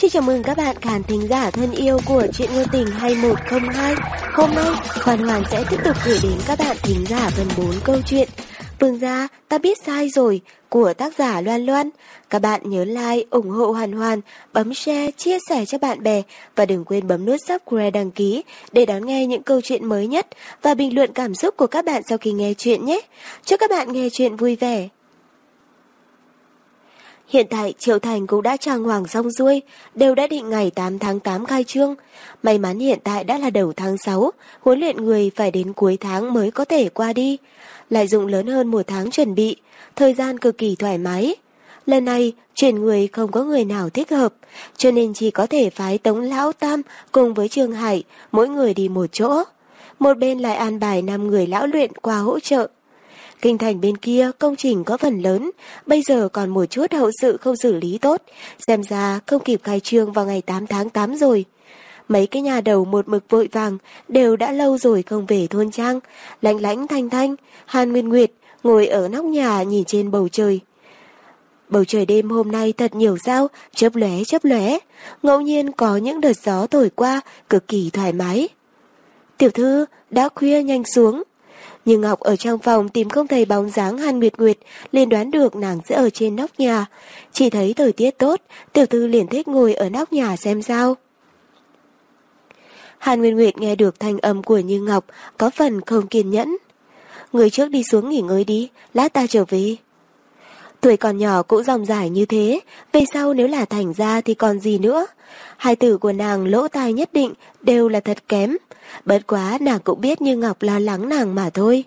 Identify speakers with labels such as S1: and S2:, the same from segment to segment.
S1: Xin chào mừng các bạn khán thính giả thân yêu của chuyện ngôn tình 2102. Hôm nay, Hoàn Hoàn sẽ tiếp tục gửi đến các bạn thính giả phần 4 câu chuyện Vương gia, ta biết sai rồi của tác giả Loan Loan. Các bạn nhớ like, ủng hộ Hoàn Hoàn, bấm share, chia sẻ cho bạn bè và đừng quên bấm nút subscribe đăng ký để đón nghe những câu chuyện mới nhất và bình luận cảm xúc của các bạn sau khi nghe chuyện nhé. Chúc các bạn nghe chuyện vui vẻ. Hiện tại triều Thành cũng đã trang hoàng xong xuôi, đều đã định ngày 8 tháng 8 khai trương. May mắn hiện tại đã là đầu tháng 6, huấn luyện người phải đến cuối tháng mới có thể qua đi. Lại dụng lớn hơn một tháng chuẩn bị, thời gian cực kỳ thoải mái. Lần này, chuyển người không có người nào thích hợp, cho nên chỉ có thể phái Tống Lão Tam cùng với Trương Hải, mỗi người đi một chỗ. Một bên lại an bài 5 người lão luyện qua hỗ trợ. Kinh thành bên kia công trình có phần lớn, bây giờ còn một chút hậu sự không xử lý tốt, xem ra không kịp khai trương vào ngày 8 tháng 8 rồi. Mấy cái nhà đầu một mực vội vàng đều đã lâu rồi không về thôn trang, lạnh lãnh thanh thanh, Hàn Nguyên Nguyệt ngồi ở nóc nhà nhìn trên bầu trời. Bầu trời đêm hôm nay thật nhiều sao, chớp lóe chớp lóe, ngẫu nhiên có những đợt gió thổi qua, cực kỳ thoải mái. Tiểu thư, đã khuya nhanh xuống. Nhưng Ngọc ở trong phòng tìm không thấy bóng dáng Hàn Nguyệt Nguyệt, liền đoán được nàng sẽ ở trên nóc nhà. Chỉ thấy thời tiết tốt, tiểu thư liền thích ngồi ở nóc nhà xem sao. Hàn Nguyệt Nguyệt nghe được thanh âm của Như Ngọc, có phần không kiên nhẫn. Người trước đi xuống nghỉ ngơi đi, lát ta trở về. Tuổi còn nhỏ cũng dòng dài như thế, về sau nếu là thành ra thì còn gì nữa. Hai tử của nàng lỗ tai nhất định đều là thật kém. Bất quá nàng cũng biết Như Ngọc lo lắng nàng mà thôi.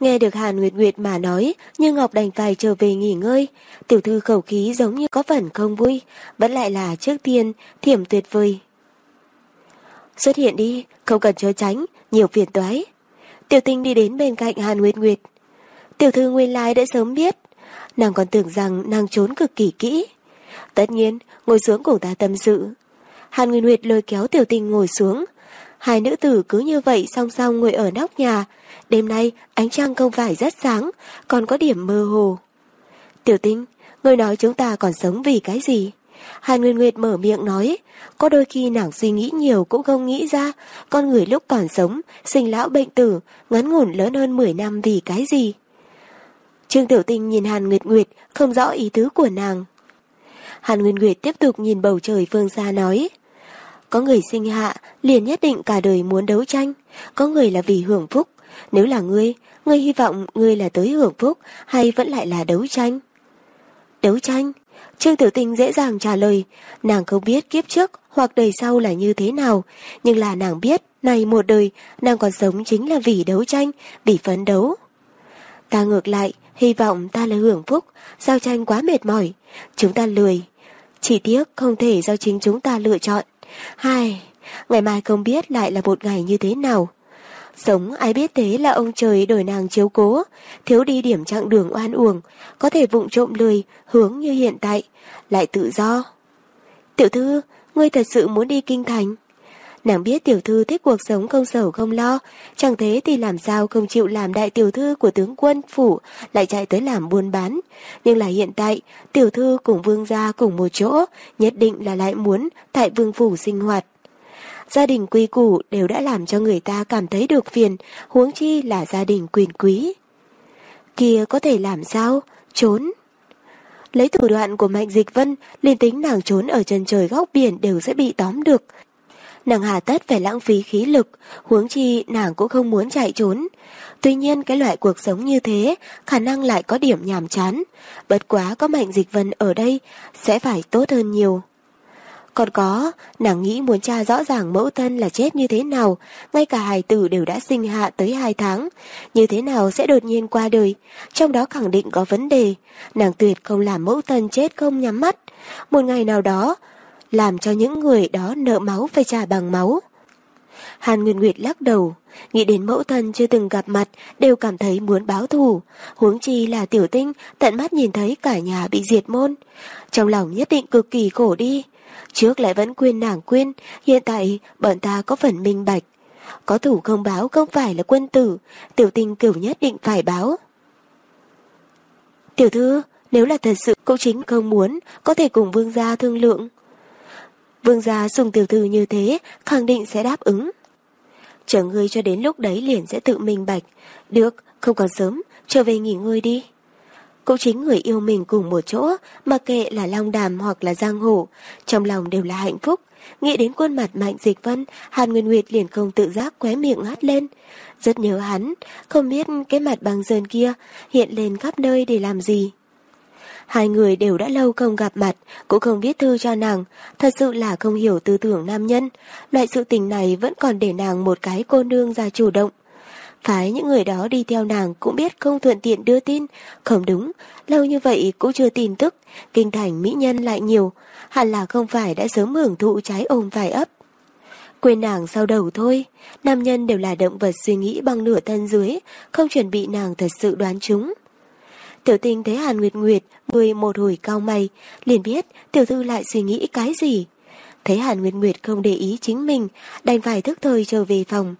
S1: Nghe được Hàn Nguyệt Nguyệt mà nói, Như Ngọc đành phải trở về nghỉ ngơi. Tiểu thư khẩu khí giống như có phần không vui, vẫn lại là trước tiên, thiểm tuyệt vời. Xuất hiện đi, không cần trốn tránh, nhiều phiền toái. Tiểu tinh đi đến bên cạnh Hàn Nguyệt Nguyệt. Tiểu thư nguyên lai đã sớm biết. Nàng còn tưởng rằng nàng trốn cực kỳ kỹ. Tất nhiên, ngồi xuống cùng ta tâm sự. Hàn Nguyệt Nguyệt lôi kéo tiểu tinh ngồi xuống. Hai nữ tử cứ như vậy song song ngồi ở nóc nhà. Đêm nay, ánh trăng không phải rất sáng, còn có điểm mơ hồ. Tiểu tinh, người nói chúng ta còn sống vì cái gì? Hàn Nguyên Nguyệt mở miệng nói, có đôi khi nàng suy nghĩ nhiều cũng không nghĩ ra, con người lúc còn sống, sinh lão bệnh tử, ngắn ngủn lớn hơn 10 năm vì cái gì. Trương Tiểu Tinh nhìn Hàn Nguyệt Nguyệt, không rõ ý tứ của nàng. Hàn Nguyên Nguyệt tiếp tục nhìn bầu trời phương xa nói, có người sinh hạ, liền nhất định cả đời muốn đấu tranh, có người là vì hưởng phúc. Nếu là ngươi, ngươi hy vọng ngươi là tới hưởng phúc hay vẫn lại là đấu tranh? Đấu tranh? Trương Tiểu Tinh dễ dàng trả lời, nàng không biết kiếp trước hoặc đời sau là như thế nào, nhưng là nàng biết, này một đời, nàng còn sống chính là vì đấu tranh, vì phấn đấu. Ta ngược lại, hy vọng ta là hưởng phúc, giao tranh quá mệt mỏi, chúng ta lười. Chỉ tiếc không thể do chính chúng ta lựa chọn. Hai, ngày mai không biết lại là một ngày như thế nào. Sống ai biết thế là ông trời đổi nàng chiếu cố, thiếu đi điểm chặng đường oan uổng, có thể vụng trộm lười, hướng như hiện tại, lại tự do. Tiểu thư, ngươi thật sự muốn đi kinh thành. Nàng biết tiểu thư thích cuộc sống không sầu không lo, chẳng thế thì làm sao không chịu làm đại tiểu thư của tướng quân phủ, lại chạy tới làm buôn bán. Nhưng là hiện tại, tiểu thư cùng vương gia cùng một chỗ, nhất định là lại muốn tại vương phủ sinh hoạt gia đình quy củ đều đã làm cho người ta cảm thấy được phiền, huống chi là gia đình quyền quý. Kia có thể làm sao? Trốn. Lấy thủ đoạn của Mạnh Dịch Vân, liền tính nàng trốn ở chân trời góc biển đều sẽ bị tóm được. Nàng hà tất phải lãng phí khí lực, huống chi nàng cũng không muốn chạy trốn. Tuy nhiên cái loại cuộc sống như thế, khả năng lại có điểm nhàm chán. Bất quá có Mạnh Dịch Vân ở đây, sẽ phải tốt hơn nhiều. Còn có, nàng nghĩ muốn tra rõ ràng mẫu thân là chết như thế nào, ngay cả hài tử đều đã sinh hạ tới hai tháng. Như thế nào sẽ đột nhiên qua đời, trong đó khẳng định có vấn đề. Nàng tuyệt không làm mẫu thân chết không nhắm mắt. Một ngày nào đó, làm cho những người đó nợ máu phải trả bằng máu. Hàn Nguyên Nguyệt lắc đầu, nghĩ đến mẫu thân chưa từng gặp mặt đều cảm thấy muốn báo thù, huống chi là tiểu tinh tận mắt nhìn thấy cả nhà bị diệt môn. Trong lòng nhất định cực kỳ khổ đi, Trước lại vẫn quên nàng quên, hiện tại bọn ta có phần minh bạch. Có thủ không báo không phải là quân tử, tiểu tinh cửu nhất định phải báo. Tiểu thư, nếu là thật sự cũng chính không muốn, có thể cùng vương gia thương lượng. Vương gia dùng tiểu thư như thế, khẳng định sẽ đáp ứng. Chờ ngươi cho đến lúc đấy liền sẽ tự mình bạch. Được, không còn sớm, trở về nghỉ ngơi đi. Cũng chính người yêu mình cùng một chỗ, mà kệ là long đàm hoặc là giang hồ, trong lòng đều là hạnh phúc. Nghĩ đến khuôn mặt mạnh dịch vân, Hàn Nguyên Nguyệt liền không tự giác khóe miệng hát lên. Rất nhớ hắn, không biết cái mặt bằng dơn kia hiện lên khắp nơi để làm gì. Hai người đều đã lâu không gặp mặt, cũng không viết thư cho nàng, thật sự là không hiểu tư tưởng nam nhân. Loại sự tình này vẫn còn để nàng một cái cô nương ra chủ động. Phái những người đó đi theo nàng cũng biết không thuận tiện đưa tin. Không đúng, lâu như vậy cũng chưa tin tức, kinh thành mỹ nhân lại nhiều, hẳn là không phải đã sớm hưởng thụ trái ôm vài ấp. Quên nàng sau đầu thôi, nam nhân đều là động vật suy nghĩ bằng nửa thân dưới, không chuẩn bị nàng thật sự đoán chúng. Tiểu tinh thấy Hàn Nguyệt Nguyệt, người một hồi cao mày, liền biết tiểu thư lại suy nghĩ cái gì. Thấy Hàn Nguyệt Nguyệt không để ý chính mình, đành phải thức thời trở về phòng.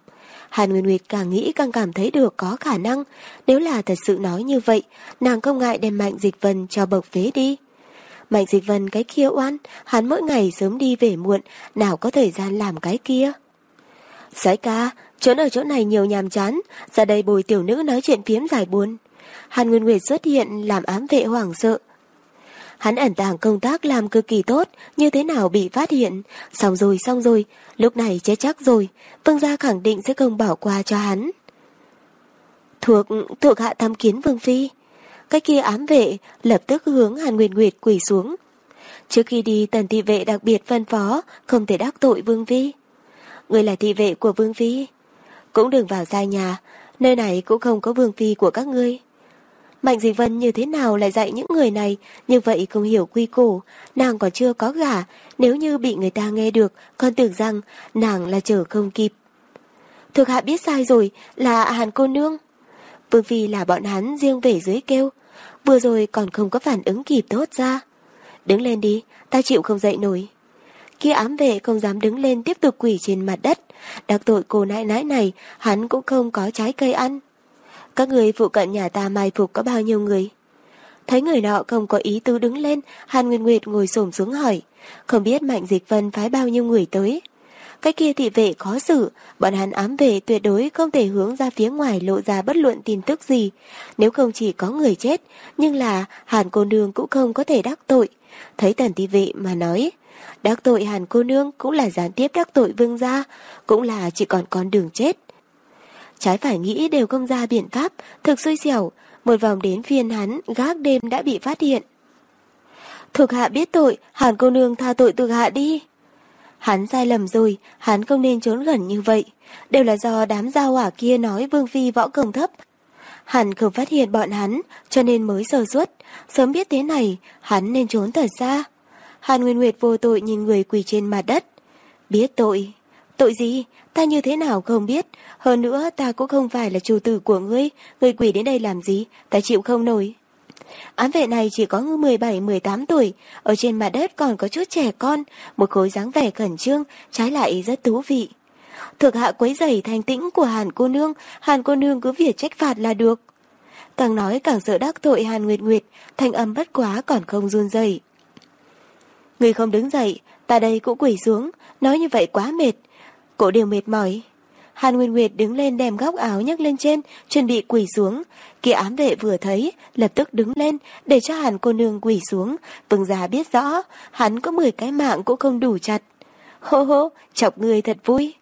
S1: Hàn Nguyệt Nguyệt càng nghĩ càng cảm thấy được có khả năng, nếu là thật sự nói như vậy, nàng không ngại đem Mạnh Dịch Vân cho bộc phế đi. Mạnh Dịch Vân cái kia oan, hắn mỗi ngày sớm đi về muộn, nào có thời gian làm cái kia. Sái ca, trốn ở chỗ này nhiều nhàm chán, ra đây bồi tiểu nữ nói chuyện phiếm giải buồn. Hàn Nguyên Nguyệt xuất hiện làm ám vệ hoảng sợ. Hắn ẩn tàng công tác làm cực kỳ tốt, như thế nào bị phát hiện. Xong rồi, xong rồi, lúc này chết chắc rồi, vương gia khẳng định sẽ không bỏ qua cho hắn. Thuộc, thuộc hạ tham kiến vương phi. Cái kia ám vệ lập tức hướng Hàn Nguyên Nguyệt quỳ xuống. Trước khi đi tần thị vệ đặc biệt phân phó, không thể đắc tội vương phi. Người là thị vệ của vương phi. Cũng đừng vào ra nhà, nơi này cũng không có vương phi của các ngươi. Mạnh Dịch Vân như thế nào lại dạy những người này, như vậy không hiểu quy củ, nàng còn chưa có gả, nếu như bị người ta nghe được, còn tưởng rằng nàng là chờ không kịp. Thực hạ biết sai rồi, là Hàn cô nương. Vương Phi là bọn hắn riêng về dưới kêu, vừa rồi còn không có phản ứng kịp tốt ra. Đứng lên đi, ta chịu không dậy nổi. Kia ám vệ không dám đứng lên tiếp tục quỷ trên mặt đất, đặc tội cô nãi nãi này, hắn cũng không có trái cây ăn. Các người phụ cận nhà ta mai phục có bao nhiêu người? Thấy người nọ không có ý tứ đứng lên, Hàn Nguyên Nguyệt ngồi xổm xuống hỏi. Không biết Mạnh Dịch Vân phái bao nhiêu người tới. Cái kia thị vệ khó xử, bọn hắn ám vệ tuyệt đối không thể hướng ra phía ngoài lộ ra bất luận tin tức gì. Nếu không chỉ có người chết, nhưng là Hàn cô nương cũng không có thể đắc tội. Thấy tần thị vệ mà nói, đắc tội Hàn cô nương cũng là gián tiếp đắc tội vương gia, cũng là chỉ còn con đường chết. Trái phải nghĩ đều không ra biện pháp, thực xui xẻo, một vòng đến phiên hắn, gác đêm đã bị phát hiện. Thuộc hạ biết tội, hàn cô nương tha tội thuộc hạ đi. Hắn sai lầm rồi, hắn không nên trốn gần như vậy. Đều là do đám giao hỏa kia nói Vương Phi võ công thấp. Hắn không phát hiện bọn hắn, cho nên mới sơ suất. Sớm biết thế này, hắn nên trốn thật xa. Hàn Nguyên Nguyệt vô tội nhìn người quỳ trên mặt đất. Biết tội. Tội gì? Ta như thế nào không biết. Hơn nữa ta cũng không phải là chủ tử của ngươi. Ngươi quỷ đến đây làm gì? Ta chịu không nổi. Án vệ này chỉ có 17-18 tuổi, ở trên mặt đất còn có chút trẻ con, một khối dáng vẻ khẩn trương, trái lại rất thú vị. Thực hạ quấy giày thanh tĩnh của Hàn cô nương, Hàn cô nương cứ việc trách phạt là được. Càng nói càng sợ đắc tội Hàn Nguyệt Nguyệt, thanh âm bất quá còn không run rẩy. Người không đứng dậy, ta đây cũng quỷ xuống, nói như vậy quá mệt, Cô đều mệt mỏi. Hàn Nguyên Nguyệt đứng lên đem góc áo nhấc lên trên, chuẩn bị quỳ xuống. Kia ám vệ vừa thấy, lập tức đứng lên, để cho Hàn cô nương quỳ xuống. Vương già biết rõ, hắn có 10 cái mạng cũng không đủ chặt. Hô hô, chọc người thật vui.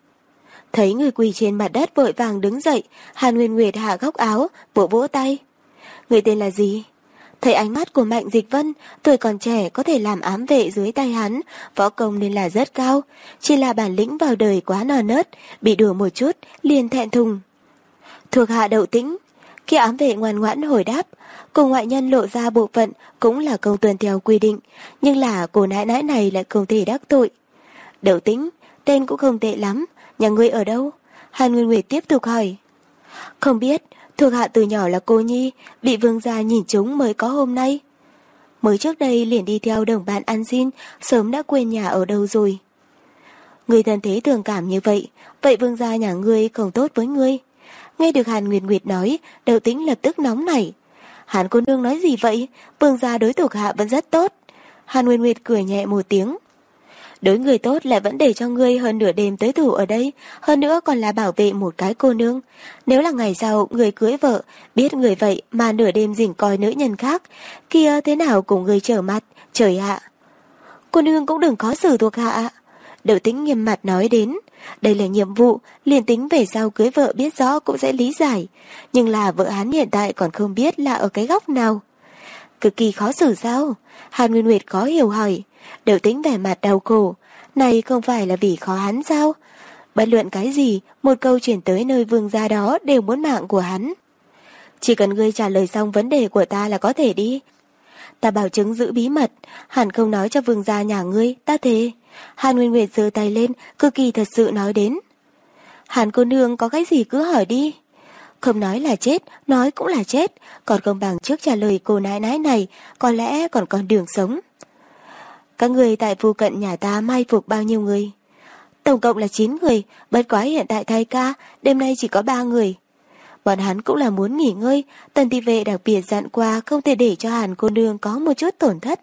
S1: Thấy người quỳ trên mặt đất vội vàng đứng dậy, Hàn Nguyên Nguyệt hạ góc áo, vỗ vỗ tay. Người tên là gì? Thấy ánh mắt của Mạnh Dịch Vân, tuổi còn trẻ có thể làm ám vệ dưới tay hắn, võ công nên là rất cao, chỉ là bản lĩnh vào đời quá non nớt, bị đùa một chút, liền thẹn thùng. Thuộc hạ đậu tĩnh, khi ám vệ ngoan ngoãn hồi đáp, cùng ngoại nhân lộ ra bộ phận cũng là công tuân theo quy định, nhưng là cô nãi nãi này lại không thể đắc tội. Đậu tĩnh, tên cũng không tệ lắm, nhà ngươi ở đâu? Hàn Nguyên Nguyệt tiếp tục hỏi. Không biết, Thuộc hạ từ nhỏ là cô Nhi, bị vương gia nhìn chúng mới có hôm nay. Mới trước đây liền đi theo đồng bạn ăn xin, sớm đã quên nhà ở đâu rồi. Người thân thế thường cảm như vậy, vậy vương gia nhà ngươi không tốt với ngươi. Nghe được Hàn Nguyệt Nguyệt nói, đầu tính lập tức nóng nảy. Hàn cô nương nói gì vậy? Vương gia đối thuộc hạ vẫn rất tốt. Hàn Nguyệt Nguyệt cười nhẹ một tiếng. Đối người tốt lại vẫn để cho ngươi hơn nửa đêm tới thủ ở đây, hơn nữa còn là bảo vệ một cái cô nương. Nếu là ngày sau người cưới vợ, biết người vậy mà nửa đêm rình coi nữ nhân khác, kia thế nào cùng người trở mặt, trời ạ. Cô nương cũng đừng có xử thuộc hạ. Đậu tính nghiêm mặt nói đến, đây là nhiệm vụ, liền tính về sau cưới vợ biết rõ cũng sẽ lý giải, nhưng là vợ hắn hiện tại còn không biết là ở cái góc nào. Cực kỳ khó xử sao? Hàn Nguyên Nguyệt khó hiểu hỏi, đều tính vẻ mặt đau khổ, này không phải là vì khó hắn sao? Bất luận cái gì, một câu chuyển tới nơi vương gia đó đều muốn mạng của hắn. Chỉ cần ngươi trả lời xong vấn đề của ta là có thể đi. Ta bảo chứng giữ bí mật, hẳn không nói cho vương gia nhà ngươi, ta thề. Hàn Nguyên Nguyệt giơ tay lên, cực kỳ thật sự nói đến. Hàn cô nương có cái gì cứ hỏi đi. Không nói là chết, nói cũng là chết, còn công bằng trước trả lời cô nãi nãi này, có lẽ còn còn đường sống. Các người tại phù cận nhà ta mai phục bao nhiêu người? Tổng cộng là 9 người, bất quá hiện tại thay ca, đêm nay chỉ có 3 người. Bọn hắn cũng là muốn nghỉ ngơi, tần thị vệ đặc biệt dặn qua không thể để cho hàn cô nương có một chút tổn thất.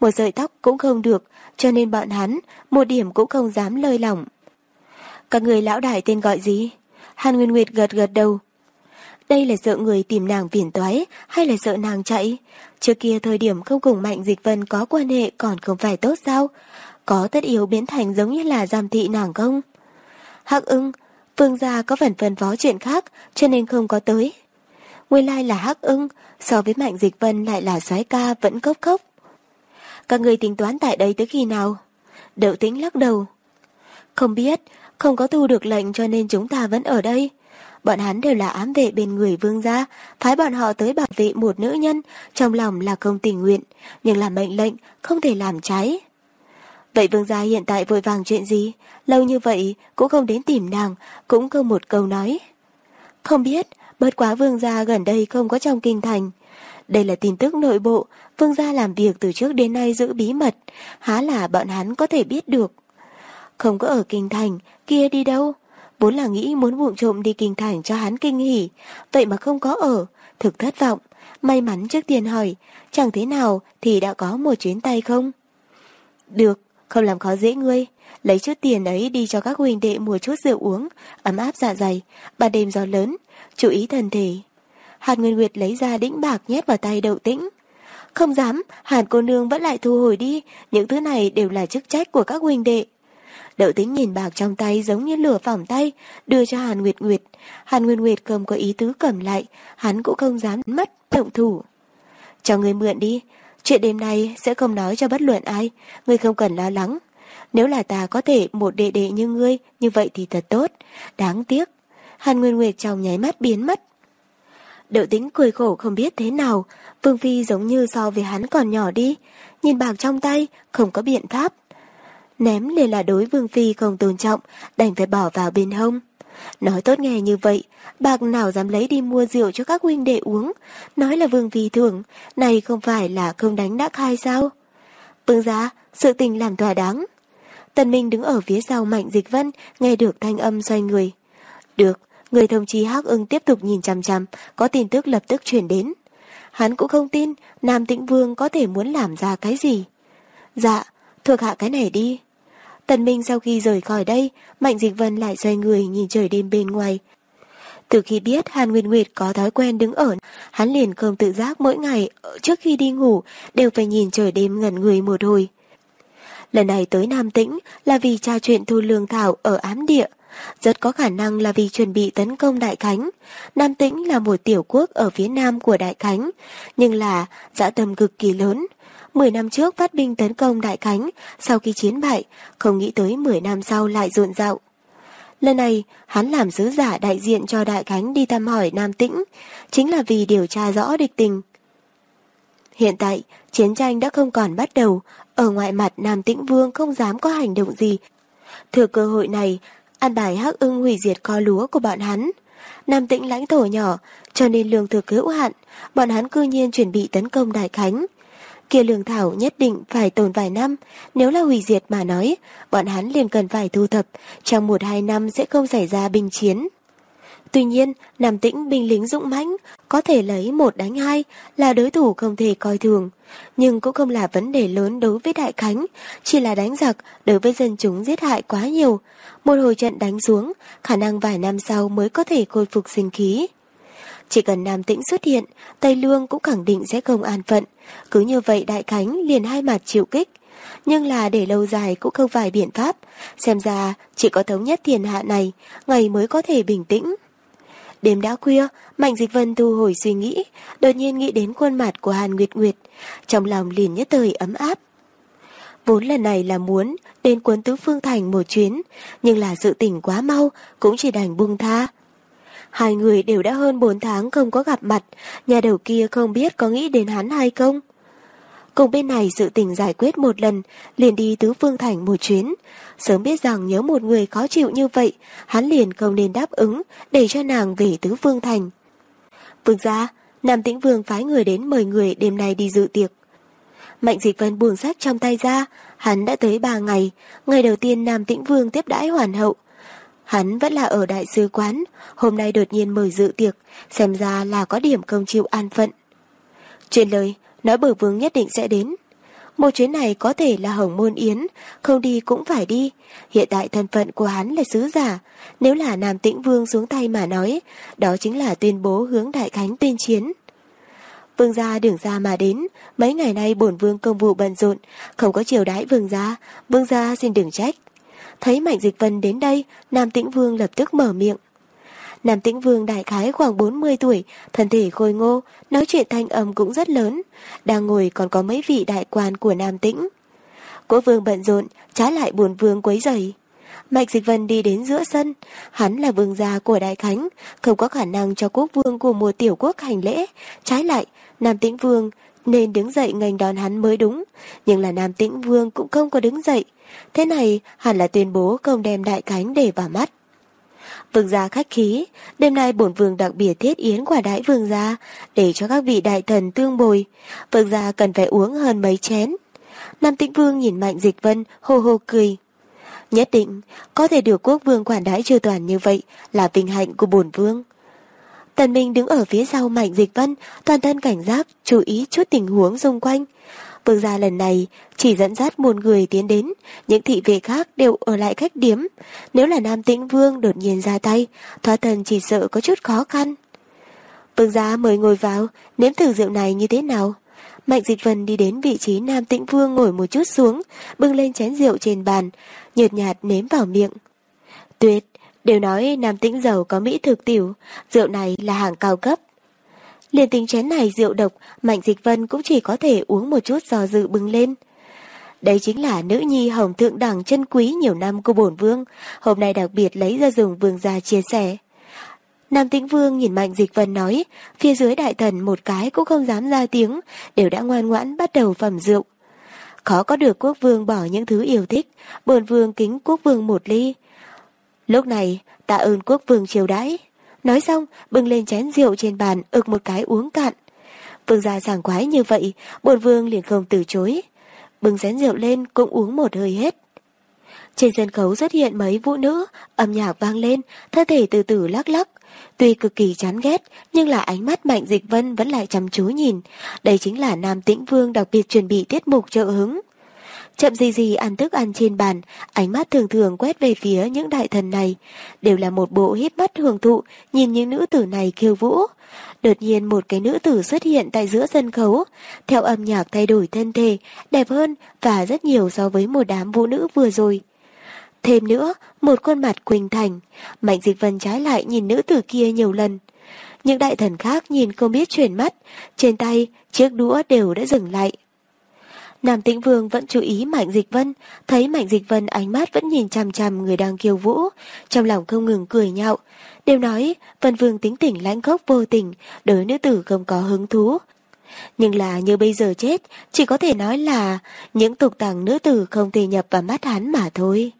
S1: Một sợi tóc cũng không được, cho nên bọn hắn một điểm cũng không dám lơi lỏng. Các người lão đại tên gọi gì? Hàn Nguyên Nguyệt gật gật đầu. Đây là sợ người tìm nàng phiền toái hay là sợ nàng chạy? Trước kia thời điểm không cùng Mạnh Dịch Vân có quan hệ còn không phải tốt sao? Có tất yếu biến thành giống như là giam thị nàng không? Hắc ưng, Vương gia có phần phân phó chuyện khác cho nên không có tới. Nguyên lai là Hắc ưng, so với Mạnh Dịch Vân lại là soái ca vẫn cốc cốc. Các người tính toán tại đây tới khi nào? Đậu tính lắc đầu. Không biết, không có thu được lệnh cho nên chúng ta vẫn ở đây. Bọn hắn đều là ám vệ bên người vương gia, phái bọn họ tới bảo vệ một nữ nhân, trong lòng là không tình nguyện, nhưng là mệnh lệnh, không thể làm trái. Vậy vương gia hiện tại vội vàng chuyện gì? Lâu như vậy cũng không đến tìm nàng, cũng không một câu nói. Không biết, bất quá vương gia gần đây không có trong kinh thành. Đây là tin tức nội bộ, vương gia làm việc từ trước đến nay giữ bí mật, há là bọn hắn có thể biết được. Không có ở kinh thành, kia đi đâu? Vốn là nghĩ muốn vụng trộm đi kinh thành cho hắn kinh hỉ, vậy mà không có ở, thực thất vọng. May mắn trước tiên hỏi, chẳng thế nào thì đã có một chuyến tay không? Được, không làm khó dễ ngươi, lấy chút tiền ấy đi cho các huynh đệ mua chút rượu uống, ấm áp dạ dày, ban đêm gió lớn, chú ý thân thể. Hàn Nguyên Nguyệt lấy ra đĩnh bạc nhét vào tay đậu tĩnh. Không dám, Hàn cô nương vẫn lại thu hồi đi, những thứ này đều là chức trách của các huynh đệ. Đậu tính nhìn bạc trong tay giống như lửa phỏng tay, đưa cho Hàn Nguyệt Nguyệt. Hàn Nguyệt Nguyệt cầm có ý tứ cầm lại, hắn cũng không dám mất động thủ. Cho người mượn đi, chuyện đêm nay sẽ không nói cho bất luận ai, người không cần lo lắng. Nếu là ta có thể một đệ đệ như ngươi, như vậy thì thật tốt. Đáng tiếc. Hàn Nguyên Nguyệt trong nháy mắt biến mất. Đậu tính cười khổ không biết thế nào, Vương Phi giống như so với hắn còn nhỏ đi, nhìn bạc trong tay, không có biện pháp. Ném liền là đối Vương Phi không tôn trọng, đành phải bỏ vào bên hông. Nói tốt nghe như vậy, bạc nào dám lấy đi mua rượu cho các huynh đệ uống, nói là Vương Phi thưởng, này không phải là không đánh đã khai sao? Vương giá, sự tình làm thỏa đáng. Tần Minh đứng ở phía sau Mạnh Dịch Vân, nghe được thanh âm xoay người. Được, người thông chí Hắc Ưng tiếp tục nhìn chằm chằm, có tin tức lập tức chuyển đến. Hắn cũng không tin Nam Tĩnh Vương có thể muốn làm ra cái gì. Dạ, thuộc hạ cái này đi. Tần Minh sau khi rời khỏi đây, Mạnh Dịch Vân lại xoay người nhìn trời đêm bên ngoài. Từ khi biết Hàn Nguyên Nguyệt có thói quen đứng ở, hắn liền không tự giác mỗi ngày ờ, trước khi đi ngủ đều phải nhìn trời đêm ngẩn người một hồi. Lần này tới Nam Tĩnh là vì tra chuyện thu lương thảo ở ám địa. Rất có khả năng là vì chuẩn bị tấn công Đại Khánh. Nam Tĩnh là một tiểu quốc ở phía nam của Đại Khánh, nhưng là dã tâm cực kỳ lớn. 10 năm trước phát binh tấn công Đại Khánh, sau khi chiến bại, không nghĩ tới 10 năm sau lại rộn rạo. Lần này, hắn làm sứ giả đại diện cho Đại Khánh đi thăm hỏi Nam Tĩnh, chính là vì điều tra rõ địch tình. Hiện tại, chiến tranh đã không còn bắt đầu, ở ngoại mặt Nam Tĩnh Vương không dám có hành động gì. Thừa cơ hội này, an bài hắc ưng hủy diệt kho lúa của bọn hắn. Nam Tĩnh lãnh thổ nhỏ, cho nên lương thực hữu hạn, bọn hắn cư nhiên chuẩn bị tấn công Đại Khánh. Kia lương thảo nhất định phải tồn vài năm, nếu là hủy diệt mà nói, bọn hắn liền cần phải thu thập, trong một hai năm sẽ không xảy ra binh chiến. Tuy nhiên, Nam Tĩnh binh lính dũng mãnh, có thể lấy một đánh hai là đối thủ không thể coi thường. Nhưng cũng không là vấn đề lớn đối với Đại Khánh, chỉ là đánh giặc đối với dân chúng giết hại quá nhiều. Một hồi trận đánh xuống, khả năng vài năm sau mới có thể khôi phục sinh khí. Chỉ cần Nam Tĩnh xuất hiện, Tây Lương cũng khẳng định sẽ không an phận. Cứ như vậy Đại Khánh liền hai mặt chịu kích. Nhưng là để lâu dài cũng không phải biện pháp. Xem ra chỉ có thống nhất thiên hạ này, ngày mới có thể bình tĩnh. Đêm đã khuya, Mạnh Dịch Vân thu hồi suy nghĩ, đột nhiên nghĩ đến khuôn mặt của Hàn Nguyệt Nguyệt, trong lòng liền nhất thời ấm áp. Vốn lần này là muốn đến cuốn tứ phương thành một chuyến, nhưng là sự tỉnh quá mau, cũng chỉ đành buông tha. Hai người đều đã hơn 4 tháng không có gặp mặt, nhà đầu kia không biết có nghĩ đến hắn hay không. Cùng bên này sự tình giải quyết một lần, liền đi tứ phương thành một chuyến. Sớm biết rằng nhớ một người khó chịu như vậy, hắn liền không nên đáp ứng, để cho nàng về tứ phương thành. Vương ra, Nam Tĩnh Vương phái người đến mời người đêm nay đi dự tiệc. Mạnh dịch vân buông sách trong tay ra, hắn đã tới ba ngày, ngày đầu tiên Nam Tĩnh Vương tiếp đãi hoàn hậu. Hắn vẫn là ở đại sứ quán, hôm nay đột nhiên mời dự tiệc, xem ra là có điểm công chịu an phận. Truyền lời, nói bờ vương nhất định sẽ đến. Một chuyến này có thể là hồng môn yến, không đi cũng phải đi. Hiện tại thân phận của hắn là sứ giả, nếu là Nam Tĩnh Vương xuống tay mà nói, đó chính là tuyên bố hướng Đại Khánh tuyên chiến. Vương gia đường ra mà đến, mấy ngày nay bổn vương công vụ bận rộn, không có chiều đãi vương gia, vương gia xin đừng trách. Thấy Mạnh Dịch Vân đến đây, Nam Tĩnh Vương lập tức mở miệng. Nam Tĩnh Vương đại khái khoảng 40 tuổi, thân thể khôi ngô, nói chuyện thanh âm cũng rất lớn. Đang ngồi còn có mấy vị đại quan của Nam Tĩnh. Quốc vương bận rộn, trái lại buồn vương quấy rầy. Mạch Dịch Vân đi đến giữa sân, hắn là vương gia của Đại Khánh, không có khả năng cho quốc vương của một tiểu quốc hành lễ. Trái lại, Nam Tĩnh Vương nên đứng dậy ngành đón hắn mới đúng, nhưng là Nam Tĩnh Vương cũng không có đứng dậy. Thế này hẳn là tuyên bố không đem Đại cánh để vào mắt. Vương gia khách khí, đêm nay bổn vương đặc biệt thiết yến quả đại vương gia, để cho các vị đại thần tương bồi. Vương gia cần phải uống hơn mấy chén. Nam Tĩnh Vương nhìn Mạnh Dịch Vân, hô hô cười. Nhất định, có thể được quốc vương quản đãi chưa toàn như vậy là vinh hạnh của bổn vương. Tần Minh đứng ở phía sau Mạnh Dịch Vân, toàn thân cảnh giác, chú ý chút tình huống xung quanh. Vương gia lần này chỉ dẫn dắt một người tiến đến, những thị vệ khác đều ở lại khách điếm. Nếu là Nam Tĩnh Vương đột nhiên ra tay, thoát thần chỉ sợ có chút khó khăn. Vương gia mời ngồi vào, nếm thử rượu này như thế nào? Mạnh Dịch Vân đi đến vị trí Nam Tĩnh Vương ngồi một chút xuống, bưng lên chén rượu trên bàn, nhợt nhạt nếm vào miệng. Tuyệt, đều nói Nam Tĩnh giàu có mỹ thực tiểu, rượu này là hàng cao cấp. Liền tình chén này rượu độc, Mạnh Dịch Vân cũng chỉ có thể uống một chút do dự bưng lên. Đây chính là nữ nhi hồng thượng đẳng chân quý nhiều năm của bổn vương, hôm nay đặc biệt lấy ra dùng vương gia chia sẻ. Nam Tĩnh Vương nhìn Mạnh Dịch Vân nói, phía dưới đại thần một cái cũng không dám ra tiếng, đều đã ngoan ngoãn bắt đầu phẩm rượu. Khó có được quốc vương bỏ những thứ yêu thích, bổn vương kính quốc vương một ly. Lúc này, tạ ơn quốc vương chiều đãi. Nói xong, bưng lên chén rượu trên bàn, ực một cái uống cạn. Vương gia sảng quái như vậy, bổn vương liền không từ chối. Bưng chén rượu lên cũng uống một hơi hết. Trên sân khấu xuất hiện mấy vũ nữ, âm nhạc vang lên, thân thể từ từ lắc lắc. Tuy cực kỳ chán ghét, nhưng là ánh mắt Mạnh Dịch Vân vẫn lại chăm chú nhìn. Đây chính là Nam Tĩnh Vương đặc biệt chuẩn bị tiết mục trợ hứng. Chậm gì gì ăn thức ăn trên bàn, ánh mắt thường thường quét về phía những đại thần này. Đều là một bộ hít mắt hưởng thụ, nhìn những nữ tử này khiêu vũ. Đột nhiên một cái nữ tử xuất hiện tại giữa sân khấu, theo âm nhạc thay đổi thân thể, đẹp hơn và rất nhiều so với một đám vũ nữ vừa rồi. Thêm nữa, một khuôn mặt quỳnh thành, Mạnh Dịch Vân trái lại nhìn nữ tử kia nhiều lần. Những đại thần khác nhìn không biết chuyển mắt, trên tay, chiếc đũa đều đã dừng lại. Nam Tĩnh Vương vẫn chú ý Mạnh Dịch Vân, thấy Mạnh Dịch Vân ánh mắt vẫn nhìn chằm chằm người đang kiêu vũ, trong lòng không ngừng cười nhạo. Đều nói, Vân Vương tính tỉnh lãnh gốc vô tình, đối nữ tử không có hứng thú. Nhưng là như bây giờ chết, chỉ có thể nói là những tục tàng nữ tử không thể nhập vào mắt hắn mà thôi.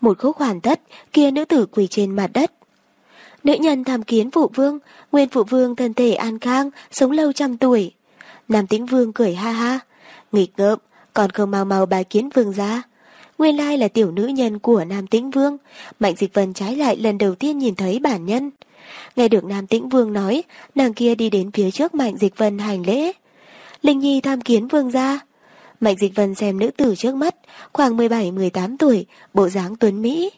S1: Một khúc hoàn tất, kia nữ tử quỳ trên mặt đất. Nữ nhân tham kiến phụ vương, nguyên phụ vương thân thể an khang, sống lâu trăm tuổi. Nam tĩnh vương cười ha ha, nghịch ngợm, còn không mau mau bài kiến vương gia nguyên lai là tiểu nữ nhân của Nam Tĩnh Vương. Mạnh Dịch Vân trái lại lần đầu tiên nhìn thấy bản nhân. Nghe được Nam Tĩnh Vương nói, nàng kia đi đến phía trước Mạnh Dịch Vân hành lễ. Linh Nhi tham kiến vương gia. Mạnh Dịch Vân xem nữ tử trước mắt, khoảng 17-18 tuổi, bộ dáng tuấn Mỹ.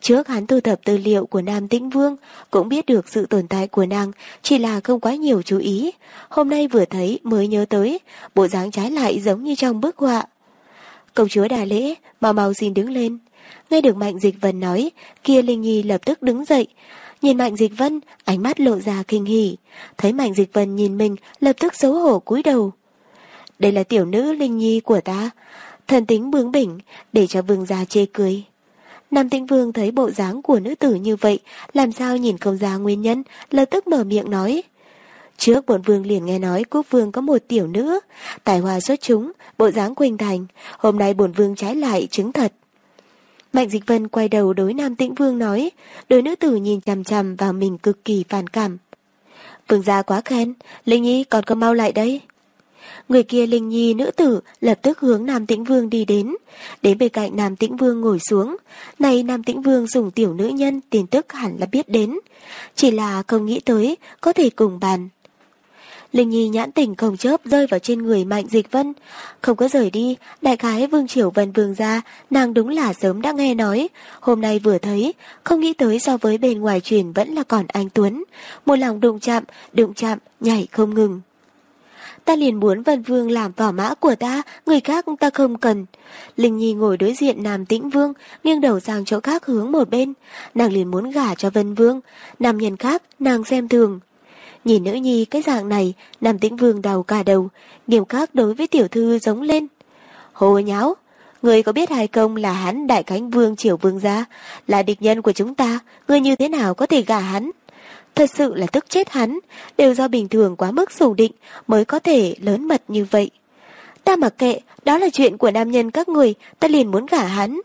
S1: Trước hắn thu thập tư liệu của Nam Tĩnh Vương, cũng biết được sự tồn tại của nàng, chỉ là không quá nhiều chú ý. Hôm nay vừa thấy mới nhớ tới, bộ dáng trái lại giống như trong bức họa. Công chúa đà lễ, mau mau xin đứng lên. Nghe được Mạnh Dịch Vân nói, kia Linh Nhi lập tức đứng dậy. Nhìn Mạnh Dịch Vân, ánh mắt lộ ra kinh hỉ. Thấy Mạnh Dịch Vân nhìn mình, lập tức xấu hổ cúi đầu. Đây là tiểu nữ Linh Nhi của ta. Thần tính bướng bỉnh, để cho vương gia chê cười. Nam Tĩnh Vương thấy bộ dáng của nữ tử như vậy, làm sao nhìn không ra nguyên nhân, lập tức mở miệng nói. Trước bổn vương liền nghe nói quốc vương có một tiểu nữ, tài hoa xuất chúng, bộ dáng quỳnh thành, hôm nay bổn vương trái lại chứng thật. Mạnh Dịch Vân quay đầu đối Nam Tĩnh Vương nói, đối nữ tử nhìn chằm chằm vào mình cực kỳ phản cảm. Vương gia quá khen, Linh Nhi còn có mau lại đây. Người kia Linh Nhi nữ tử lập tức hướng Nam Tĩnh Vương đi đến. Đến bên cạnh Nam Tĩnh Vương ngồi xuống. Này Nam Tĩnh Vương dùng tiểu nữ nhân tin tức hẳn là biết đến. Chỉ là không nghĩ tới có thể cùng bàn. Linh Nhi nhãn tình không chớp rơi vào trên người Mạnh Dịch Vân. Không có rời đi, đại khái Vương Triều Vân Vương ra, nàng đúng là sớm đã nghe nói. Hôm nay vừa thấy, không nghĩ tới so với bên ngoài truyền vẫn là còn anh Tuấn. Một lòng đụng chạm, đụng chạm, nhảy không ngừng ta liền muốn Vân Vương làm vỏ mã của ta, người khác ta không cần. Linh Nhi ngồi đối diện Nam Tĩnh Vương, nghiêng đầu sang chỗ khác hướng một bên. Nàng liền muốn gả cho Vân Vương, nam nhân khác nàng xem thường. Nhìn nữ nhi cái dạng này, Nam Tĩnh Vương đau cả đầu, nghiêm khắc đối với tiểu thư giống lên. Hồ nháo, người có biết hay không là hắn đại cánh vương triều vương gia, là địch nhân của chúng ta, người như thế nào có thể gả hắn? Thật sự là tức chết hắn, đều do bình thường quá mức sổ định mới có thể lớn mật như vậy. Ta mặc kệ, đó là chuyện của nam nhân các người, ta liền muốn gả hắn.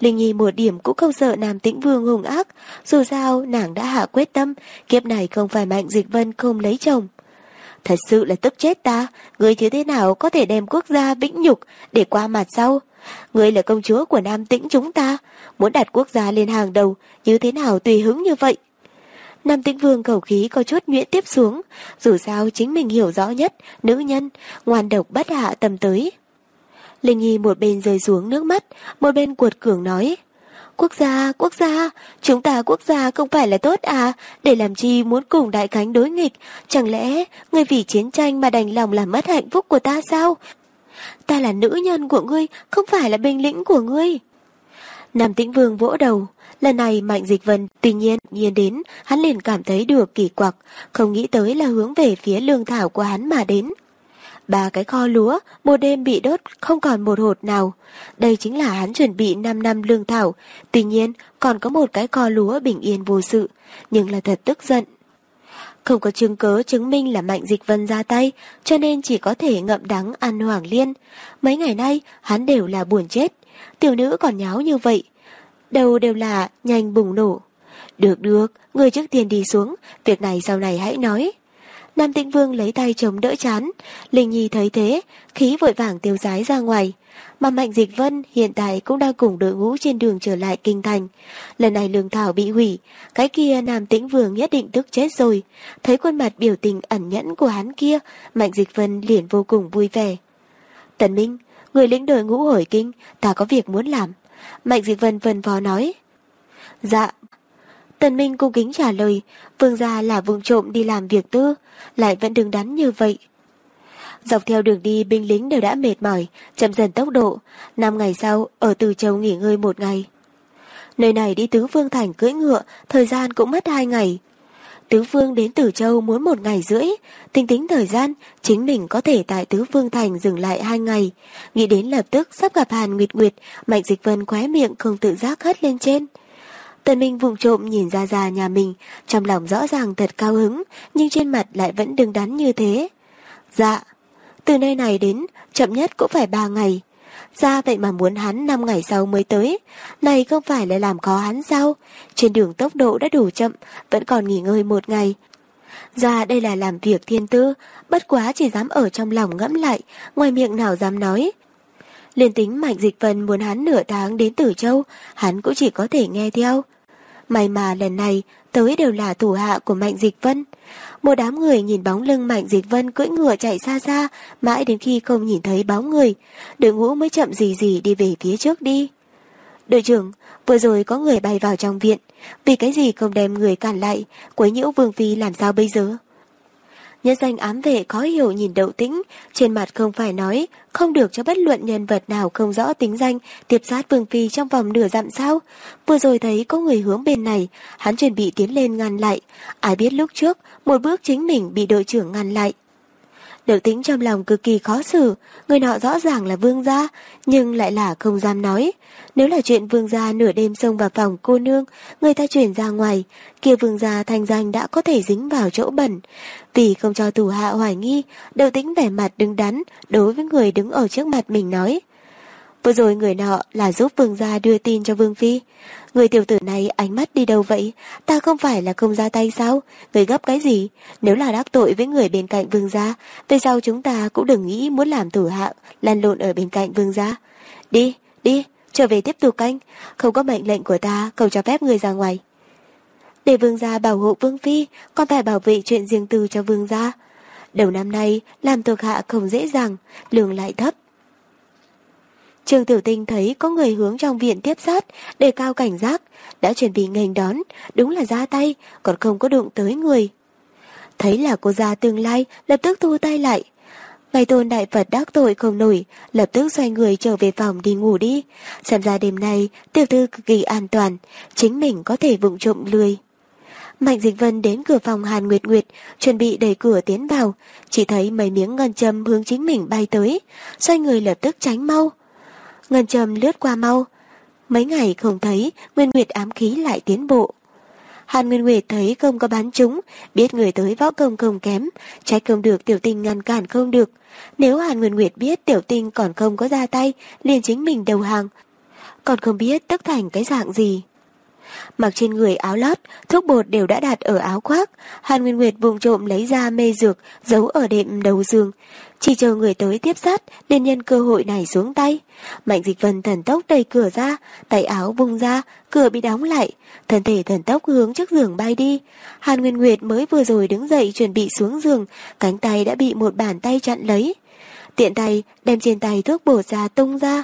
S1: Linh Nhi một điểm cũng không sợ Nam Tĩnh Vương hùng ác, dù sao nàng đã hạ quyết tâm, kiếp này không phải Mạnh Dịch Vân không lấy chồng. Thật sự là tức chết ta, người như thế nào có thể đem quốc gia vĩnh nhục để qua mặt sau? Người là công chúa của Nam Tĩnh chúng ta, muốn đặt quốc gia lên hàng đầu, như thế nào tùy hứng như vậy? Nam Tĩnh Vương cầu khí có chút nhuyễn tiếp xuống, dù sao chính mình hiểu rõ nhất, nữ nhân, ngoan độc bất hạ tầm tới. Linh Nhi một bên rơi xuống nước mắt, một bên cuột cường nói. Quốc gia, quốc gia, chúng ta quốc gia không phải là tốt à, để làm chi muốn cùng đại cánh đối nghịch, chẳng lẽ ngươi vì chiến tranh mà đành lòng làm mất hạnh phúc của ta sao? Ta là nữ nhân của ngươi, không phải là binh lĩnh của ngươi. Nam Tĩnh Vương vỗ đầu, lần này Mạnh Dịch Vân tuy nhiên nhiên đến, hắn liền cảm thấy được kỳ quặc, không nghĩ tới là hướng về phía lương thảo của hắn mà đến. Ba cái kho lúa, một đêm bị đốt không còn một hột nào. Đây chính là hắn chuẩn bị 5 năm lương thảo, tuy nhiên còn có một cái kho lúa bình yên vô sự, nhưng là thật tức giận. Không có chứng cớ chứng minh là Mạnh Dịch Vân ra tay, cho nên chỉ có thể ngậm đắng ăn hoàng liên. Mấy ngày nay, hắn đều là buồn chết. Tiểu nữ còn nháo như vậy. Đầu đều là nhanh bùng nổ. Được được, người trước tiên đi xuống, việc này sau này hãy nói. Nam Tĩnh Vương lấy tay chống đỡ chán, Linh Nhi thấy thế, khí vội vàng tiêu rái ra ngoài. Mà Mạnh Dịch Vân hiện tại cũng đang cùng đội ngũ trên đường trở lại kinh thành. Lần này lương thảo bị hủy, cái kia Nam Tĩnh Vương nhất định tức chết rồi. Thấy khuôn mặt biểu tình ẩn nhẫn của hắn kia, Mạnh Dịch Vân liền vô cùng vui vẻ. Tần Minh, người lĩnh đội ngũ hồi kinh, ta có việc muốn làm. Mạnh Dịch Vân vần vò nói. Dạ, Tần Minh cung kính trả lời, vương gia là vùng trộm đi làm việc tư, lại vẫn đứng đắn như vậy. Dọc theo đường đi binh lính đều đã mệt mỏi, chậm dần tốc độ, năm ngày sau ở Từ Châu nghỉ ngơi một ngày. Nơi này đi Tứ Vương Thành cưỡi ngựa, thời gian cũng mất hai ngày. Tứ Vương đến Tử Châu muốn một ngày rưỡi, tính tính thời gian, chính mình có thể tại Tứ Vương Thành dừng lại hai ngày. Nghĩ đến lập tức sắp gặp Hàn Nguyệt Nguyệt, Mạnh Dịch Vân khóe miệng không tự giác hất lên trên. Tần Minh vùng trộm nhìn ra ra nhà mình, trong lòng rõ ràng thật cao hứng, nhưng trên mặt lại vẫn đứng đắn như thế. Dạ, từ nơi này đến, chậm nhất cũng phải ba ngày. Ra vậy mà muốn hắn 5 ngày sau mới tới. Này không phải là làm khó hắn sao? Trên đường tốc độ đã đủ chậm, vẫn còn nghỉ ngơi một ngày. Ra đây là làm việc thiên tư, bất quá chỉ dám ở trong lòng ngẫm lại, ngoài miệng nào dám nói. Liên tính Mạnh Dịch Vân muốn hắn nửa tháng đến Tử Châu, hắn cũng chỉ có thể nghe theo. May mà lần này tới đều là thủ hạ của Mạnh Dịch Vân. Một đám người nhìn bóng lưng Mạnh Dịch Vân cưỡi ngựa chạy xa xa, mãi đến khi không nhìn thấy bóng người, đội ngũ mới chậm gì gì đi về phía trước đi. Đội trưởng, vừa rồi có người bay vào trong viện, vì cái gì không đem người cản lại, quấy nhiễu Vương Phi làm sao bây giờ? Nhân danh ám vệ khó hiểu nhìn đậu tĩnh, trên mặt không phải nói, không được cho bất luận nhân vật nào không rõ tính danh tiếp sát Vương Phi trong vòng nửa dặm sao. Vừa rồi thấy có người hướng bên này, hắn chuẩn bị tiến lên ngăn lại. Ai biết lúc trước, một bước chính mình bị đội trưởng ngăn lại. Đậu tính trong lòng cực kỳ khó xử, người nọ rõ ràng là vương gia, nhưng lại là không dám nói. Nếu là chuyện vương gia nửa đêm xông vào phòng cô nương, người ta chuyển ra ngoài, kia vương gia thanh danh đã có thể dính vào chỗ bẩn. Vì không cho thủ hạ hoài nghi, đầu tĩnh vẻ mặt đứng đắn đối với người đứng ở trước mặt mình nói. Vừa rồi người nọ là giúp vương gia đưa tin cho vương phi. Người tiểu tử này ánh mắt đi đâu vậy? Ta không phải là không ra tay sao? Người gấp cái gì? Nếu là đắc tội với người bên cạnh vương gia, về sau chúng ta cũng đừng nghĩ muốn làm thủ hạ, lăn lộn ở bên cạnh vương gia. Đi, đi, trở về tiếp tục canh. Không có mệnh lệnh của ta, không cho phép người ra ngoài. Để vương gia bảo hộ vương phi, còn phải bảo vệ chuyện riêng tư cho vương gia. Đầu năm nay, làm thuộc hạ không dễ dàng, lương lại thấp. Trương Tiểu Tinh thấy có người hướng trong viện tiếp sát, đề cao cảnh giác, đã chuẩn bị nghênh đón, đúng là ra tay, còn không có đụng tới người. Thấy là cô già tương lai, lập tức thu tay lại. Ngày tôn đại Phật đắc tội không nổi, lập tức xoay người trở về phòng đi ngủ đi. Xem ra đêm nay, tiểu thư cực kỳ an toàn, chính mình có thể vụng trộm lười. Mạnh Dịch Vân đến cửa phòng Hàn Nguyệt Nguyệt, chuẩn bị đẩy cửa tiến vào, chỉ thấy mấy miếng ngân châm hướng chính mình bay tới, xoay người lập tức tránh mau. Ngân châm lướt qua mau. Mấy ngày không thấy, Nguyên Nguyệt ám khí lại tiến bộ. Hàn Nguyên Nguyệt thấy không có bán chúng, biết người tới võ công không kém, trách không được tiểu tinh ngăn cản không được. Nếu Hàn Nguyên Nguyệt biết tiểu tinh còn không có ra tay, liền chính mình đầu hàng. Còn không biết tức thành cái dạng gì. Mặc trên người áo lót, thuốc bột đều đã đặt ở áo khoác. Hàn Nguyên Nguyệt vùng trộm lấy ra mê dược, giấu ở đệm đầu giường. Chỉ chờ người tới tiếp sát, nên nhân cơ hội này xuống tay. Mạnh dịch vân thần tốc đẩy cửa ra, tay áo vung ra, cửa bị đóng lại. Thân thể thần tốc hướng trước giường bay đi. Hàn Nguyên Nguyệt mới vừa rồi đứng dậy chuẩn bị xuống giường, cánh tay đã bị một bàn tay chặn lấy. Tiện tay đem trên tay thuốc bổ ra tung ra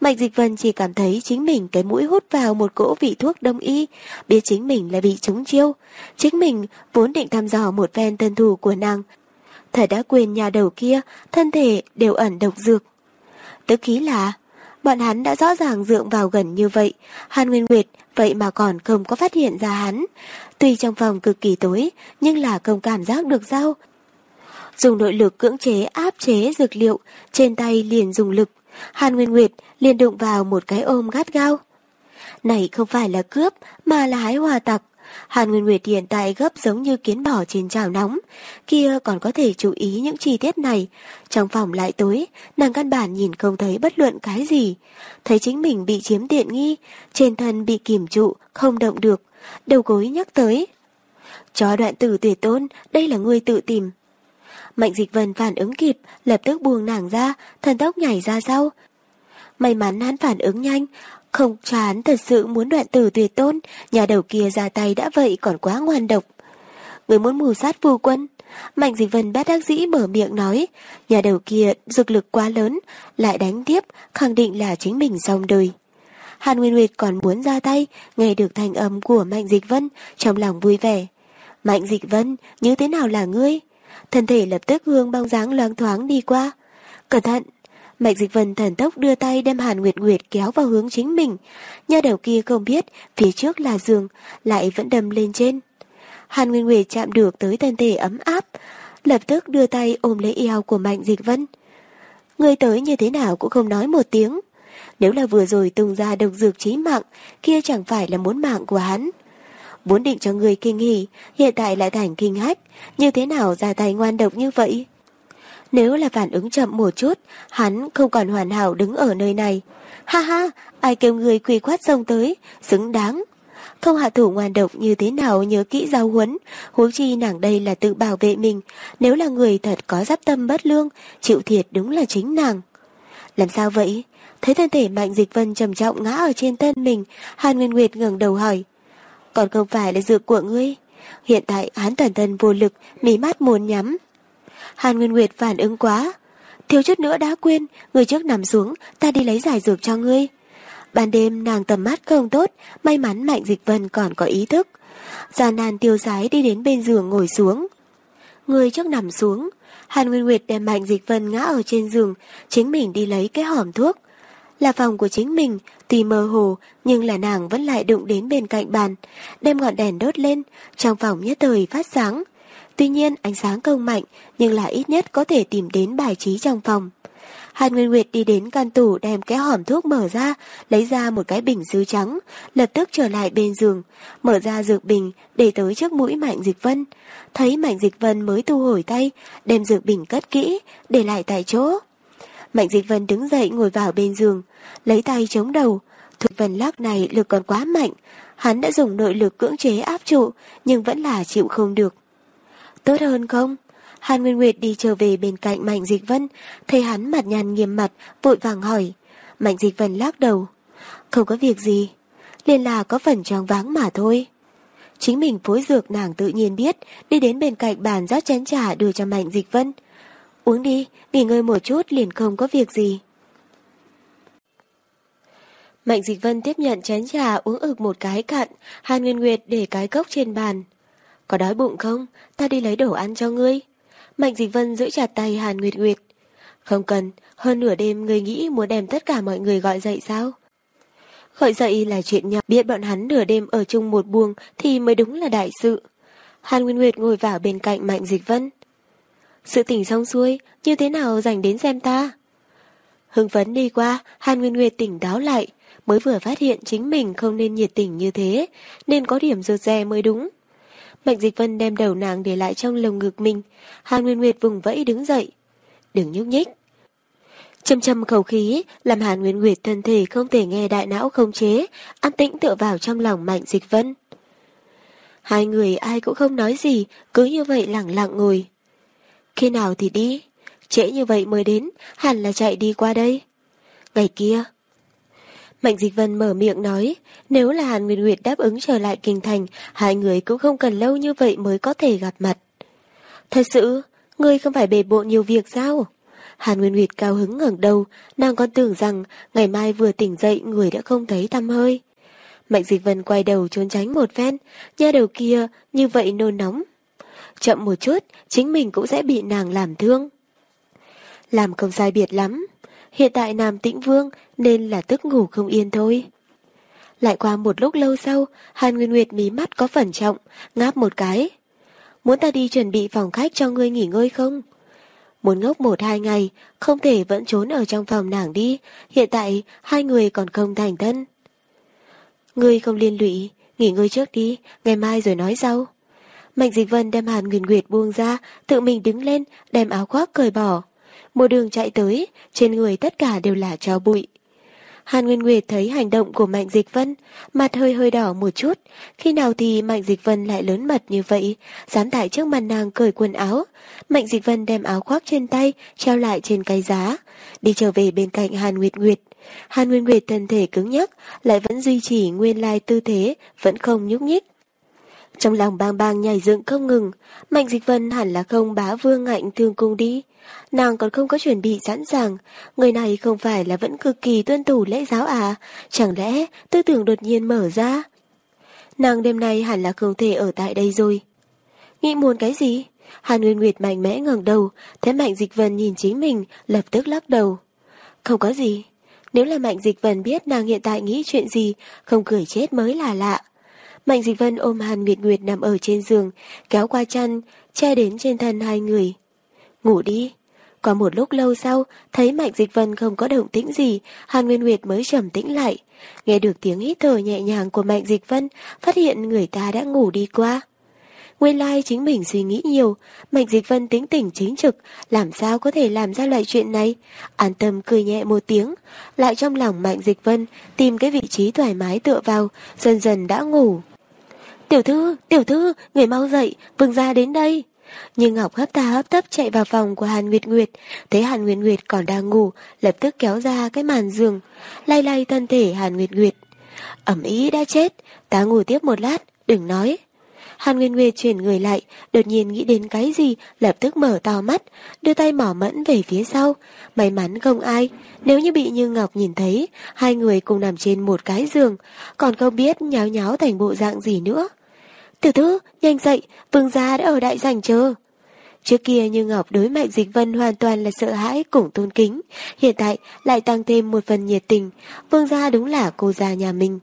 S1: mạch Dịch Vân chỉ cảm thấy chính mình cái mũi hút vào một cỗ vị thuốc đông y, biết chính mình là bị trúng chiêu. Chính mình vốn định thăm dò một ven tân thủ của nàng. Thật đã quên nhà đầu kia, thân thể đều ẩn độc dược. Tức khí là, bọn hắn đã rõ ràng dượng vào gần như vậy, Hàn Nguyên Nguyệt vậy mà còn không có phát hiện ra hắn. Tuy trong phòng cực kỳ tối, nhưng là không cảm giác được sao. Dùng nội lực cưỡng chế áp chế dược liệu, trên tay liền dùng lực. Hàn Nguyên Nguyệt liền đụng vào một cái ôm gắt gao. Này không phải là cướp, mà là hái hòa tặc. Hàn Nguyên Nguyệt hiện tại gấp giống như kiến bò trên chảo nóng. Kia còn có thể chú ý những chi tiết này. Trong phòng lại tối, nàng căn bản nhìn không thấy bất luận cái gì. Thấy chính mình bị chiếm tiện nghi, trên thân bị kìm trụ, không động được. Đầu gối nhắc tới. Chó đoạn tử tuyệt tôn, đây là ngươi tự tìm. Mạnh dịch vần phản ứng kịp, lập tức buông nàng ra, thần tốc nhảy ra sau. May mắn hắn phản ứng nhanh, không chán thật sự muốn đoạn tử tuyệt tôn, nhà đầu kia ra tay đã vậy còn quá ngoan độc. Người muốn mù sát vô quân. Mạnh dịch vân bát đắc dĩ mở miệng nói, nhà đầu kia dược lực quá lớn, lại đánh tiếp, khẳng định là chính mình xong đời. Hàn Nguyên Nguyệt còn muốn ra tay, nghe được thanh âm của Mạnh Dịch Vân, trong lòng vui vẻ. Mạnh Dịch Vân, như thế nào là ngươi? Thân thể lập tức hương bong dáng loáng thoáng đi qua. Cẩn thận! Mạnh Dịch Vân thần tốc đưa tay đem Hàn Nguyệt Nguyệt kéo vào hướng chính mình. Nhà đầu kia không biết, phía trước là giường, lại vẫn đâm lên trên. Hàn Nguyệt Nguyệt chạm được tới thân thể ấm áp, lập tức đưa tay ôm lấy eo của Mạnh Dịch Vân. Người tới như thế nào cũng không nói một tiếng. Nếu là vừa rồi tung ra độc dược chí mạng, kia chẳng phải là muốn mạng của hắn. Vốn định cho người kinh hỉ, hiện tại lại thành kinh hách, như thế nào ra tay ngoan độc như vậy? Nếu là phản ứng chậm một chút, hắn không còn hoàn hảo đứng ở nơi này. Ha ha, ai kêu người quỳ quát sông tới, xứng đáng. Không hạ thủ ngoan độc như thế nào nhớ kỹ giao huấn, huống chi nàng đây là tự bảo vệ mình, nếu là người thật có giáp tâm bất lương, chịu thiệt đúng là chính nàng. Làm sao vậy? Thấy thân thể Mạnh Dịch Vân trầm trọng ngã ở trên thân mình, Hàn Nguyên Nguyệt ngẩng đầu hỏi. Còn không phải là dược của ngươi. Hiện tại hắn toàn thân vô lực, mí mắt muốn nhắm. Hàn Nguyên Nguyệt phản ứng quá. Thiếu chút nữa đã quên, người trước nằm xuống, ta đi lấy giải dược cho ngươi. Ban đêm nàng tầm mắt không tốt, may mắn Mạnh Dịch Vân còn có ý thức. Già nàn tiêu sái đi đến bên giường ngồi xuống. Người trước nằm xuống, Hàn Nguyên Nguyệt đem Mạnh Dịch Vân ngã ở trên giường, chính mình đi lấy cái hòm thuốc. Là phòng của chính mình, tuy mơ hồ, nhưng là nàng vẫn lại đụng đến bên cạnh bàn, đem ngọn đèn đốt lên, trong phòng nhất thời phát sáng. Tuy nhiên ánh sáng không mạnh, nhưng là ít nhất có thể tìm đến bài trí trong phòng. Hàn Nguyên Nguyệt đi đến căn tủ đem cái hòm thuốc mở ra, lấy ra một cái bình sứ trắng, lập tức trở lại bên giường, mở ra dược bình để tới trước mũi Mạnh Dịch Vân. Thấy Mạnh Dịch Vân mới thu hồi tay, đem dược bình cất kỹ, để lại tại chỗ. Mạnh Dịch Vân đứng dậy ngồi vào bên giường, lấy tay chống đầu. Thuật vân lắc này lực còn quá mạnh, hắn đã dùng nội lực cưỡng chế áp trụ, nhưng vẫn là chịu không được. Tốt hơn không? Hàn Nguyên Nguyệt đi trở về bên cạnh Mạnh Dịch Vân, thấy hắn mặt nhàn nghiêm mặt, vội vàng hỏi. Mạnh Dịch Vân lắc đầu. Không có việc gì, liền là có phần choáng váng mà thôi. Chính mình phối dược nàng tự nhiên biết, đi đến bên cạnh bàn rót chén trà đưa cho Mạnh Dịch Vân. Uống đi, nghỉ ngơi một chút liền không có việc gì. Mạnh Dịch Vân tiếp nhận chén trà uống ực một cái cạn, Hàn Nguyên Nguyệt để cái cốc trên bàn. Có đói bụng không? Ta đi lấy đồ ăn cho ngươi. Mạnh Dịch Vân giữ chặt tay Hàn Nguyệt Nguyệt. Không cần, hơn nửa đêm người nghĩ muốn đem tất cả mọi người gọi dậy sao? Gọi dậy là chuyện nhỏ, biết bọn hắn nửa đêm ở chung một buồng thì mới đúng là đại sự. Hàn Nguyên Nguyệt ngồi vào bên cạnh Mạnh Dịch Vân. Sự tỉnh xong xuôi, như thế nào dành đến xem ta? Hưng phấn đi qua, Hàn Nguyên Nguyệt tỉnh táo lại, mới vừa phát hiện chính mình không nên nhiệt tình như thế, nên có điểm rụt rè mới đúng. Mạnh Dịch Vân đem đầu nàng để lại trong lồng ngực mình, Hàn Nguyên Nguyệt vùng vẫy đứng dậy. Đừng nhúc nhích. Châm châm khẩu khí, làm Hàn Nguyên Nguyệt thân thể không thể nghe đại não không chế, an tĩnh tựa vào trong lòng Mạnh Dịch Vân. Hai người ai cũng không nói gì, cứ như vậy lặng lặng ngồi. Khi nào thì đi? Trễ như vậy mới đến, hẳn là chạy đi qua đây. Ngày kia. Mạnh Dịch Vân mở miệng nói, nếu là Hàn Nguyên Nguyệt đáp ứng trở lại kinh thành, hai người cũng không cần lâu như vậy mới có thể gặp mặt. Thật sự, ngươi không phải bề bộ nhiều việc sao? Hàn Nguyên Nguyệt cao hứng ngẩng đầu, nàng còn tưởng rằng ngày mai vừa tỉnh dậy người đã không thấy tăm hơi. Mạnh Dịch Vân quay đầu trốn tránh một phen, nha đầu kia như vậy nôn nóng. Chậm một chút, chính mình cũng sẽ bị nàng làm thương. Làm không sai biệt lắm, hiện tại Nam Tĩnh Vương nên là tức ngủ không yên thôi. Lại qua một lúc lâu sau, Hàn Nguyên Nguyệt mí mắt có phần trọng, ngáp một cái. Muốn ta đi chuẩn bị phòng khách cho ngươi nghỉ ngơi không? Muốn ngốc một hai ngày, không thể vẫn trốn ở trong phòng nàng đi, hiện tại hai người còn không thành thân. Ngươi không liên lụy, nghỉ ngơi trước đi, ngày mai rồi nói sau. Mạnh Dịch Vân đem Hàn Nguyên Nguyệt buông ra, tự mình đứng lên, đem áo khoác cởi bỏ. Một đường chạy tới, trên người tất cả đều là cho bụi. Hàn Nguyên Nguyệt thấy hành động của Mạnh Dịch Vân, mặt hơi hơi đỏ một chút, khi nào thì Mạnh Dịch Vân lại lớn mật như vậy, dám tại trước mặt nàng cởi quần áo. Mạnh Dịch Vân đem áo khoác trên tay, treo lại trên cái giá, đi trở về bên cạnh Hàn Nguyệt Nguyệt. Hàn Nguyên Nguyệt thân thể cứng nhắc, lại vẫn duy trì nguyên lai tư thế, vẫn không nhúc nhích. Trong lòng bang bang nhảy dựng không ngừng, Mạnh Dịch Vân hẳn là không bá vương ngạnh thương cung đi. Nàng còn không có chuẩn bị sẵn sàng, người này không phải là vẫn cực kỳ tuân thủ lễ giáo à, chẳng lẽ tư tưởng đột nhiên mở ra? Nàng đêm nay hẳn là không thể ở tại đây rồi. Nghĩ muốn cái gì? Hàn Nguyên Nguyệt mạnh mẽ ngẩng đầu, thấy Mạnh Dịch Vân nhìn chính mình, lập tức lắc đầu. Không có gì. Nếu là Mạnh Dịch Vân biết nàng hiện tại nghĩ chuyện gì, không cười chết mới là lạ. Mạnh Dịch Vân ôm Hàn Nguyệt Nguyệt nằm ở trên giường, kéo qua chăn, che đến trên thân hai người. Ngủ đi. Qua một lúc lâu sau, thấy Mạnh Dịch Vân không có động tĩnh gì, Hàn Nguyên Nguyệt mới trầm tĩnh lại. Nghe được tiếng hít thở nhẹ nhàng của Mạnh Dịch Vân, phát hiện người ta đã ngủ đi qua. Nguyên lai like chính mình suy nghĩ nhiều, Mạnh Dịch Vân tính tỉnh chính trực, làm sao có thể làm ra loại chuyện này? An tâm cười nhẹ một tiếng, lại trong lòng Mạnh Dịch Vân tìm cái vị trí thoải mái tựa vào, dần dần đã ngủ. Tiểu thư, tiểu thư, người mau dậy, vương gia đến đây. Nhưng Ngọc hấp ta hấp tấp chạy vào phòng của Hàn Nguyệt Nguyệt, thấy Hàn Nguyệt Nguyệt còn đang ngủ, lập tức kéo ra cái màn giường, lay lay thân thể Hàn Nguyệt Nguyệt. Ẩm ý đã chết, ta ngủ tiếp một lát, đừng nói. Hàn Nguyên Nguyệt chuyển người lại, đột nhiên nghĩ đến cái gì, lập tức mở to mắt, đưa tay mỏ mẫn về phía sau. May mắn không ai, nếu như bị Như Ngọc nhìn thấy, hai người cùng nằm trên một cái giường, còn không biết nháo nháo thành bộ dạng gì nữa. Tiểu thư, nhanh dậy, vương gia đã ở đại sảnh chờ. Trước kia Như Ngọc đối Mạnh Dịch Vân hoàn toàn là sợ hãi cùng tôn kính, hiện tại lại tăng thêm một phần nhiệt tình, vương gia đúng là cô gia nhà mình.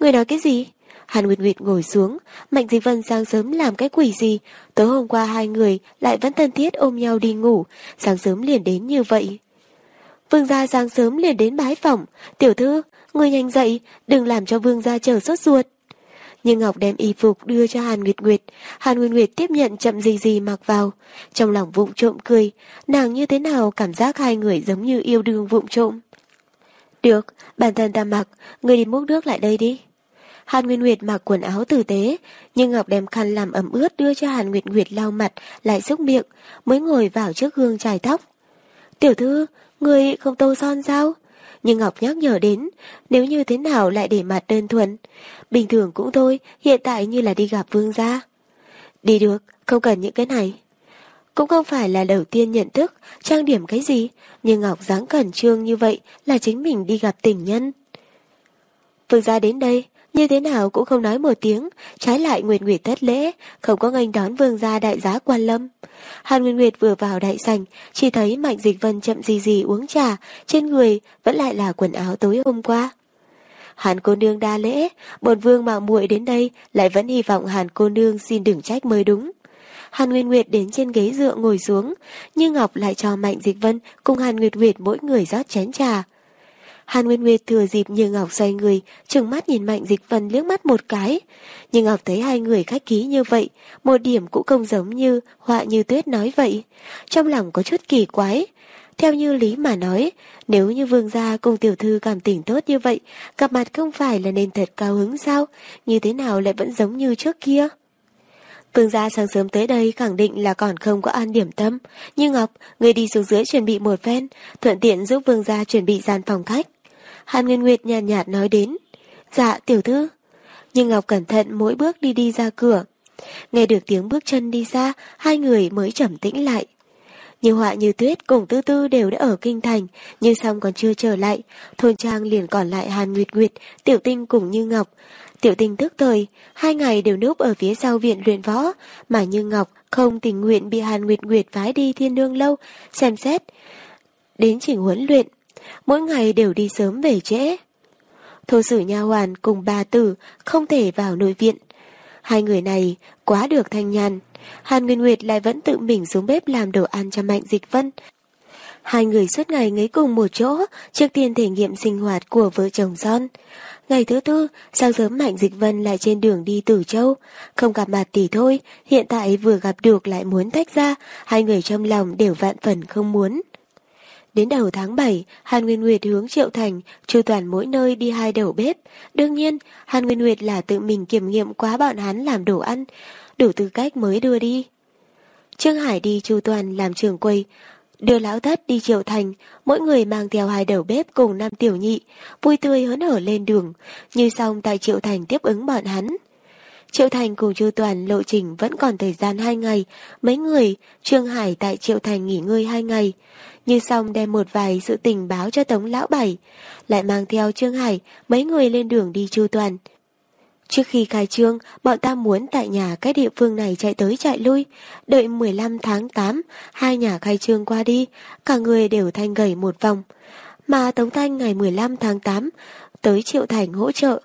S1: Người nói cái gì? Hàn Nguyệt Nguyệt ngồi xuống, Mạnh Dịch Vân sáng sớm làm cái quỷ gì, tối hôm qua hai người lại vẫn thân thiết ôm nhau đi ngủ, sáng sớm liền đến như vậy. Vương gia sáng sớm liền đến bái phòng, tiểu thư, người nhanh dậy, đừng làm cho vương gia chờ sốt ruột. Nhưng Ngọc đem y phục đưa cho Hàn Nguyệt Nguyệt, Hàn Nguyệt Nguyệt tiếp nhận chậm gì gì mặc vào, trong lòng vụng trộm cười, nàng như thế nào cảm giác hai người giống như yêu đương vụng trộm. Được, bản thân ta mặc, người đi múc nước lại đây đi. Hàn Nguyên Nguyệt mặc quần áo tử tế, nhưng Ngọc đem khăn làm ẩm ướt đưa cho Hàn Nguyệt Nguyệt lau mặt, lại xúc miệng, mới ngồi vào trước gương chải tóc. Tiểu thư, người không tô son sao? Nhưng Ngọc nhắc nhở đến, nếu như thế nào lại để mặt đơn thuần. Bình thường cũng thôi, hiện tại như là đi gặp vương gia. Đi được, không cần những cái này. Cũng không phải là đầu tiên nhận thức, trang điểm cái gì, nhưng Ngọc dáng cẩn trương như vậy là chính mình đi gặp tình nhân. Vương gia đến đây, như thế nào cũng không nói một tiếng, trái lại Nguyệt Nguyệt thất lễ, không có ngành đón vương gia đại giá quan lâm. Hàn Nguyệt Nguyệt vừa vào đại sảnh, chỉ thấy Mạnh Dịch Vân chậm gì gì uống trà, trên người vẫn lại là quần áo tối hôm qua. Hàn cô nương đa lễ, bồn vương mạo muội đến đây, lại vẫn hy vọng Hàn cô nương xin đừng trách mới đúng. Hàn Nguyên Nguyệt đến trên ghế dựa ngồi xuống, như Ngọc lại cho Mạnh Dịch Vân cùng Hàn Nguyệt Nguyệt mỗi người rót chén trà. Hàn Nguyên Nguyệt thừa dịp Như Ngọc xoay người, trừng mắt nhìn Mạnh Dịch Vân liếc mắt một cái. Nhưng Ngọc thấy hai người khách ký như vậy, một điểm cũng không giống như họa như tuyết nói vậy. Trong lòng có chút kỳ quái. Theo như lý mà nói, nếu như vương gia cùng tiểu thư cảm tình tốt như vậy, gặp mặt không phải là nên thật cao hứng sao? Như thế nào lại vẫn giống như trước kia? Vương gia sáng sớm tới đây khẳng định là còn không có an điểm tâm. Như Ngọc, người đi xuống dưới chuẩn bị một phen, thuận tiện giúp vương gia chuẩn bị gian phòng khách. Hàn Nguyên Nguyệt nhàn nhạt, nhạt nói đến. Dạ, tiểu thư. Nhưng Ngọc cẩn thận mỗi bước đi đi ra cửa. Nghe được tiếng bước chân đi xa, hai người mới trầm tĩnh lại. Như họa như tuyết cùng tư tư đều đã ở kinh thành, nhưng xong còn chưa trở lại. Thôn trang liền còn lại Hàn Nguyệt Nguyệt, tiểu tinh cùng Như Ngọc. Tiểu tinh tức thời, hai ngày đều núp ở phía sau viện luyện võ, mà Như Ngọc không tình nguyện bị Hàn Nguyệt Nguyệt phái đi thiên đương lâu, xem xét. Đến chỉnh huấn luyện, mỗi ngày đều đi sớm về trễ. Thô sử nha hoàn cùng bà tử không thể vào nội viện. Hai người này quá được thanh nhàn. Hàn Nguyên Nguyệt lại vẫn tự mình xuống bếp làm đồ ăn cho Mạnh Dịch Vân. Hai người suốt ngày ngấy cùng một chỗ, trước tiên thể nghiệm sinh hoạt của vợ chồng son. Ngày thứ tư, sáng sớm Mạnh Dịch Vân lại trên đường đi Tử Châu. Không gặp mặt thì thôi, hiện tại vừa gặp được lại muốn tách ra, hai người trong lòng đều vạn phần không muốn. Đến đầu tháng 7, Hàn Nguyên Nguyệt hướng Triệu Thành, Chu Toàn mỗi nơi đi hai đầu bếp. Đương nhiên, Hàn Nguyên Nguyệt là tự mình kiểm nghiệm quá bọn hắn làm đồ ăn, đủ tư cách mới đưa đi. Trương Hải đi Chu Toàn làm trường quầy, đưa lão thất đi Triệu Thành, mỗi người mang theo hai đầu bếp cùng năm tiểu nhị, vui tươi hớn hở lên đường, như xong tại Triệu Thành tiếp ứng bọn hắn. Triệu Thành cùng Chu Toàn lộ trình vẫn còn thời gian hai ngày, mấy người, Trương Hải tại Triệu Thành nghỉ ngơi hai ngày. Như xong đem một vài sự tình báo cho Tống Lão Bảy, lại mang theo Trương Hải, mấy người lên đường đi Chu Toàn. Trước khi khai trương, bọn ta muốn tại nhà cái địa phương này chạy tới chạy lui. Đợi 15 tháng 8, hai nhà khai trương qua đi, cả người đều thanh gầy một vòng. Mà Tống Thanh ngày 15 tháng 8 tới Triệu Thành hỗ trợ.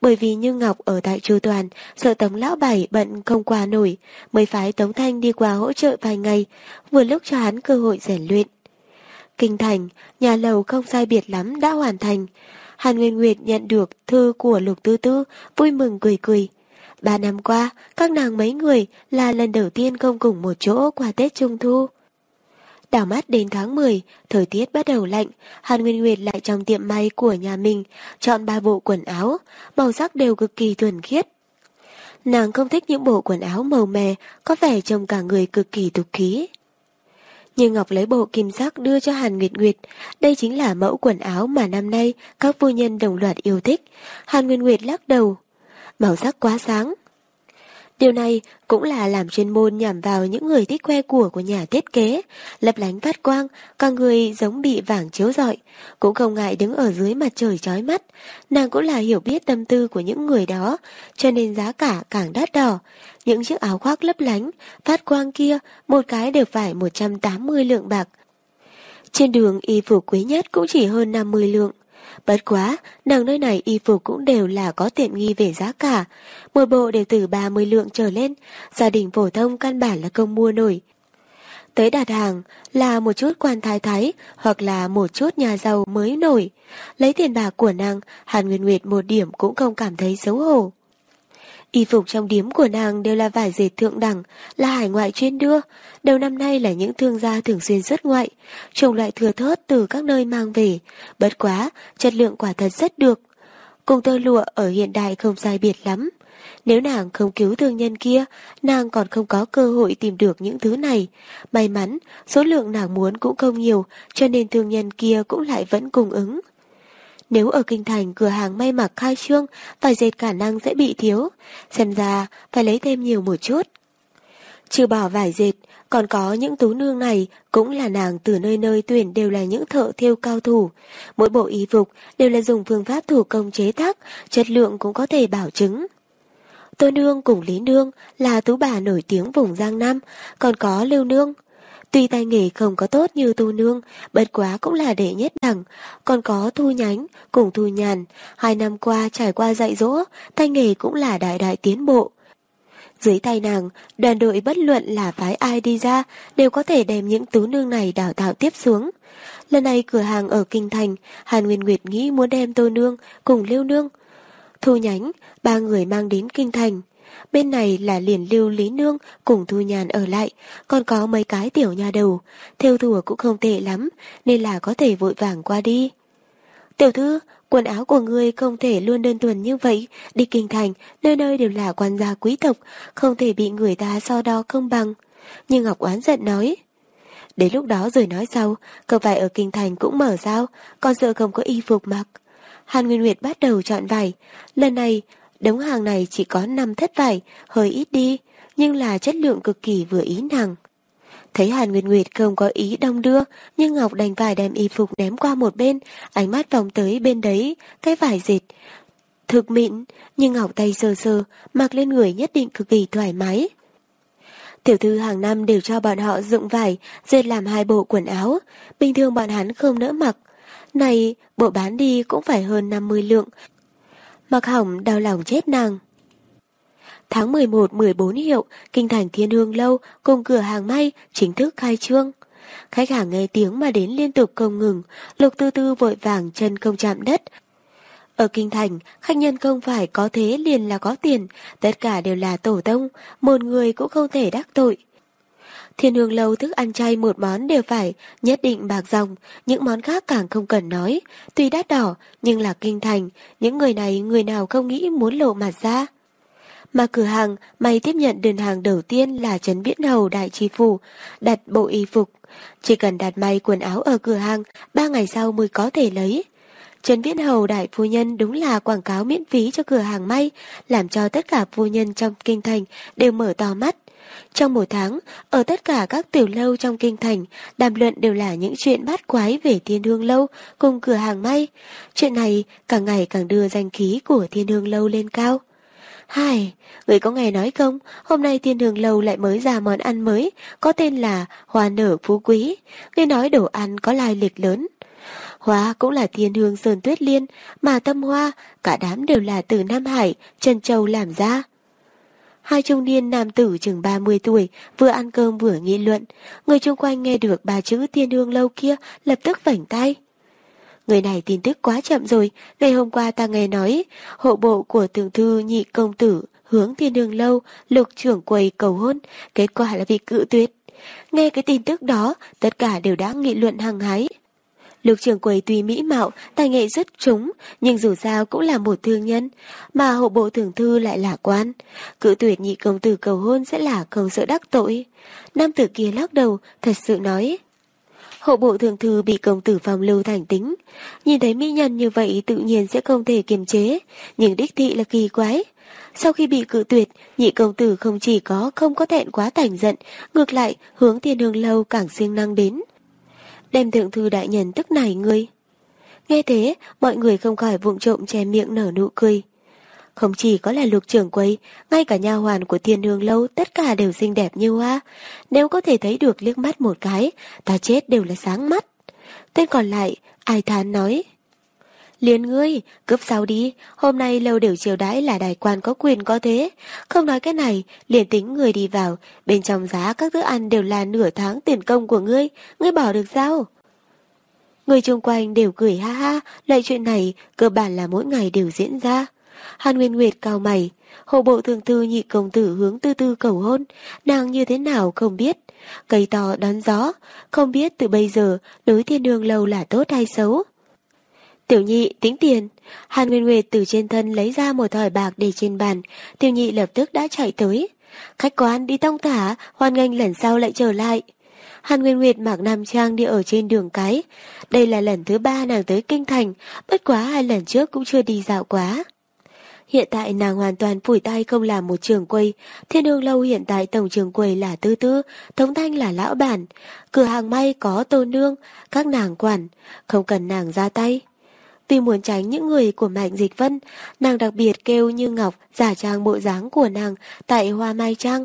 S1: Bởi vì Như Ngọc ở tại Chu Toàn, sợ Tống Lão Bảy bận không qua nổi, mới phái Tống Thanh đi qua hỗ trợ vài ngày, vừa lúc cho hắn cơ hội rèn luyện. Kinh thành, nhà lầu không sai biệt lắm đã hoàn thành. Hàn Nguyên Nguyệt nhận được thư của Lục Tư Tư, vui mừng cười cười. Ba năm qua, các nàng mấy người là lần đầu tiên không cùng một chỗ qua Tết Trung Thu. Đảo mắt đến tháng 10, thời tiết bắt đầu lạnh, Hàn Nguyên Nguyệt lại trong tiệm may của nhà mình, chọn ba bộ quần áo, màu sắc đều cực kỳ thuần khiết. Nàng không thích những bộ quần áo màu mè, có vẻ trông cả người cực kỳ tục khí. Như Ngọc lấy bộ kim sắc đưa cho Hàn Nguyệt Nguyệt. Đây chính là mẫu quần áo mà năm nay các phu nhân đồng loạt yêu thích. Hàn Nguyệt Nguyệt lắc đầu. Màu sắc quá sáng, Điều này cũng là làm chuyên môn nhằm vào những người thích khoe của của nhà thiết kế, lấp lánh phát quang, cả người giống bị vàng chiếu rọi, cũng không ngại đứng ở dưới mặt trời chói mắt. Nàng cũng là hiểu biết tâm tư của những người đó, cho nên giá cả càng đắt đỏ. Những chiếc áo khoác lấp lánh, phát quang kia, một cái đều phải 180 lượng bạc. Trên đường y phục quý nhất cũng chỉ hơn 50 lượng. Bất quá, nàng nơi này y phục cũng đều là có tiện nghi về giá cả. Một bộ đều từ 30 lượng trở lên, gia đình phổ thông căn bản là không mua nổi. Tới đặt hàng là một chút quan thái thái hoặc là một chút nhà giàu mới nổi. Lấy tiền bạc của nàng, Hàn Nguyên Nguyệt một điểm cũng không cảm thấy xấu hổ. Y phục trong điếm của nàng đều là vải dệt thượng đẳng, là hải ngoại chuyên đưa. Đầu năm nay là những thương gia thường xuyên xuất ngoại, trồng loại thừa thớt từ các nơi mang về. Bất quá, chất lượng quả thật rất được. Cùng tơ lụa ở hiện đại không sai biệt lắm. Nếu nàng không cứu thương nhân kia, nàng còn không có cơ hội tìm được những thứ này. May mắn, số lượng nàng muốn cũng không nhiều, cho nên thương nhân kia cũng lại vẫn cung ứng. Nếu ở kinh thành cửa hàng may mặc khai trương, vải dệt khả năng sẽ bị thiếu. Xem ra phải lấy thêm nhiều một chút. Trừ bỏ vải dệt, còn có những tú nương này cũng là nàng từ nơi nơi tuyển đều là những thợ thiêu cao thủ. Mỗi bộ y phục đều là dùng phương pháp thủ công chế tác, chất lượng cũng có thể bảo chứng. Tô Nương cùng Lý Nương là tú bà nổi tiếng vùng Giang Nam, còn có Lưu Nương. Tuy tay nghề không có tốt như tu nương, bất quá cũng là đệ nhất đẳng, còn có thu nhánh, cùng thu nhàn. Hai năm qua trải qua dạy dỗ, tay nghề cũng là đại đại tiến bộ. Dưới tay nàng, đoàn đội bất luận là phái ai đi ra, đều có thể đem những tú nương này đào tạo tiếp xuống. Lần này cửa hàng ở Kinh Thành, Hàn Nguyên Nguyệt nghĩ muốn đem Tô Nương cùng lưu Nương. Thu nhánh, ba người mang đến Kinh Thành. Bên này là liền lưu Lý Nương cùng Thu Nhàn ở lại, còn có mấy cái tiểu nhà đầu. Theo thùa cũng không tệ lắm, nên là có thể vội vàng qua đi. Tiểu thư, quần áo của ngươi không thể luôn đơn thuần như vậy. Đi kinh thành, nơi nơi đều là quan gia quý tộc, không thể bị người ta so đo không bằng. Nhưng Ngọc oán giận nói. Đến lúc đó rồi nói sau, cờ vải ở kinh thành cũng mở sao, còn sợ không có y phục mặc. Hàn Nguyên Nguyệt bắt đầu chọn vải. Lần này, Đống hàng này chỉ có 5 thất vải, hơi ít đi, nhưng là chất lượng cực kỳ vừa ý nàng. Thấy Hàn Nguyệt Nguyệt không có ý đông đưa, nhưng Ngọc đành vải đem y phục ném qua một bên, ánh mắt vòng tới bên đấy, cái vải dệt. Thực mịn, nhưng Ngọc tay sơ sơ, mặc lên người nhất định cực kỳ thoải mái. Tiểu thư hàng năm đều cho bọn họ dựng vải, dệt làm hai bộ quần áo, bình thường bọn hắn không nỡ mặc. Này, bộ bán đi cũng phải hơn 50 lượng, Mặc hỏng đau lòng chết nàng. Tháng 11-14 hiệu, kinh thành thiên hương lâu cùng cửa hàng may chính thức khai trương. Khách hàng nghe tiếng mà đến liên tục không ngừng, lục tư tư vội vàng chân không chạm đất. Ở kinh thành, khách nhân không phải có thế liền là có tiền, tất cả đều là tổ tông, một người cũng không thể đắc tội. Thiên hương lâu thức ăn chay một món đều phải nhất định bạc dòng, những món khác càng không cần nói. Tuy đắt đỏ, nhưng là kinh thành, những người này người nào không nghĩ muốn lộ mặt ra. Mà cửa hàng may tiếp nhận đơn hàng đầu tiên là Trấn Viễn Hầu Đại tri Phủ, đặt bộ y phục. Chỉ cần đặt may quần áo ở cửa hàng, ba ngày sau mới có thể lấy. Trấn Viễn Hầu Đại Phu Nhân đúng là quảng cáo miễn phí cho cửa hàng may, làm cho tất cả phu nhân trong kinh thành đều mở to mắt. Trong một tháng, ở tất cả các tiểu lâu trong kinh thành, đàm luận đều là những chuyện bát quái về thiên hương lâu cùng cửa hàng may. Chuyện này càng ngày càng đưa danh khí của thiên hương lâu lên cao. Hai, người có nghe nói không, hôm nay thiên hương lâu lại mới ra món ăn mới, có tên là hoa nở phú quý. Nghe nói đồ ăn có lai lịch lớn. Hoa cũng là thiên hương sơn tuyết liên, mà tâm hoa, cả đám đều là từ Nam Hải, Trần Châu làm ra. Hai trung niên nam tử chừng 30 tuổi vừa ăn cơm vừa nghị luận. Người chung quanh nghe được ba chữ thiên hương lâu kia, lập tức vảnh tay. Người này tin tức quá chậm rồi. Ngày hôm qua ta nghe nói, hộ bộ của tường thư nhị công tử hướng thiên hương lâu, lục trưởng quầy cầu hôn. Kết quả là bị cự tuyệt. Nghe cái tin tức đó, tất cả đều đã nghị luận hăng hái. Lục trường quầy tuy mỹ mạo, tài nghệ rất trúng, nhưng dù sao cũng là một thương nhân, mà hộ bộ thường thư lại là quan. Cự tuyệt nhị công tử cầu hôn sẽ là không sợ đắc tội. Nam tử kia lắc đầu, thật sự nói. Hộ bộ thường thư bị công tử phòng lưu thành tính. Nhìn thấy mỹ nhân như vậy tự nhiên sẽ không thể kiềm chế, nhưng đích thị là kỳ quái. Sau khi bị cự tuyệt, nhị công tử không chỉ có không có thẹn quá thành giận, ngược lại hướng thiên hương lâu càng siêng năng đến. Đem thượng thư đại nhân tức nảy người. Nghe thế, mọi người không khỏi vụng trộm che miệng nở nụ cười. Không chỉ có là lục trưởng quầy, ngay cả nha hoàn của thiên hương lâu tất cả đều xinh đẹp như hoa. Nếu có thể thấy được liếc mắt một cái, ta chết đều là sáng mắt. Tên còn lại, ai thán nói. Liên ngươi, cướp sau đi, hôm nay lâu đều chiều đãi là đại quan có quyền có thế. Không nói cái này, liền tính người đi vào, bên trong giá các thức ăn đều là nửa tháng tiền công của ngươi, ngươi bỏ được sao? Người chung quanh đều cười ha ha, loại chuyện này cơ bản là mỗi ngày đều diễn ra. Hàn Nguyên Nguyệt cao mày, hộ bộ thường thư nhị công tử hướng tư tư cầu hôn, nàng như thế nào không biết. Cây to đón gió, không biết từ bây giờ đối thiên đường lâu là tốt hay xấu. Tiểu nhị tính tiền, Hàn Nguyên Nguyệt từ trên thân lấy ra một thỏi bạc để trên bàn, tiểu nhị lập tức đã chạy tới. Khách quan đi tông thả, hoan nghênh lần sau lại trở lại. Hàn Nguyên Nguyệt mặc nam trang đi ở trên đường cái. Đây là lần thứ ba nàng tới kinh thành, bất quá hai lần trước cũng chưa đi dạo quá. Hiện tại nàng hoàn toàn phủi tay không làm một trường quầy. Thiên hương lâu hiện tại tổng trường quầy là tư tư, thống thanh là lão bản. Cửa hàng may có tô nương, các nàng quản, không cần nàng ra tay. Vì muốn tránh những người của Mạnh Dịch Vân, nàng đặc biệt kêu Như Ngọc giả trang bộ dáng của nàng tại Hoa Mai Trang,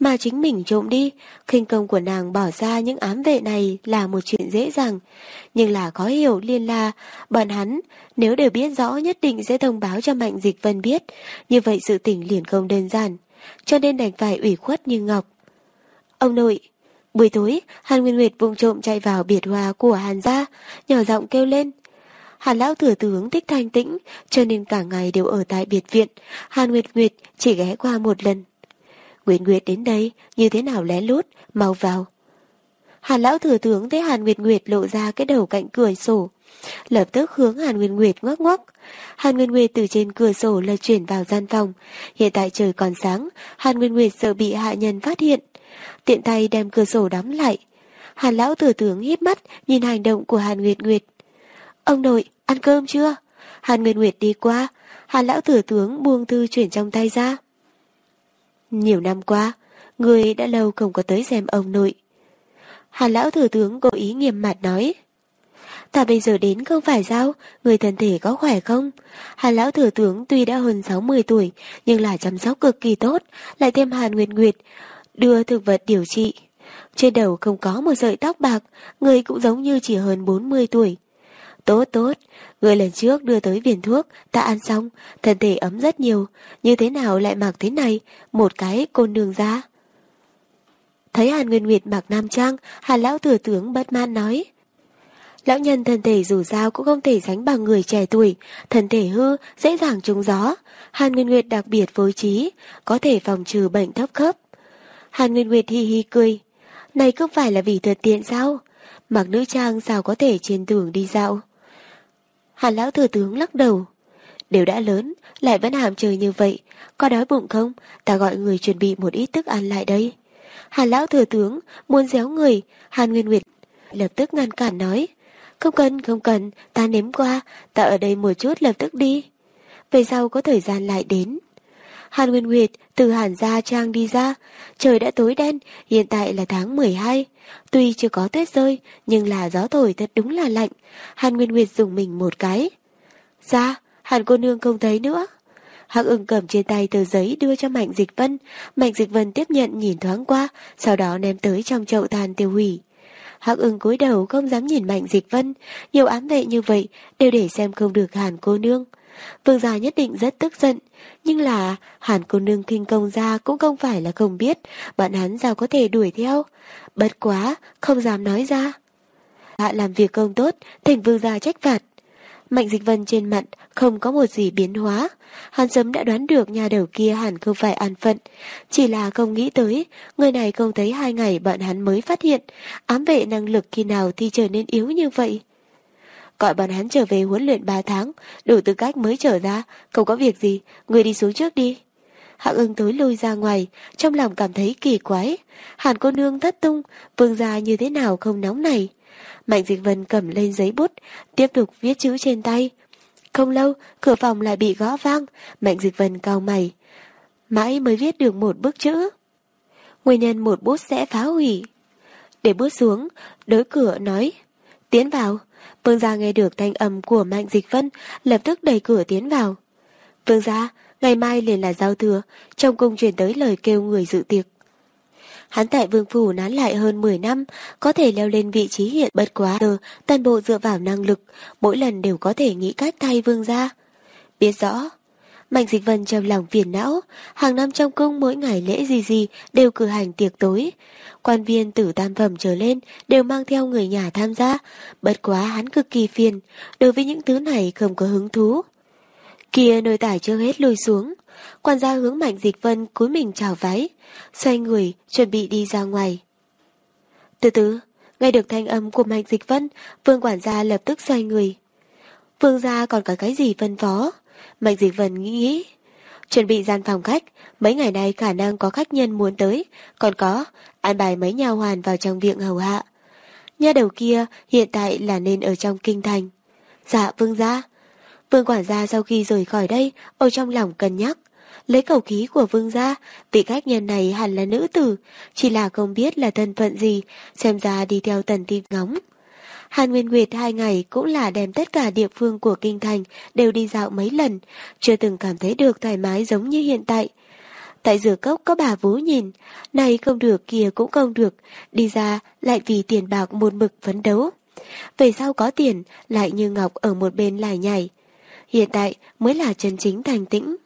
S1: mà chính mình trộm đi, khinh công của nàng bỏ ra những ám vệ này là một chuyện dễ dàng. Nhưng là khó hiểu liên la, bọn hắn, nếu đều biết rõ nhất định sẽ thông báo cho Mạnh Dịch Vân biết, như vậy sự tình liền không đơn giản, cho nên đành phải ủy khuất Như Ngọc. Ông nội, buổi tối, Hàn Nguyên Nguyệt vùng trộm chạy vào biệt hoa của Hàn gia, nhỏ giọng kêu lên. Hàn lão thừa tướng thích thanh tĩnh, cho nên cả ngày đều ở tại biệt viện. Hàn Nguyệt Nguyệt chỉ ghé qua một lần. Nguyệt Nguyệt đến đây, như thế nào lén lút, mau vào. Hàn lão thừa tướng thấy Hàn Nguyệt Nguyệt lộ ra cái đầu cạnh cửa sổ. Lập tức hướng Hàn Nguyệt Nguyệt ngoắc ngoắc. Hàn Nguyệt Nguyệt từ trên cửa sổ lật chuyển vào gian phòng. Hiện tại trời còn sáng, Hàn Nguyệt Nguyệt sợ bị hạ nhân phát hiện. Tiện tay đem cửa sổ đóng lại. Hàn lão thừa tướng híp mắt nhìn hành động của Hàn Nguyệt Nguyệt. Ông nội, ăn cơm chưa? Hàn Nguyệt Nguyệt đi qua, Hàn lão thừa tướng buông thư chuyển trong tay ra. Nhiều năm qua, người đã lâu không có tới xem ông nội. Hàn lão thừa tướng cố ý nghiêm mặt nói. Ta bây giờ đến không phải sao, người thân thể có khỏe không? Hàn lão thừa tướng tuy đã hơn 60 tuổi, nhưng là chăm sóc cực kỳ tốt, lại thêm Hàn Nguyệt Nguyệt, đưa thực vật điều trị. Trên đầu không có một sợi tóc bạc, người cũng giống như chỉ hơn 40 tuổi. Tốt tốt, người lần trước đưa tới viên thuốc, ta ăn xong, thân thể ấm rất nhiều, như thế nào lại mặc thế này, một cái côn đường ra. Thấy Hàn Nguyên Nguyệt mặc nam trang, Hàn Lão Thừa Tướng bất mãn nói. Lão nhân thân thể dù sao cũng không thể sánh bằng người trẻ tuổi, thân thể hư, dễ dàng trúng gió. Hàn Nguyên Nguyệt đặc biệt phối trí, có thể phòng trừ bệnh thấp khớp. Hàn Nguyên Nguyệt hi hi cười. Này không phải là vì thật tiện sao? Mặc nữ trang sao có thể trên đường đi dạo? Hàn lão thừa tướng lắc đầu. Đều đã lớn, lại vẫn hàm trời như vậy. Có đói bụng không? Ta gọi người chuẩn bị một ít thức ăn lại đây. Hàn lão thừa tướng muốn déo người, Hàn Nguyên Nguyệt lập tức ngăn cản nói. Không cần, không cần, ta nếm qua, ta ở đây một chút lập tức đi. Về sau có thời gian lại đến. Hàn Nguyên Nguyệt từ Hàn Gia Trang đi ra, trời đã tối đen, hiện tại là tháng 12. Tuy chưa có tuyết rơi, nhưng là gió thổi thật đúng là lạnh. Hàn Nguyên Nguyệt dùng mình một cái. Ra, Hàn cô nương không thấy nữa. Hạc ưng cầm trên tay tờ giấy đưa cho Mạnh Dịch Vân. Mạnh Dịch Vân tiếp nhận nhìn thoáng qua, sau đó ném tới trong chậu than tiêu hủy. Hạc ưng cúi đầu không dám nhìn Mạnh Dịch Vân. Nhiều ám vệ như vậy đều để xem không được Hàn cô nương. Vương gia nhất định rất tức giận, nhưng là hàn cô nương kinh công ra cũng không phải là không biết, bọn hắn sao có thể đuổi theo. Bất quá, không dám nói ra. Hạ làm việc công tốt, thành vương gia trách phạt. Mạnh dịch vân trên mặt không có một gì biến hóa. hắn sớm đã đoán được nhà đầu kia hẳn không phải an phận. Chỉ là không nghĩ tới, người này không thấy hai ngày bọn hắn mới phát hiện, ám vệ năng lực khi nào thì trở nên yếu như vậy gọi bọn hắn trở về huấn luyện 3 tháng, đủ tư cách mới trở ra, không có việc gì, người đi xuống trước đi. Hạng ưng tối lôi ra ngoài, trong lòng cảm thấy kỳ quái. Hàn cô nương thất tung, vương gia như thế nào không nóng này. Mạnh dịch vân cầm lên giấy bút, tiếp tục viết chữ trên tay. Không lâu, cửa phòng lại bị gõ vang, Mạnh dịch vân cao mày. Mãi mới viết được một bức chữ. Nguyên nhân một bút sẽ phá hủy. Để bút xuống, đối cửa nói. Tiến vào. Vương gia nghe được thanh âm của Mạnh Dịch Vân, lập tức đẩy cửa tiến vào. Vương gia, ngày mai liền là giao thừa, trong cung truyền tới lời kêu người dự tiệc. Hắn tại vương phủ nán lại hơn 10 năm, có thể leo lên vị trí hiện bất quá giờ, toàn bộ dựa vào năng lực, mỗi lần đều có thể nghĩ cách thay vương gia. Biết rõ, Mạnh dịch vân trong lòng phiền não, hàng năm trong cung mỗi ngày lễ gì gì đều cử hành tiệc tối. Quan viên tử tam phẩm trở lên đều mang theo người nhà tham gia, bất quá hắn cực kỳ phiền, đối với những thứ này không có hứng thú. Kia nồi tải chưa hết lùi xuống, quan gia hướng mạnh dịch vân cúi mình chào váy, xoay người chuẩn bị đi ra ngoài. Từ từ, nghe được thanh âm của mạnh dịch vân, vương quản gia lập tức xoay người. Vương gia còn có cái gì phân phó? Mạnh Dịch Vân nghĩ Chuẩn bị gian phòng khách Mấy ngày nay khả năng có khách nhân muốn tới Còn có An bài mấy nhà hoàn vào trong viện hầu hạ. Nhà đầu kia hiện tại là nên ở trong kinh thành. Dạ vương gia. Vương quản gia sau khi rời khỏi đây Ở trong lòng cân nhắc. Lấy cầu khí của vương gia Vị khách nhân này hẳn là nữ tử Chỉ là không biết là thân phận gì Xem ra đi theo tần tim ngóng. Hàn Nguyên Nguyệt hai ngày cũng là đem tất cả địa phương của kinh thành đều đi dạo mấy lần, chưa từng cảm thấy được thoải mái giống như hiện tại. Tại dừa cốc có bà vú nhìn, này không được kia cũng không được, đi ra lại vì tiền bạc một mực phấn đấu. Về sau có tiền, lại như ngọc ở một bên lại nhảy. Hiện tại mới là chân chính thành tĩnh.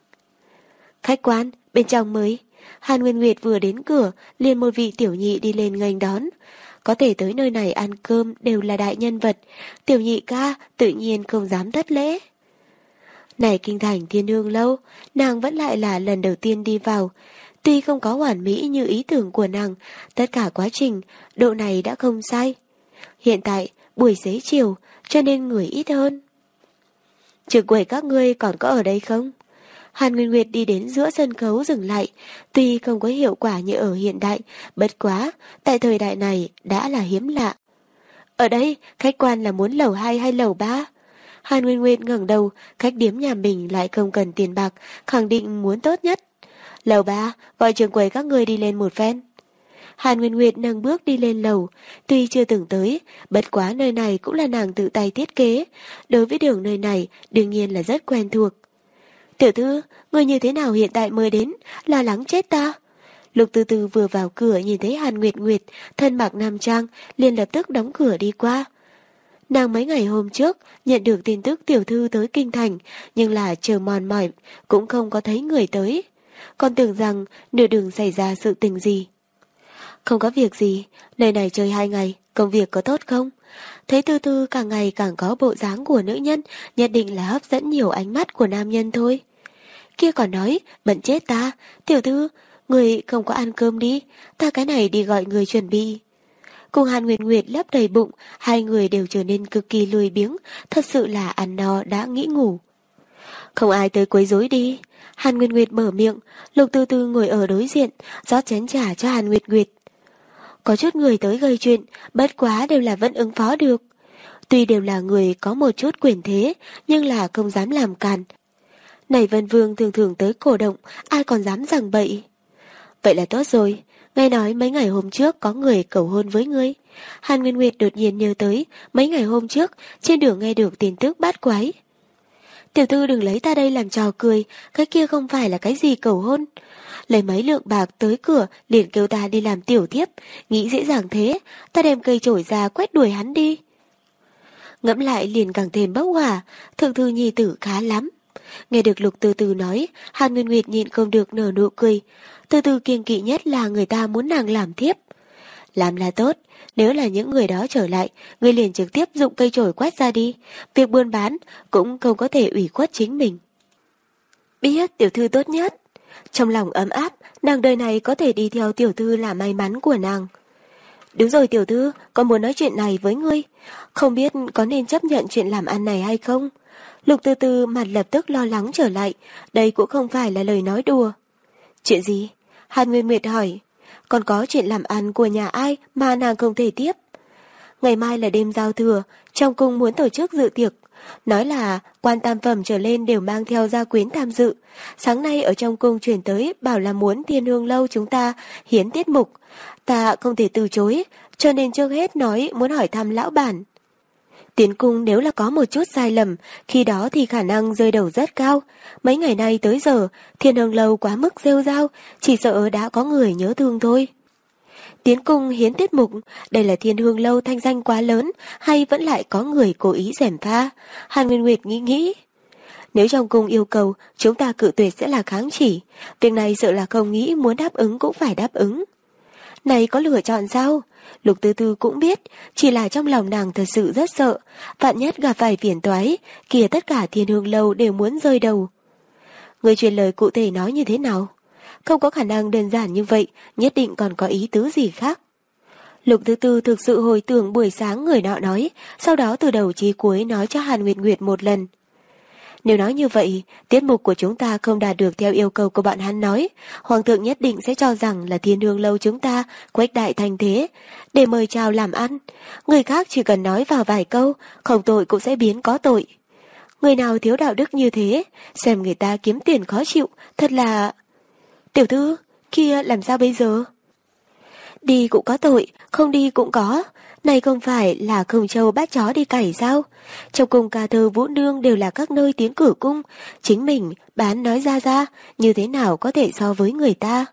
S1: Khách quan, bên trong mới. Hàn Nguyên Nguyệt vừa đến cửa, liền một vị tiểu nhị đi lên nghênh đón. Có thể tới nơi này ăn cơm đều là đại nhân vật, tiểu nhị ca tự nhiên không dám thất lễ. Này kinh thành thiên hương lâu, nàng vẫn lại là lần đầu tiên đi vào. Tuy không có hoàn mỹ như ý tưởng của nàng, tất cả quá trình, độ này đã không sai. Hiện tại, buổi xế chiều, cho nên người ít hơn. Trực quầy các ngươi còn có ở đây không? Hàn Nguyên Nguyệt đi đến giữa sân khấu dừng lại, tuy không có hiệu quả như ở hiện đại, bất quá, tại thời đại này đã là hiếm lạ. Ở đây, khách quan là muốn lầu 2 hay lầu 3? Hàn Nguyên Nguyệt ngẩng đầu, khách điếm nhà mình lại không cần tiền bạc, khẳng định muốn tốt nhất. Lầu ba, gọi trường quầy các người đi lên một phen. Hàn Nguyên Nguyệt nâng bước đi lên lầu, tuy chưa từng tới, bất quá nơi này cũng là nàng tự tay thiết kế. Đối với đường nơi này, đương nhiên là rất quen thuộc. Tiểu thư, người như thế nào hiện tại mới đến, lo lắng chết ta. Lục từ từ vừa vào cửa nhìn thấy Hàn Nguyệt Nguyệt, thân mặc nam trang, liền lập tức đóng cửa đi qua. Nàng mấy ngày hôm trước nhận được tin tức tiểu thư tới kinh thành, nhưng là chờ mòn mỏi, cũng không có thấy người tới. Còn tưởng rằng nửa đường xảy ra sự tình gì. Không có việc gì, nơi này chơi hai ngày, công việc có tốt không? Thấy tư tư càng ngày càng có bộ dáng của nữ nhân, nhất định là hấp dẫn nhiều ánh mắt của nam nhân thôi. Kia còn nói, bận chết ta, tiểu thư, người không có ăn cơm đi, ta cái này đi gọi người chuẩn bị. Cùng Hàn Nguyệt Nguyệt lấp đầy bụng, hai người đều trở nên cực kỳ lười biếng, thật sự là ăn no đã nghĩ ngủ. Không ai tới quấy rối đi. Hàn Nguyệt Nguyệt mở miệng, Lục Tư Tư ngồi ở đối diện, rót chén trà cho Hàn Nguyệt Nguyệt. Có chút người tới gây chuyện, bất quá đều là vẫn ứng phó được. Tuy đều là người có một chút quyền thế, nhưng là không dám làm càn. Này Vân Vương thường thường tới cổ động, ai còn dám rằng bậy. Vậy là tốt rồi, nghe nói mấy ngày hôm trước có người cầu hôn với ngươi. Hàn Nguyên Nguyệt đột nhiên nhớ tới, mấy ngày hôm trước, trên đường nghe được tin tức bát quái. Tiểu thư đừng lấy ta đây làm trò cười, cái kia không phải là cái gì cầu hôn lấy mấy lượng bạc tới cửa liền kêu ta đi làm tiểu thiếp, nghĩ dễ dàng thế, ta đem cây chổi ra quét đuổi hắn đi. Ngẫm lại liền càng thêm bốc hỏa, thượng thư nhi tử khá lắm. Nghe được lục từ từ nói, Hàn Nguyên Nguyệt nhịn không được nở nụ cười. Từ từ kiêng kỵ nhất là người ta muốn nàng làm thiếp. Làm là tốt, nếu là những người đó trở lại, người liền trực tiếp dụng cây chổi quét ra đi. Việc buôn bán cũng không có thể ủy khuất chính mình. Biết tiểu thư tốt nhất. Trong lòng ấm áp, nàng đời này có thể đi theo tiểu thư là may mắn của nàng. Đúng rồi tiểu thư, con muốn nói chuyện này với ngươi. Không biết có nên chấp nhận chuyện làm ăn này hay không? Lục từ từ mặt lập tức lo lắng trở lại. Đây cũng không phải là lời nói đùa. Chuyện gì? Hàn Nguyên Nguyệt hỏi. Còn có chuyện làm ăn của nhà ai mà nàng không thể tiếp? Ngày mai là đêm giao thừa, trong cung muốn tổ chức dự tiệc. Nói là quan tam phẩm trở lên đều mang theo gia quyến tham dự. Sáng nay ở trong cung chuyển tới bảo là muốn thiên hương lâu chúng ta hiến tiết mục. Ta không thể từ chối, cho nên trước hết nói muốn hỏi thăm lão bản. Tiến cung nếu là có một chút sai lầm, khi đó thì khả năng rơi đầu rất cao. Mấy ngày nay tới giờ, thiên hương lâu quá mức rêu rao, chỉ sợ đã có người nhớ thương thôi. Tiến cung hiến tiết mục, đây là thiên hương lâu thanh danh quá lớn, hay vẫn lại có người cố ý rèm pha? Hàn Nguyên Nguyệt nghĩ nghĩ. Nếu trong cung yêu cầu, chúng ta cự tuyệt sẽ là kháng chỉ. Việc này sợ là không nghĩ muốn đáp ứng cũng phải đáp ứng. Này có lựa chọn sao? Lục Tư Tư cũng biết, chỉ là trong lòng nàng thật sự rất sợ, vạn nhất gặp phải phiền toái, kìa tất cả thiên hương lâu đều muốn rơi đầu. Người truyền lời cụ thể nói như thế nào? Không có khả năng đơn giản như vậy, nhất định còn có ý tứ gì khác. Lục Tư Tư thực sự hồi tưởng buổi sáng người nọ nói, sau đó từ đầu chí cuối nói cho Hàn Nguyệt Nguyệt một lần. Nếu nói như vậy, tiết mục của chúng ta không đạt được theo yêu cầu của bọn hắn nói, Hoàng thượng nhất định sẽ cho rằng là thiên hương lâu chúng ta quách đại thành thế, để mời chào làm ăn. Người khác chỉ cần nói vào vài câu, không tội cũng sẽ biến có tội. Người nào thiếu đạo đức như thế, xem người ta kiếm tiền khó chịu, thật là... Tiểu thư, kia làm sao bây giờ? Đi cũng có tội, không đi cũng có. Này không phải là không châu bắt chó đi cày sao? Trong cung ca thơ vũ nương đều là các nơi tiến cử cung. Chính mình bán nói ra ra, như thế nào có thể so với người ta?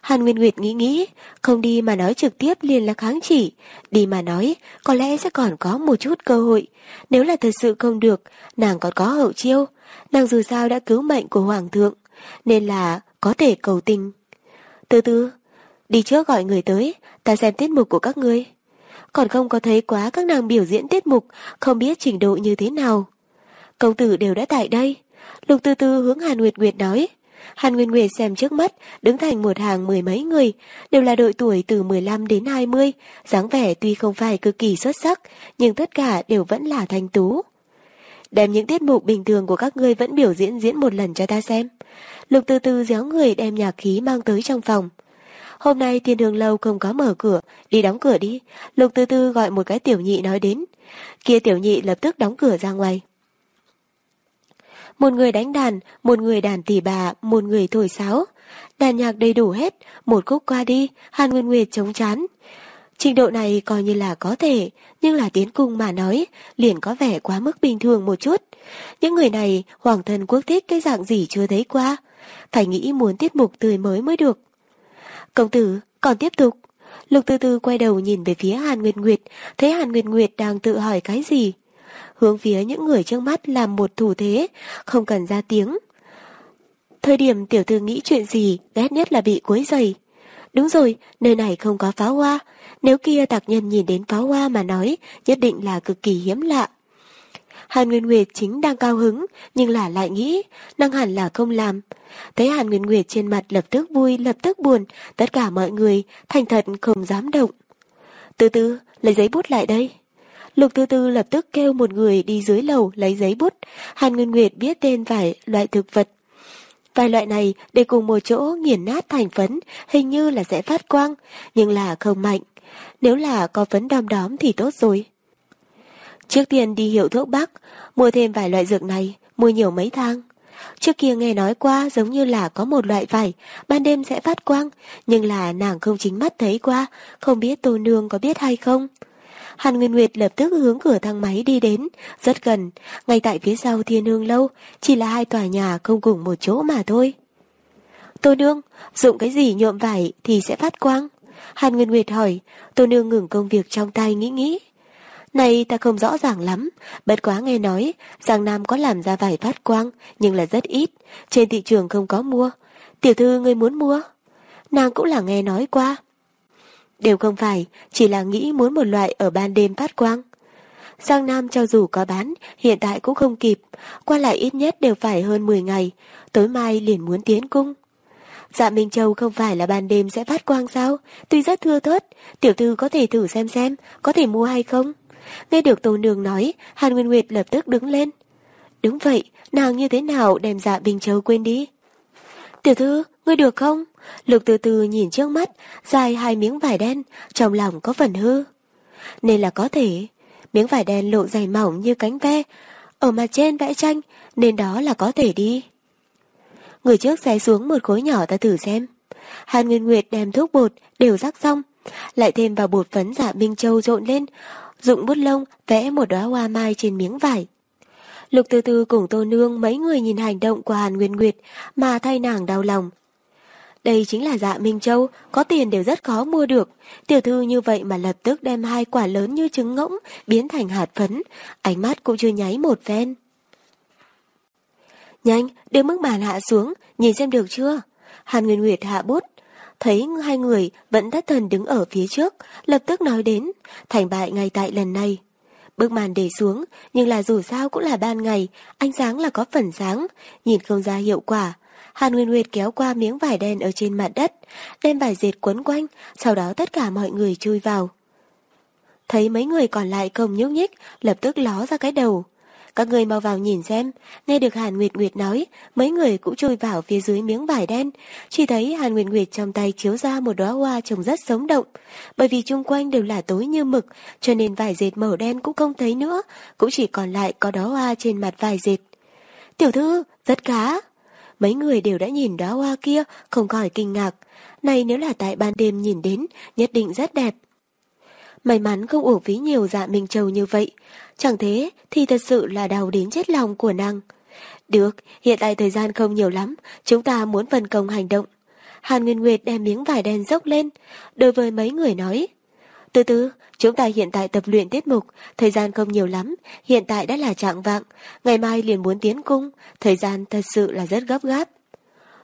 S1: Hàn Nguyên Nguyệt nghĩ nghĩ, không đi mà nói trực tiếp liền là kháng chỉ. Đi mà nói, có lẽ sẽ còn có một chút cơ hội. Nếu là thật sự không được, nàng còn có hậu chiêu. Nàng dù sao đã cứu mệnh của Hoàng thượng, nên là có thể cầu tình. Từ từ, đi trước gọi người tới, ta xem tiết mục của các ngươi. Còn không có thấy quá các nàng biểu diễn tiết mục, không biết trình độ như thế nào. Công tử đều đã tại đây. Lục từ từ hướng Hàn Nguyệt Nguyệt nói. Hàn Nguyệt Nguyệt xem trước mắt, đứng thành một hàng mười mấy người, đều là đội tuổi từ 15 đến 20, dáng vẻ tuy không phải cực kỳ xuất sắc, nhưng tất cả đều vẫn là thanh tú. Đem những tiết mục bình thường của các ngươi vẫn biểu diễn diễn một lần cho ta xem. Lục từ từ déo người đem nhạc khí mang tới trong phòng. Hôm nay thiên đường lâu không có mở cửa, đi đóng cửa đi. Lục từ từ gọi một cái tiểu nhị nói đến. Kia tiểu nhị lập tức đóng cửa ra ngoài. Một người đánh đàn, một người đàn tỉ bà, một người thổi sáo. Đàn nhạc đầy đủ hết, một khúc qua đi, Hàn Nguyên Nguyệt chống chán. Trình độ này coi như là có thể, nhưng là tiến cung mà nói, liền có vẻ quá mức bình thường một chút. Những người này, hoàng thân quốc thích cái dạng gì chưa thấy qua. Phải nghĩ muốn tiết mục tươi mới mới được. Công tử, còn tiếp tục. Lục từ từ quay đầu nhìn về phía Hàn Nguyệt Nguyệt, thấy Hàn Nguyệt Nguyệt đang tự hỏi cái gì. Hướng phía những người trước mắt làm một thủ thế, không cần ra tiếng. Thời điểm tiểu thư nghĩ chuyện gì, ghét nhất là bị quấy dày. Đúng rồi, nơi này không có pháo hoa. Nếu kia tạc nhân nhìn đến pháo hoa mà nói, nhất định là cực kỳ hiếm lạ. Hàn Nguyên Nguyệt chính đang cao hứng, nhưng là lại nghĩ, năng hẳn là không làm. Thấy Hàn Nguyên Nguyệt trên mặt lập tức vui, lập tức buồn, tất cả mọi người thành thật không dám động. Từ từ, lấy giấy bút lại đây. Lục Tư Tư lập tức kêu một người đi dưới lầu lấy giấy bút. Hàn Nguyên Nguyệt biết tên vài loại thực vật. Vài loại này để cùng một chỗ nghiền nát thành phấn, hình như là sẽ phát quang, nhưng là không mạnh. Nếu là có phấn đom đóm thì tốt rồi. Trước tiên đi hiệu thuốc bắc, mua thêm vài loại dược này, mua nhiều mấy thang. Trước kia nghe nói qua giống như là có một loại vải, ban đêm sẽ phát quang, nhưng là nàng không chính mắt thấy qua, không biết tô nương có biết hay không. Hàn Nguyên Nguyệt lập tức hướng cửa thang máy đi đến, rất gần, ngay tại phía sau thiên hương lâu, chỉ là hai tòa nhà không cùng một chỗ mà thôi. Tô nương, dụng cái gì nhuộm vải thì sẽ phát quang? Hàn Nguyên Nguyệt hỏi, tô nương ngừng công việc trong tay nghĩ nghĩ. Này ta không rõ ràng lắm, bất quá nghe nói Giang Nam có làm ra vải phát quang, nhưng là rất ít, trên thị trường không có mua. Tiểu thư ngươi muốn mua? Nàng cũng là nghe nói qua. Đều không phải, chỉ là nghĩ muốn một loại ở ban đêm phát quang. Giang Nam cho dù có bán, hiện tại cũng không kịp, qua lại ít nhất đều phải hơn 10 ngày, tối mai liền muốn tiến cung. Dạ Minh Châu không phải là ban đêm sẽ phát quang sao? Tuy rất thưa thớt, tiểu thư có thể thử xem xem, có thể mua hay không? Nghe được Tô Nương nói, Hàn Nguyên Nguyệt lập tức đứng lên. Đúng vậy, nàng như thế nào đem dạ bình Châu quên đi? Tiểu thư, ngươi được không? Lục từ từ nhìn trước mắt, dài hai miếng vải đen, trong lòng có phần hư. Nên là có thể, miếng vải đen lộ dày mỏng như cánh ve, ở mặt trên vẽ tranh, nên đó là có thể đi. Người trước xé xuống một khối nhỏ ta thử xem. Hàn Nguyên Nguyệt đem thuốc bột đều rắc xong, lại thêm vào bột phấn dạ Minh Châu trộn lên, dụng bút lông vẽ một đóa hoa mai trên miếng vải. Lục từ từ cùng Tô Nương mấy người nhìn hành động của Hàn Nguyên Nguyệt mà thay nàng đau lòng. Đây chính là dạ Minh Châu, có tiền đều rất khó mua được. Tiểu thư như vậy mà lập tức đem hai quả lớn như trứng ngỗng biến thành hạt phấn, ánh mắt cũng chưa nháy một ven. Nhanh, đưa mức bàn hạ xuống, nhìn xem được chưa? Hàn Nguyên Nguyệt hạ bút, thấy hai người vẫn thất thần đứng ở phía trước, lập tức nói đến, thành bại ngay tại lần này. Bức màn để xuống, nhưng là dù sao cũng là ban ngày, ánh sáng là có phần sáng, nhìn không ra hiệu quả. Hàn Nguyên Nguyệt kéo qua miếng vải đen ở trên mặt đất, đem vải dệt quấn quanh, sau đó tất cả mọi người chui vào. Thấy mấy người còn lại không nhúc nhích, lập tức ló ra cái đầu. Các người mau vào nhìn xem, nghe được Hàn Nguyệt Nguyệt nói, mấy người cũng chui vào phía dưới miếng vải đen. Chỉ thấy Hàn Nguyệt Nguyệt trong tay chiếu ra một đóa hoa trông rất sống động. Bởi vì chung quanh đều là tối như mực, cho nên vải dệt màu đen cũng không thấy nữa, cũng chỉ còn lại có đóa hoa trên mặt vải dệt. Tiểu thư, rất cá. Mấy người đều đã nhìn đóa hoa kia, không khỏi kinh ngạc. Này nếu là tại ban đêm nhìn đến, nhất định rất đẹp. May mắn không uổng phí nhiều dạ Minh Châu như vậy. Chẳng thế thì thật sự là đau đến chết lòng của nàng. Được, hiện tại thời gian không nhiều lắm, chúng ta muốn phân công hành động. Hàn Nguyên Nguyệt đem miếng vải đen dốc lên, đối với mấy người nói. Từ từ, chúng ta hiện tại tập luyện tiết mục, thời gian không nhiều lắm, hiện tại đã là trạng vạng, ngày mai liền muốn tiến cung, thời gian thật sự là rất gấp gáp.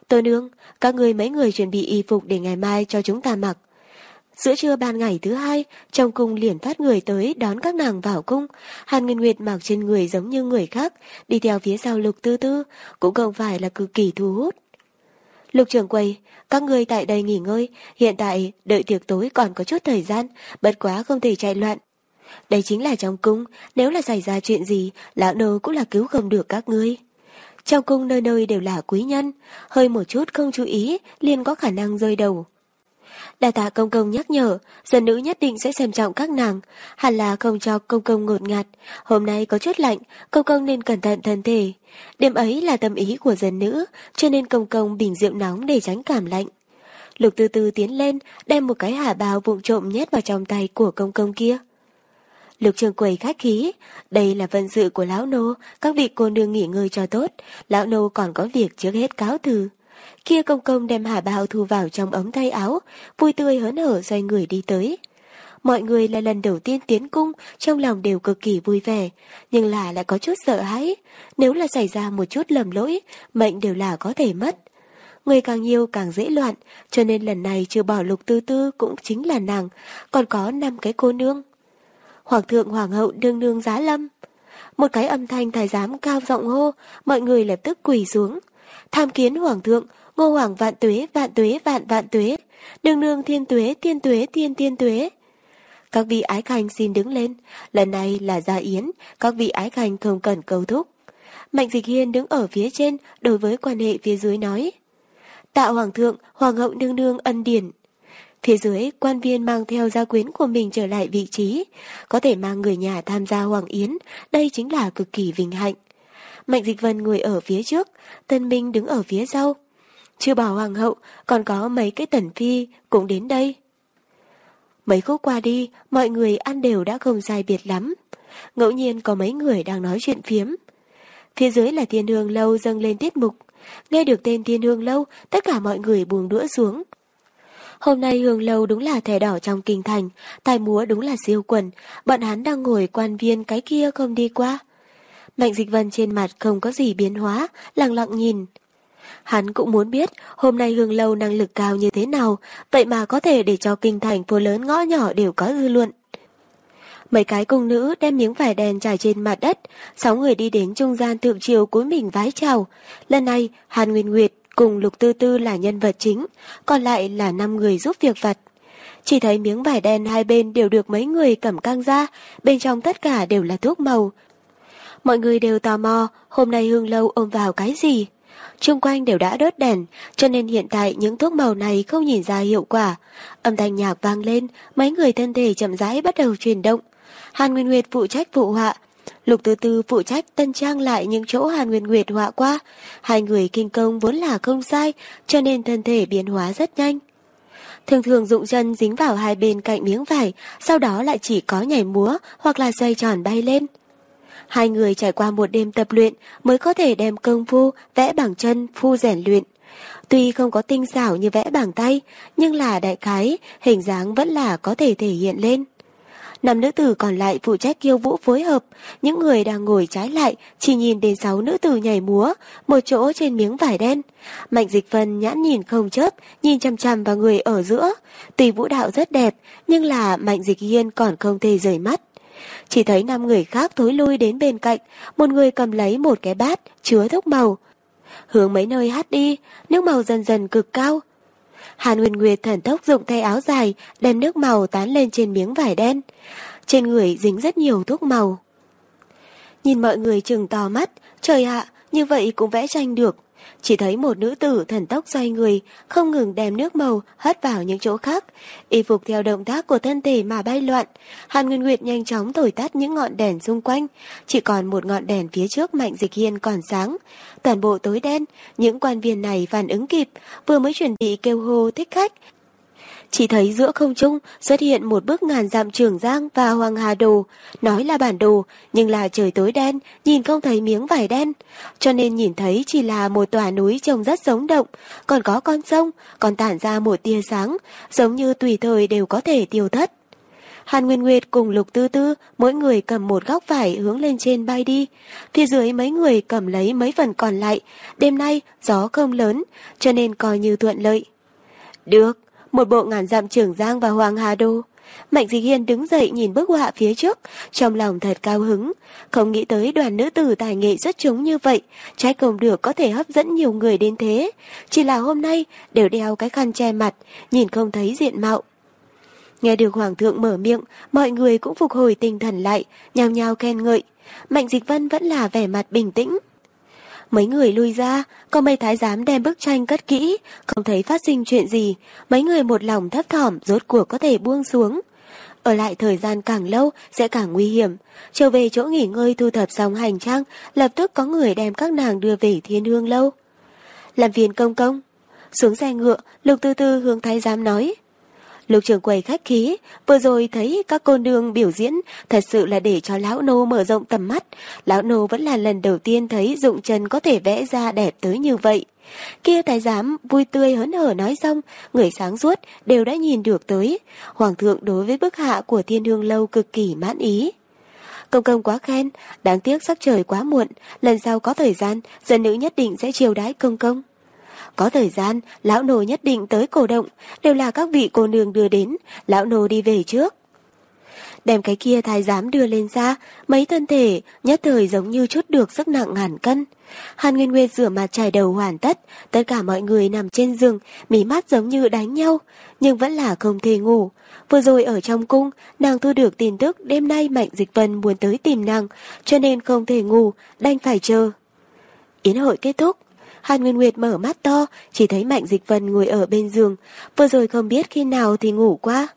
S1: Tô nương, các người mấy người chuẩn bị y phục để ngày mai cho chúng ta mặc. Giữa trưa ban ngày thứ hai, trong cung liền phát người tới đón các nàng vào cung. Hàn Nguyên Nguyệt mặc trên người giống như người khác, đi theo phía sau lục tư tư, cũng không phải là cực kỳ thu hút. Lục Trường quầy, các người tại đây nghỉ ngơi, hiện tại đợi tiệc tối còn có chút thời gian, bất quá không thể chạy loạn. Đây chính là trong cung, nếu là xảy ra chuyện gì, lão nô cũng là cứu không được các ngươi. Trong cung nơi nơi đều là quý nhân, hơi một chút không chú ý, liền có khả năng rơi đầu đại tạ công công nhắc nhở, dân nữ nhất định sẽ xem trọng các nàng, hẳn là không cho công công ngột ngạt. Hôm nay có chút lạnh, công công nên cẩn thận thân thể. Đêm ấy là tâm ý của dân nữ, cho nên công công bình rượu nóng để tránh cảm lạnh. Lục từ từ tiến lên, đem một cái hà bào vụng trộm nhét vào trong tay của công công kia. Lục trường quầy khách khí, đây là vận sự của lão nô, các vị cô nương nghỉ ngơi cho tốt, lão nô còn có việc trước hết cáo từ. Kia công công đem hà bào thu vào trong ống tay áo, vui tươi hớn hở xoay người đi tới. Mọi người là lần đầu tiên tiến cung, trong lòng đều cực kỳ vui vẻ, nhưng là lại có chút sợ hãi. Nếu là xảy ra một chút lầm lỗi, mệnh đều là có thể mất. Người càng nhiều càng dễ loạn, cho nên lần này chưa bỏ lục tư tư cũng chính là nàng, còn có năm cái cô nương. Hoàng thượng hoàng hậu đương nương giá lâm. Một cái âm thanh thái giám cao giọng hô, mọi người lập tức quỳ xuống. Tham kiến hoàng thượng, ngô hoàng vạn tuế, vạn tuế, vạn vạn tuế. đường nương thiên tuế, thiên tuế, thiên thiên tuế. Các vị ái khanh xin đứng lên, lần này là gia yến, các vị ái khanh không cần cầu thúc. Mạnh dịch hiên đứng ở phía trên, đối với quan hệ phía dưới nói. Tạ hoàng thượng, hoàng hậu nương nương ân điển. Phía dưới, quan viên mang theo gia quyến của mình trở lại vị trí, có thể mang người nhà tham gia hoàng yến, đây chính là cực kỳ vinh hạnh. Mạnh Dịch Vân ngồi ở phía trước, Tân Minh đứng ở phía sau. Chưa bảo hoàng hậu, còn có mấy cái tần phi cũng đến đây. Mấy khúc qua đi, mọi người ăn đều đã không sai biệt lắm. Ngẫu nhiên có mấy người đang nói chuyện phiếm. Phía dưới là thiên hương lâu dâng lên tiết mục. Nghe được tên thiên hương lâu, tất cả mọi người buông đũa xuống. Hôm nay hương lâu đúng là thẻ đỏ trong kinh thành, tài múa đúng là siêu quần, bọn hắn đang ngồi quan viên cái kia không đi qua. Mạnh dịch vân trên mặt không có gì biến hóa, lặng lặng nhìn. Hắn cũng muốn biết hôm nay hương lâu năng lực cao như thế nào, vậy mà có thể để cho kinh thành phố lớn ngõ nhỏ đều có dư luận. Mấy cái cung nữ đem miếng vải đèn trải trên mặt đất, sáu người đi đến trung gian thượng triều cúi mình vái chào. Lần này, Hàn Nguyên Nguyệt cùng Lục Tư Tư là nhân vật chính, còn lại là 5 người giúp việc vặt. Chỉ thấy miếng vải đen hai bên đều được mấy người cầm căng ra, bên trong tất cả đều là thuốc màu. Mọi người đều tò mò, hôm nay hương lâu ôm vào cái gì? Trung quanh đều đã đốt đèn, cho nên hiện tại những thuốc màu này không nhìn ra hiệu quả. Âm thanh nhạc vang lên, mấy người thân thể chậm rãi bắt đầu chuyển động. Hàn Nguyên Nguyệt phụ trách phụ họa, Lục Tư Tư phụ trách tân trang lại những chỗ Hàn Nguyên Nguyệt họa qua. Hai người kinh công vốn là không sai, cho nên thân thể biến hóa rất nhanh. Thường thường dụng chân dính vào hai bên cạnh miếng vải, sau đó lại chỉ có nhảy múa hoặc là xoay tròn bay lên. Hai người trải qua một đêm tập luyện mới có thể đem công phu vẽ bằng chân phu rèn luyện. Tuy không có tinh xảo như vẽ bằng tay, nhưng là đại khái, hình dáng vẫn là có thể thể hiện lên. Năm nữ tử còn lại phụ trách kiêu vũ phối hợp, những người đang ngồi trái lại chỉ nhìn đến sáu nữ tử nhảy múa, một chỗ trên miếng vải đen. Mạnh dịch phân nhãn nhìn không chớp, nhìn chăm chăm vào người ở giữa. Tuy vũ đạo rất đẹp, nhưng là mạnh dịch hiên còn không thể rời mắt. Chỉ thấy năm người khác thối lui đến bên cạnh, một người cầm lấy một cái bát chứa thuốc màu. Hướng mấy nơi hát đi, nước màu dần dần cực cao. Hàn Nguyên Nguyệt thần tốc dụng tay áo dài, đem nước màu tán lên trên miếng vải đen. Trên người dính rất nhiều thuốc màu. Nhìn mọi người chừng to mắt, trời ạ, như vậy cũng vẽ tranh được. Chỉ thấy một nữ tử thần tốc xoay người, không ngừng đem nước màu hất vào những chỗ khác. Y phục theo động tác của thân thể mà bay loạn. Hàn Nguyên Nguyệt nhanh chóng thổi tắt những ngọn đèn xung quanh. Chỉ còn một ngọn đèn phía trước Mạnh Dịch Hiên còn sáng. Toàn bộ tối đen, những quan viên này phản ứng kịp, vừa mới chuẩn bị kêu hô thích khách, chỉ thấy giữa không trung xuất hiện một bức ngàn dặm trường giang và hoàng hà đồ, nói là bản đồ, nhưng là trời tối đen, nhìn không thấy miếng vải đen, cho nên nhìn thấy chỉ là một tòa núi trông rất sống động, còn có con sông, còn tản ra một tia sáng, giống như tùy thời đều có thể tiêu thất. Hàn Nguyên Nguyệt cùng Lục Tư Tư, mỗi người cầm một góc vải hướng lên trên bay đi. Phía dưới mấy người cầm lấy mấy phần còn lại. Đêm nay, gió không lớn, cho nên coi như thuận lợi. Được, một bộ ngàn dặm trường giang và hoàng hà đô. Mạnh Dịch Hiên đứng dậy nhìn bức họa phía trước, trong lòng thật cao hứng. Không nghĩ tới đoàn nữ tử tài nghệ rất trống như vậy, trái công được có thể hấp dẫn nhiều người đến thế. Chỉ là hôm nay đều đeo cái khăn che mặt, nhìn không thấy diện mạo. Nghe được Hoàng thượng mở miệng, mọi người cũng phục hồi tinh thần lại, nhào nhào khen ngợi. Mạnh Dịch Vân vẫn là vẻ mặt bình tĩnh. Mấy người lui ra, có mấy thái giám đem bức tranh cất kỹ, không thấy phát sinh chuyện gì, mấy người một lòng thấp thỏm rốt cuộc có thể buông xuống. Ở lại thời gian càng lâu sẽ càng nguy hiểm. Trở về chỗ nghỉ ngơi thu thập xong hành trang, lập tức có người đem các nàng đưa về thiên hương lâu. Làm viên công công. Xuống xe ngựa, lục tư tư hướng thái giám nói. Lục trường quầy khách khí, vừa rồi thấy các cô nương biểu diễn, thật sự là để cho lão nô mở rộng tầm mắt. Lão nô vẫn là lần đầu tiên thấy dụng chân có thể vẽ ra đẹp tới như vậy. Kia tài giám vui tươi hớn hở nói xong, người sáng suốt đều đã nhìn được tới. Hoàng thượng đối với bức hạ của thiên hương lâu cực kỳ mãn ý. Công công quá khen, đáng tiếc sắc trời quá muộn, lần sau có thời gian, dân nữ nhất định sẽ chiều đái công công. Có thời gian, lão nô nhất định tới cổ động, đều là các vị cô nương đưa đến, lão nô đi về trước. Đem cái kia thái giám đưa lên ra mấy thân thể nhất thời giống như chút được sức nặng ngàn cân. Hàn Nguyên Nguyên rửa mặt trải đầu hoàn tất, tất cả mọi người nằm trên giường, mí mắt giống như đánh nhau, nhưng vẫn là không thể ngủ. Vừa rồi ở trong cung, nàng thu được tin tức đêm nay Mạnh Dịch Vân muốn tới tìm nàng, cho nên không thể ngủ, đành phải chờ. Yến hội kết thúc, Hàn Nguyên Nguyệt mở mắt to, chỉ thấy Mạnh Dịch Vân ngồi ở bên giường, vừa rồi không biết khi nào thì ngủ quá.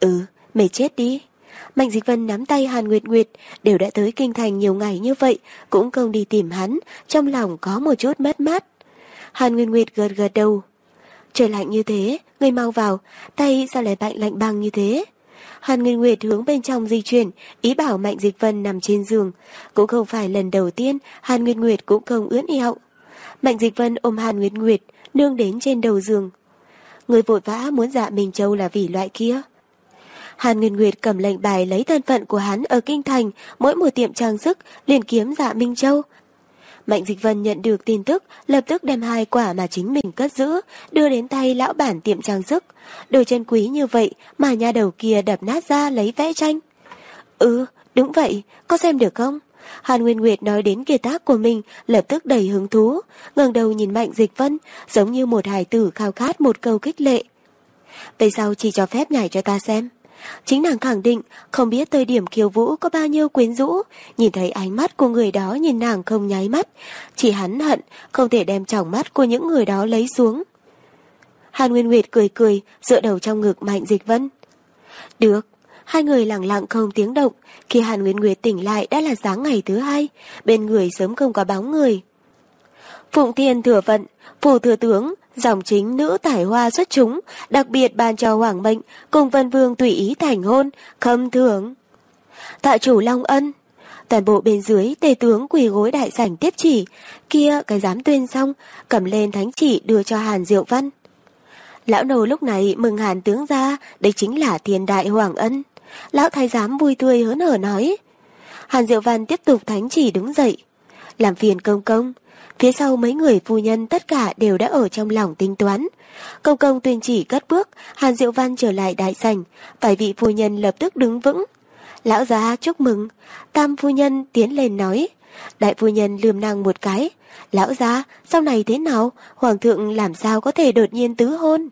S1: Ừ, mày chết đi. Mạnh Dịch Vân nắm tay Hàn Nguyệt Nguyệt, đều đã tới kinh thành nhiều ngày như vậy, cũng không đi tìm hắn, trong lòng có một chút mất mát. Hàn Nguyệt Nguyệt gật gật đầu. Trời lạnh như thế, người mau vào, tay sao lại lạnh lạnh băng như thế? Hàn Nguyên Nguyệt hướng bên trong di chuyển, ý bảo Mạnh Dịch Vân nằm trên giường. Cũng không phải lần đầu tiên Hàn Nguyên Nguyệt cũng không ướn eo. Mạnh Dịch Vân ôm Hàn Nguyệt Nguyệt, nương đến trên đầu giường. Người vội vã muốn dạ Minh Châu là vì loại kia. Hàn Nguyên Nguyệt cầm lệnh bài lấy thân phận của hắn ở Kinh Thành, mỗi một tiệm trang sức liền kiếm dạ Minh Châu. Mạnh Dịch Vân nhận được tin tức, lập tức đem hai quả mà chính mình cất giữ, đưa đến tay lão bản tiệm trang sức. Đồ chân quý như vậy mà nhà đầu kia đập nát ra lấy vẽ tranh. Ừ, đúng vậy, có xem được không? Hàn Nguyên Nguyệt nói đến kiệt tác của mình, lập tức đầy hứng thú, ngẩng đầu nhìn Mạnh Dịch Vân, giống như một hài tử khao khát một câu kích lệ. Về sau chỉ cho phép nhảy cho ta xem. Chính nàng khẳng định không biết thời điểm khiêu vũ có bao nhiêu quyến rũ, nhìn thấy ánh mắt của người đó nhìn nàng không nháy mắt, chỉ hắn hận không thể đem tròng mắt của những người đó lấy xuống. Hàn Nguyên Nguyệt cười cười, dựa đầu trong ngực Mạnh Dịch Vân. Được, hai người lặng lặng không tiếng động, khi Hàn Nguyên Nguyệt tỉnh lại đã là sáng ngày thứ hai, bên người sớm không có bóng người. Phụng Thiên thừa vận, phủ thừa tướng, dòng chính nữ tải hoa xuất chúng, đặc biệt ban cho Hoàng Mệnh cùng Vân Vương tùy ý thành hôn, khâm thưởng. Tạ chủ Long Ân, toàn bộ bên dưới tề tướng quỳ gối đại sảnh tiếp chỉ, kia cái dám tuyên xong, cầm lên thánh chỉ đưa cho Hàn Diệu Văn. Lão nô lúc này mừng Hàn tướng ra, đây chính là thiên đại Hoàng Ân. Lão thái giám vui tươi hớn hở nói. Hàn Diệu Văn tiếp tục thánh chỉ đứng dậy. Làm phiền công công, Phía sau mấy người phu nhân tất cả đều đã ở trong lòng tính toán. Công công tuyên chỉ cất bước, Hàn Diệu Văn trở lại đại sảnh, vài vị phu nhân lập tức đứng vững. Lão già chúc mừng, tam phu nhân tiến lên nói. Đại phu nhân lườm nàng một cái. Lão già, sau này thế nào? Hoàng thượng làm sao có thể đột nhiên tứ hôn?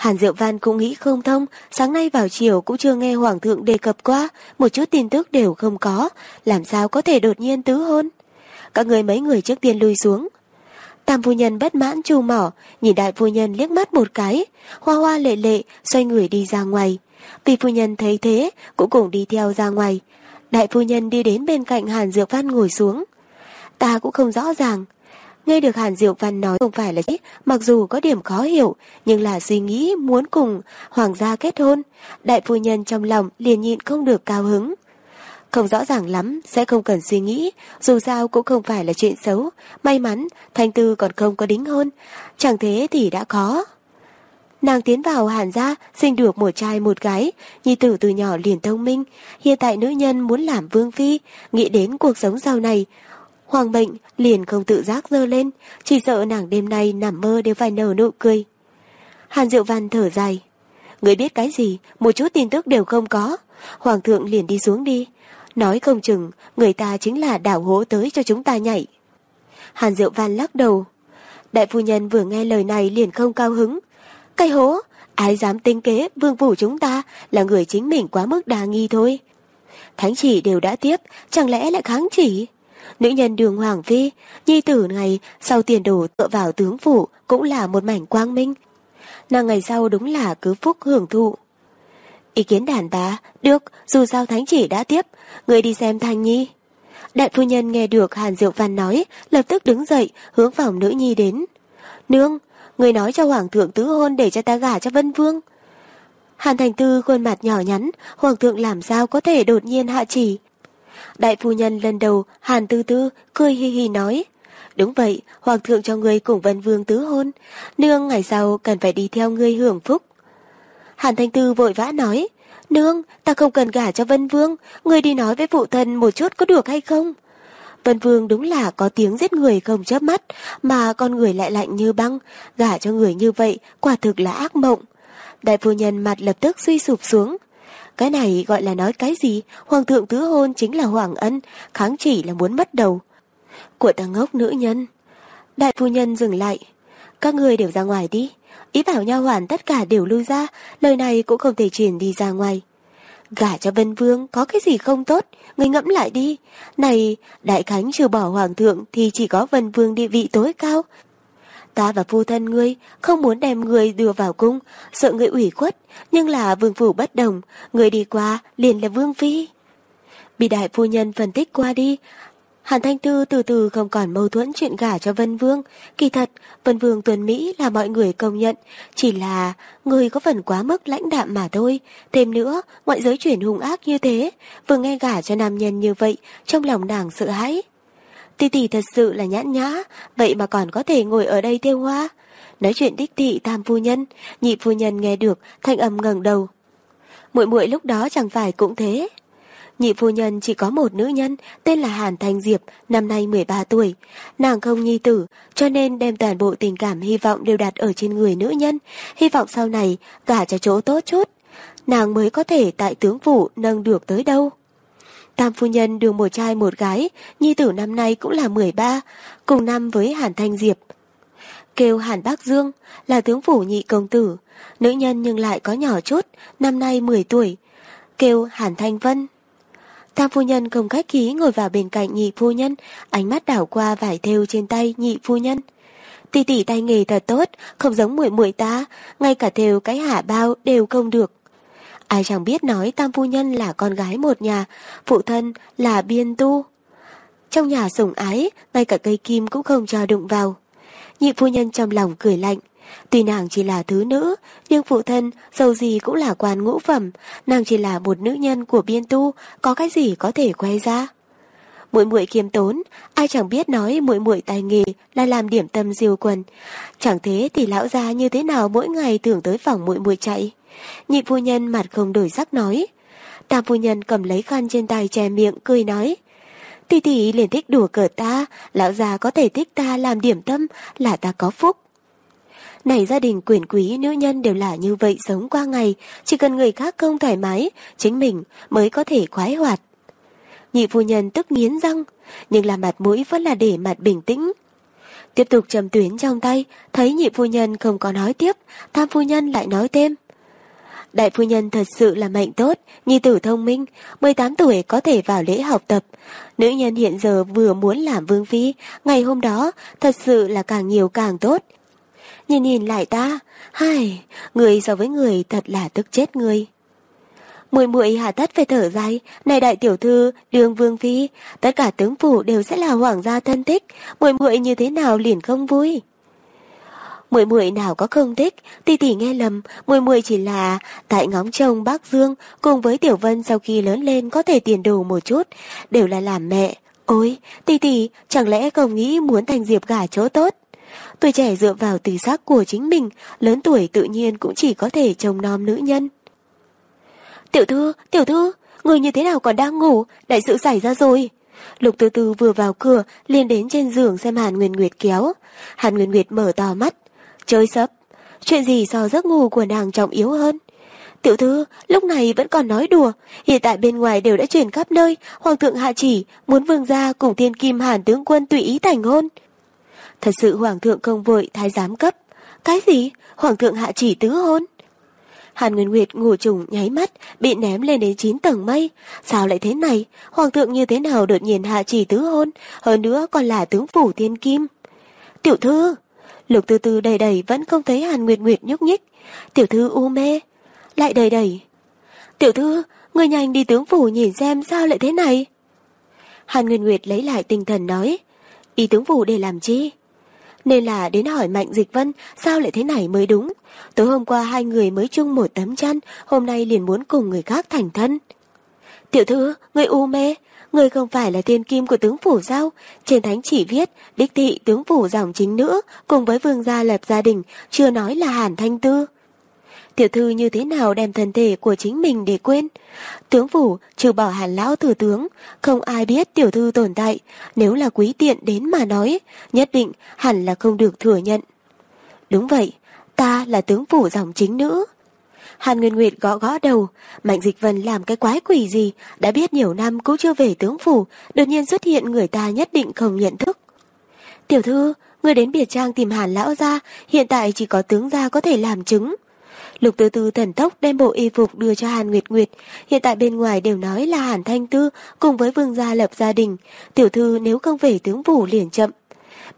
S1: Hàn Diệu Văn cũng nghĩ không thông, sáng nay vào chiều cũng chưa nghe Hoàng thượng đề cập qua, một chút tin tức đều không có, làm sao có thể đột nhiên tứ hôn? Các người mấy người trước tiên lui xuống. Tam phu nhân bất mãn chu mỏ, nhìn đại phu nhân liếc mắt một cái, hoa hoa lệ lệ xoay người đi ra ngoài. Vì phu nhân thấy thế, cũng cùng đi theo ra ngoài. Đại phu nhân đi đến bên cạnh Hàn Diệu Văn ngồi xuống. Ta cũng không rõ ràng. Nghe được Hàn Diệu Văn nói không phải là chết, mặc dù có điểm khó hiểu, nhưng là suy nghĩ muốn cùng hoàng gia kết hôn. Đại phu nhân trong lòng liền nhịn không được cao hứng. Không rõ ràng lắm, sẽ không cần suy nghĩ, dù sao cũng không phải là chuyện xấu. May mắn, Thanh Tư còn không có đính hôn, chẳng thế thì đã có. Nàng tiến vào hàn gia, sinh được một trai một gái, nhi tử từ nhỏ liền thông minh. Hiện tại nữ nhân muốn làm vương phi, nghĩ đến cuộc sống sau này. Hoàng bệnh liền không tự giác dơ lên, chỉ sợ nàng đêm nay nằm mơ đều phải nở nụ cười. Hàn Diệu Văn thở dài. Người biết cái gì, một chút tin tức đều không có. Hoàng thượng liền đi xuống đi. Nói không chừng, người ta chính là đảo hố tới cho chúng ta nhảy. Hàn Diệu Văn lắc đầu. Đại phu nhân vừa nghe lời này liền không cao hứng. Cái hố, ai dám tính kế vương phủ chúng ta là người chính mình quá mức đa nghi thôi. Thánh chỉ đều đã tiếp, chẳng lẽ lại kháng chỉ? Nữ nhân đường Hoàng vi nhi tử này sau tiền đồ tựa vào tướng phủ cũng là một mảnh quang minh. Nàng ngày sau đúng là cứ phúc hưởng thụ. Ý kiến đàn bà, được, dù sao thánh chỉ đã tiếp, người đi xem Thanh Nhi. Đại phu nhân nghe được Hàn Diệu Văn nói, lập tức đứng dậy, hướng phòng nữ nhi đến. Nương, người nói cho Hoàng thượng tứ hôn để cho ta gả cho Vân Vương. Hàn Thành Tư khuôn mặt nhỏ nhắn, Hoàng thượng làm sao có thể đột nhiên hạ chỉ. Đại phu nhân lần đầu, Hàn Tư Tư, cười hi hi nói. Đúng vậy, Hoàng thượng cho người cùng Vân Vương tứ hôn. Nương ngày sau cần phải đi theo ngươi hưởng phúc. Hàn Thanh Tư vội vã nói, Nương, ta không cần gả cho Vân Vương, người đi nói với phụ thân một chút có được hay không? Vân Vương đúng là có tiếng giết người không chớp mắt, mà con người lại lạnh như băng, gả cho người như vậy quả thực là ác mộng. Đại phu nhân mặt lập tức suy sụp xuống. Cái này gọi là nói cái gì? Hoàng thượng tứ hôn chính là hoàng ân, kháng chỉ là muốn mất đầu. Của ta ngốc nữ nhân. Đại phu nhân dừng lại. Các người đều ra ngoài đi. Ý bảo nha hoàn tất cả đều lui ra, lời này cũng không thể truyền đi ra ngoài. Gả cho Vân Vương có cái gì không tốt, người ngẫm lại đi. Này, Đại Khánh trừ bỏ Hoàng thượng thì chỉ có Vân Vương địa vị tối cao. Ta và phu thân ngươi không muốn đem người đưa vào cung, sợ người ủy khuất, nhưng là vương phủ bất đồng, người đi qua liền là vương phi. Bị đại phu nhân phân tích qua đi, Hàn Thanh Tư từ từ không còn mâu thuẫn chuyện gả cho Vân Vương. Kỳ thật, Vân Vương tuần Mỹ là mọi người công nhận, chỉ là người có phần quá mức lãnh đạm mà thôi. Thêm nữa, ngoại giới chuyển hung ác như thế, vừa nghe gả cho nam nhân như vậy, trong lòng nàng sợ hãi. Tỷ tỷ thật sự là nhãn nhã, vậy mà còn có thể ngồi ở đây tiêu hoa. Nói chuyện đích thị tam phu nhân, nhị phu nhân nghe được, thanh âm ngẩng đầu. Muội muội lúc đó chẳng phải cũng thế. Nhị phu nhân chỉ có một nữ nhân, tên là Hàn Thanh Diệp, năm nay 13 tuổi. Nàng không nhi tử, cho nên đem toàn bộ tình cảm hy vọng đều đặt ở trên người nữ nhân, hy vọng sau này cả cho chỗ tốt chút. Nàng mới có thể tại tướng phủ nâng được tới đâu. Tam phu nhân đường một trai một gái, nhi tử năm nay cũng là 13, cùng năm với Hàn Thanh Diệp. Kêu Hàn Bắc Dương là tướng phủ nhị công tử, nữ nhân nhưng lại có nhỏ chút, năm nay 10 tuổi. Kêu Hàn Thanh Vân. Tam phu nhân không khách khí ngồi vào bên cạnh nhị phu nhân, ánh mắt đảo qua vải thêu trên tay nhị phu nhân. Tỷ tỷ tay nghề thật tốt, không giống muội muội ta, ngay cả thêu cái hạ bao đều không được. Ai chẳng biết nói tam phu nhân là con gái một nhà, phụ thân là biên tu. Trong nhà sủng ái, ngay cả cây kim cũng không cho đụng vào. Nhị phu nhân trong lòng cười lạnh. Tuy nàng chỉ là thứ nữ, nhưng phụ thân dầu gì cũng là quan ngũ phẩm, nàng chỉ là một nữ nhân của biên tu, có cái gì có thể quay ra. Muội muội kiêm tốn, ai chẳng biết nói muội muội tài nghề là làm điểm tâm diêu quần. Chẳng thế thì lão gia như thế nào mỗi ngày tưởng tới phòng muội muội chạy. Nhị phu nhân mặt không đổi sắc nói. Tam phu nhân cầm lấy khăn trên tay che miệng cười nói. Tỷ tỷ liền thích đùa cợt ta, lão già có thể thích ta làm điểm tâm là ta có phúc. Này gia đình quyền quý nữ nhân đều là như vậy sống qua ngày, chỉ cần người khác không thoải mái, chính mình mới có thể khoái hoạt. Nhị phu nhân tức nghiến răng, nhưng là mặt mũi vẫn là để mặt bình tĩnh. Tiếp tục trầm tuyến trong tay, thấy nhị phu nhân không có nói tiếp, tam phu nhân lại nói thêm. Đại phu nhân thật sự là mệnh tốt, nhi tử thông minh, 18 tuổi có thể vào lễ học tập. Nữ nhân hiện giờ vừa muốn làm vương phi, ngày hôm đó thật sự là càng nhiều càng tốt. Nhìn nhìn lại ta, hai, người so với người thật là tức chết người. Muội muội hạ tất phải thở dài, này đại tiểu thư, đường vương phi, tất cả tướng phủ đều sẽ là hoàng gia thân thích, muội muội như thế nào liền không vui muội muội nào có không thích, tỷ tỷ nghe lầm, muội muội chỉ là tại ngóng trông bác Dương cùng với Tiểu Vân sau khi lớn lên có thể tiền đồ một chút, đều là làm mẹ. Ôi, tỷ tỷ, chẳng lẽ không nghĩ muốn thành Diệp gả chỗ tốt? Tuổi trẻ dựa vào từ xác của chính mình, lớn tuổi tự nhiên cũng chỉ có thể trông nom nữ nhân. Tiểu thư, tiểu thư, người như thế nào còn đang ngủ, đại sự xảy ra rồi. Lục từ từ vừa vào cửa, liền đến trên giường xem Hàn Nguyên Nguyệt kéo. Hàn Nguyên Nguyệt mở to mắt, Chơi sấp, chuyện gì so giấc ngủ của nàng trọng yếu hơn? Tiểu thư, lúc này vẫn còn nói đùa, hiện tại bên ngoài đều đã truyền khắp nơi, hoàng thượng hạ chỉ, muốn vương gia cùng thiên kim hàn tướng quân tùy ý thành hôn. Thật sự hoàng thượng không vội thái giám cấp. Cái gì? Hoàng thượng hạ chỉ tứ hôn? Hàn Nguyên Nguyệt ngủ trùng nháy mắt, bị ném lên đến 9 tầng mây. Sao lại thế này? Hoàng thượng như thế nào đột nhiên hạ chỉ tứ hôn, hơn nữa còn là tướng phủ thiên kim. Tiểu thư, Lục từ từ đầy đầy vẫn không thấy Hàn Nguyệt Nguyệt nhúc nhích. Tiểu thư u mê. Lại đầy đầy. Tiểu thư, người nhanh đi tướng phủ nhìn xem sao lại thế này. Hàn Nguyệt Nguyệt lấy lại tinh thần nói. Y tướng phủ để làm chi? Nên là đến hỏi Mạnh Dịch Vân sao lại thế này mới đúng. Tối hôm qua hai người mới chung một tấm chăn, hôm nay liền muốn cùng người khác thành thân. Tiểu thư, người u mê, người không phải là thiên kim của tướng phủ sao? Trên thánh chỉ viết, đích thị tướng phủ dòng chính nữa, cùng với vương gia lập gia đình, chưa nói là hàn thanh tư. Tiểu thư như thế nào đem thân thể của chính mình để quên? Tướng phủ trừ bỏ hàn lão thừa tướng, không ai biết tiểu thư tồn tại, nếu là quý tiện đến mà nói, nhất định hẳn là không được thừa nhận. Đúng vậy, ta là tướng phủ dòng chính nữ. Hàn Nguyên Nguyệt gõ gõ đầu, Mạnh Dịch Vân làm cái quái quỷ gì, đã biết nhiều năm cũng chưa về tướng phủ, đột nhiên xuất hiện người ta nhất định không nhận thức. Tiểu thư, người đến biệt trang tìm Hàn lão ra, hiện tại chỉ có tướng gia có thể làm chứng. Lục Tư Tư thần tốc đem bộ y phục đưa cho Hàn Nguyệt Nguyệt, hiện tại bên ngoài đều nói là Hàn Thanh Tư cùng với Vương gia lập gia đình, tiểu thư nếu không về tướng phủ liền chậm.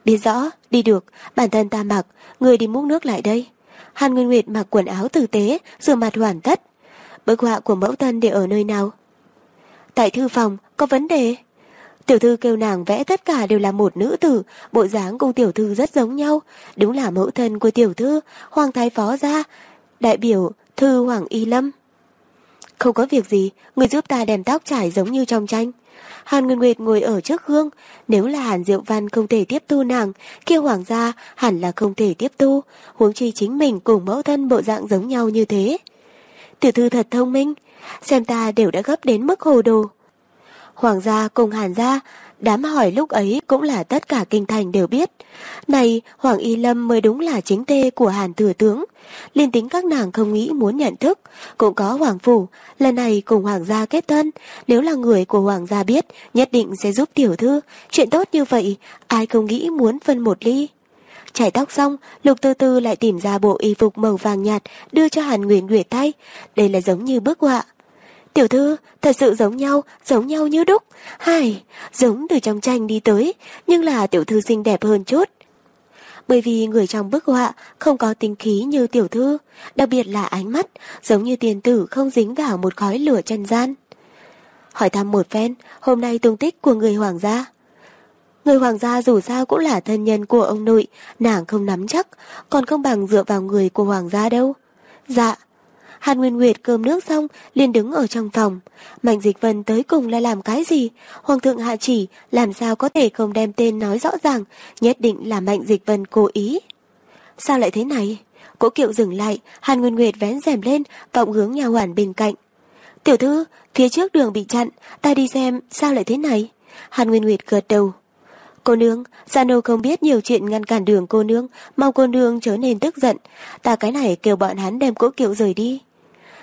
S1: Biết rõ, đi được, bản thân ta mặc, người đi múc nước lại đây. Hàn Nguyên Nguyệt mặc quần áo tử tế, rửa mặt hoàn tất. Bức họa của mẫu thân để ở nơi nào? Tại thư phòng, có vấn đề. Tiểu thư kêu nàng vẽ tất cả đều là một nữ tử, bộ dáng cùng tiểu thư rất giống nhau. Đúng là mẫu thân của tiểu thư, hoàng thái phó gia, đại biểu thư Hoàng Y Lâm. Không có việc gì, người giúp ta đem tóc trải giống như trong tranh. Hàn Nguyên Nguyệt ngồi ở trước gương, nếu là Hàn Diệu Văn không thể tiếp tu nàng, kia hoàng gia hẳn là không thể tiếp tu, huống chi chính mình cùng mẫu thân bộ dạng giống nhau như thế. Tiểu thư thật thông minh, xem ta đều đã gấp đến mức hồ đồ. Hoàng gia cùng Hàn gia Đám hỏi lúc ấy cũng là tất cả kinh thành đều biết. Này, Hoàng Y Lâm mới đúng là chính tê của Hàn Thừa Tướng. Liên tính các nàng không nghĩ muốn nhận thức. Cũng có Hoàng Phủ, lần này cùng Hoàng gia kết thân. Nếu là người của Hoàng gia biết, nhất định sẽ giúp tiểu thư. Chuyện tốt như vậy, ai không nghĩ muốn phân một ly. Chải tóc xong, Lục Tư Tư lại tìm ra bộ y phục màu vàng nhạt đưa cho Hàn Nguyễn Nguyệt tay. Đây là giống như bức họa. Tiểu thư, thật sự giống nhau, giống nhau như đúc. Hai, giống từ trong tranh đi tới, nhưng là tiểu thư xinh đẹp hơn chút. Bởi vì người trong bức họa không có tính khí như tiểu thư, đặc biệt là ánh mắt, giống như tiền tử không dính vào một khói lửa chân gian. Hỏi thăm một phen, hôm nay tung tích của người hoàng gia. Người hoàng gia dù sao cũng là thân nhân của ông nội, nàng không nắm chắc, còn không bằng dựa vào người của hoàng gia đâu. Dạ, Hàn Nguyên Nguyệt cơm nước xong liền đứng ở trong phòng. Mạnh Dịch Vân tới cùng là làm cái gì? Hoàng thượng hạ chỉ làm sao có thể không đem tên nói rõ ràng, nhất định là Mạnh Dịch Vân cố ý. Sao lại thế này? Cố kiệu dừng lại, Hàn Nguyên Nguyệt vén rèm lên, vọng hướng nhà hoàn bên cạnh. Tiểu thư, phía trước đường bị chặn, ta đi xem sao lại thế này? Hàn Nguyên Nguyệt gật đầu. Cô nương, Gia Nô không biết nhiều chuyện ngăn cản đường cô nương, mong cô nương trở nên tức giận. Ta cái này kêu bọn hắn đem cỗ kiệu rời đi.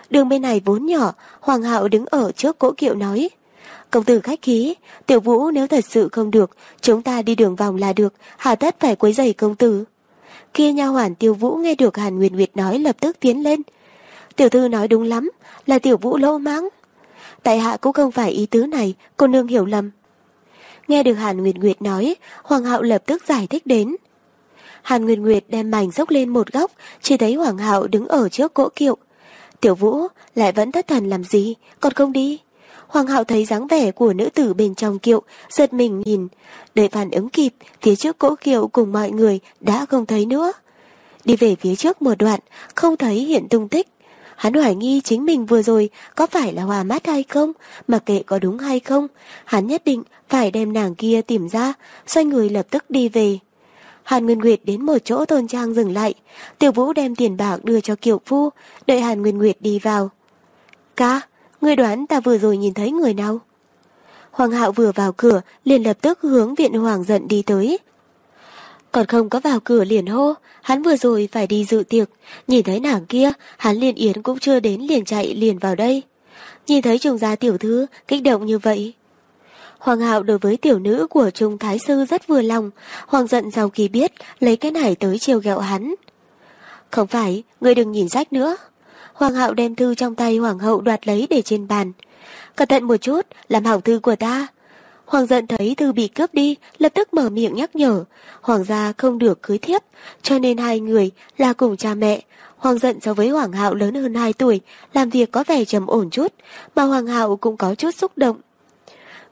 S1: Đường bên này vốn nhỏ, Hoàng hạo đứng ở trước cỗ kiệu nói. Công tử khách khí, tiểu vũ nếu thật sự không được, chúng ta đi đường vòng là được, hà tất phải quấy giày công tử. Kia nha hoàn tiêu vũ nghe được Hàn Nguyệt Nguyệt nói lập tức tiến lên. Tiểu thư nói đúng lắm, là tiểu vũ lỗ mãng. Tại hạ cũng không phải ý tứ này, cô nương hiểu lầm. Nghe được Hàn Nguyệt Nguyệt nói, Hoàng hạo lập tức giải thích đến. Hàn Nguyệt Nguyệt đem mảnh dốc lên một góc, chỉ thấy Hoàng hạo đứng ở trước cỗ kiệu, Tiểu Vũ lại vẫn thất thần làm gì, còn không đi. Hoàng hậu thấy dáng vẻ của nữ tử bên trong kiệu, giật mình nhìn. Đợi phản ứng kịp, phía trước cỗ kiệu cùng mọi người đã không thấy nữa. Đi về phía trước một đoạn, không thấy hiện tung tích. Hắn hoài nghi chính mình vừa rồi có phải là hòa mắt hay không, mà kệ có đúng hay không. Hắn nhất định phải đem nàng kia tìm ra, xoay người lập tức đi về. Hàn Nguyên Nguyệt đến một chỗ tôn trang dừng lại. Tiểu Vũ đem tiền bạc đưa cho Kiều Phu, đợi Hàn Nguyên Nguyệt đi vào. Ca, ngươi đoán ta vừa rồi nhìn thấy người nào? Hoàng hạo vừa vào cửa, liền lập tức hướng viện hoàng giận đi tới. Còn không có vào cửa liền hô, hắn vừa rồi phải đi dự tiệc, nhìn thấy nàng kia, hắn liền yến cũng chưa đến liền chạy liền vào đây. Nhìn thấy trùng gia tiểu thư, kích động như vậy, Hoàng hạo đối với tiểu nữ của Trung Thái Sư rất vừa lòng, Hoàng giận giàu kỳ biết lấy cái này tới chiều gẹo hắn. Không phải, người đừng nhìn sách nữa. Hoàng hạo đem thư trong tay Hoàng hậu đoạt lấy để trên bàn. Cẩn thận một chút, làm hỏng thư của ta. Hoàng giận thấy thư bị cướp đi, lập tức mở miệng nhắc nhở. Hoàng gia không được cưới thiếp, cho nên hai người là cùng cha mẹ. Hoàng giận so với Hoàng hạo lớn hơn 2 tuổi, làm việc có vẻ trầm ổn chút, mà Hoàng hạo cũng có chút xúc động.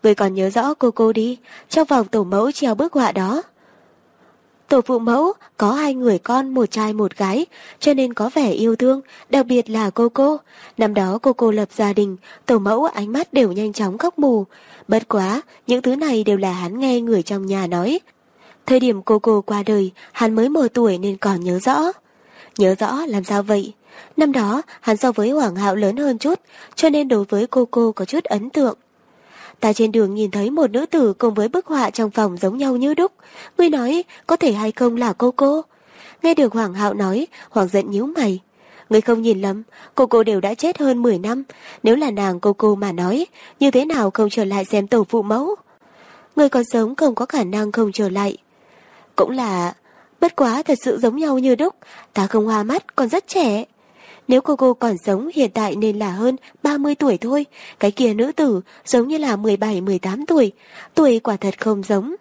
S1: Người còn nhớ rõ cô cô đi, trong vòng tổ mẫu treo bức họa đó. Tổ phụ mẫu có hai người con, một trai một gái, cho nên có vẻ yêu thương, đặc biệt là cô cô. Năm đó cô cô lập gia đình, tổ mẫu ánh mắt đều nhanh chóng khóc mù. Bất quá, những thứ này đều là hắn nghe người trong nhà nói. Thời điểm cô cô qua đời, hắn mới một tuổi nên còn nhớ rõ. Nhớ rõ làm sao vậy? Năm đó, hắn so với Hoàng Hạo lớn hơn chút, cho nên đối với cô cô có chút ấn tượng. Ta trên đường nhìn thấy một nữ tử cùng với bức họa trong phòng giống nhau như đúc. Ngươi nói có thể hay không là cô cô? Nghe được Hoàng hạo nói, Hoàng giận nhíu mày. Ngươi không nhìn lầm, cô cô đều đã chết hơn 10 năm. Nếu là nàng cô cô mà nói, như thế nào không trở lại xem tổ phụ mẫu? ngươi còn sống không có khả năng không trở lại. Cũng là... Bất quá thật sự giống nhau như đúc, ta không hoa mắt còn rất trẻ. Nếu cô cô còn sống hiện tại nên là hơn 30 tuổi thôi, cái kia nữ tử giống như là 17-18 tuổi, tuổi quả thật không giống.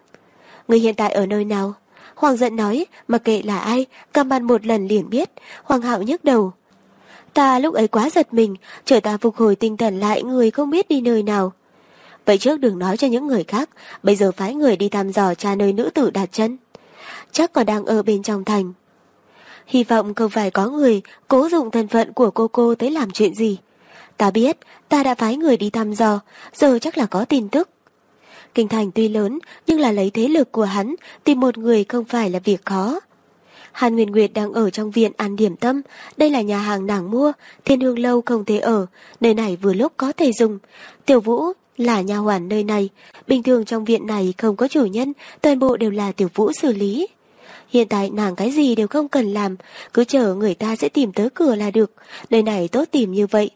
S1: Người hiện tại ở nơi nào? Hoàng giận nói, mà kệ là ai, cầm bàn một lần liền biết, Hoàng hạo nhức đầu. Ta lúc ấy quá giật mình, chờ ta phục hồi tinh thần lại người không biết đi nơi nào. Vậy trước đừng nói cho những người khác, bây giờ phái người đi thăm dò cha nơi nữ tử đặt chân. Chắc còn đang ở bên trong thành. Hy vọng không phải có người cố dụng thân phận của cô cô tới làm chuyện gì. Ta biết, ta đã phái người đi thăm dò, giờ chắc là có tin tức. Kinh thành tuy lớn, nhưng là lấy thế lực của hắn, tìm một người không phải là việc khó. Hàn Nguyên Nguyệt đang ở trong viện ăn điểm tâm, đây là nhà hàng nàng mua, thiên hương lâu không thể ở, nơi này vừa lúc có thể dùng. Tiểu Vũ là nhà hoàn nơi này, bình thường trong viện này không có chủ nhân, toàn bộ đều là tiểu vũ xử lý. Hiện tại nàng cái gì đều không cần làm, cứ chờ người ta sẽ tìm tới cửa là được, nơi này tốt tìm như vậy.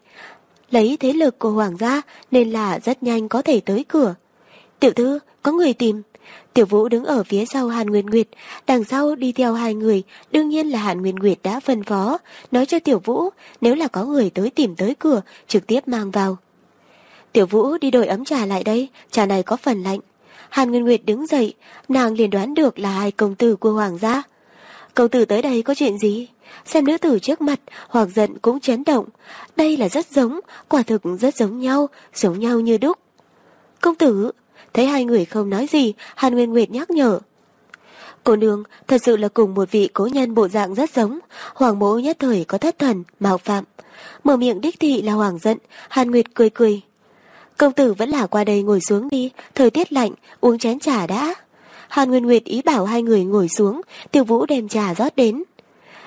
S1: Lấy thế lực của hoàng gia nên là rất nhanh có thể tới cửa. Tiểu thư, có người tìm. Tiểu Vũ đứng ở phía sau Hàn Nguyên Nguyệt, đằng sau đi theo hai người, đương nhiên là Hàn Nguyên Nguyệt đã phân phó, nói cho Tiểu Vũ, nếu là có người tới tìm tới cửa, trực tiếp mang vào. Tiểu Vũ đi đổi ấm trà lại đây, trà này có phần lạnh. Hàn Nguyên Nguyệt đứng dậy, nàng liền đoán được là hai công tử của Hoàng gia. Công tử tới đây có chuyện gì? Xem nữ tử trước mặt, Hoàng giận cũng chấn động. Đây là rất giống, quả thực rất giống nhau, giống nhau như đúc. Công tử, thấy hai người không nói gì, Hàn Nguyên Nguyệt nhắc nhở. Cô nương thật sự là cùng một vị cố nhân bộ dạng rất giống, Hoàng mẫu nhất thời có thất thần, mạo phạm. Mở miệng đích thị là Hoàng giận, Hàn Nguyệt cười cười. Công tử vẫn là qua đây ngồi xuống đi, thời tiết lạnh, uống chén trà đã. Hàn Nguyên Nguyệt ý bảo hai người ngồi xuống, Tiểu Vũ đem trà rót đến.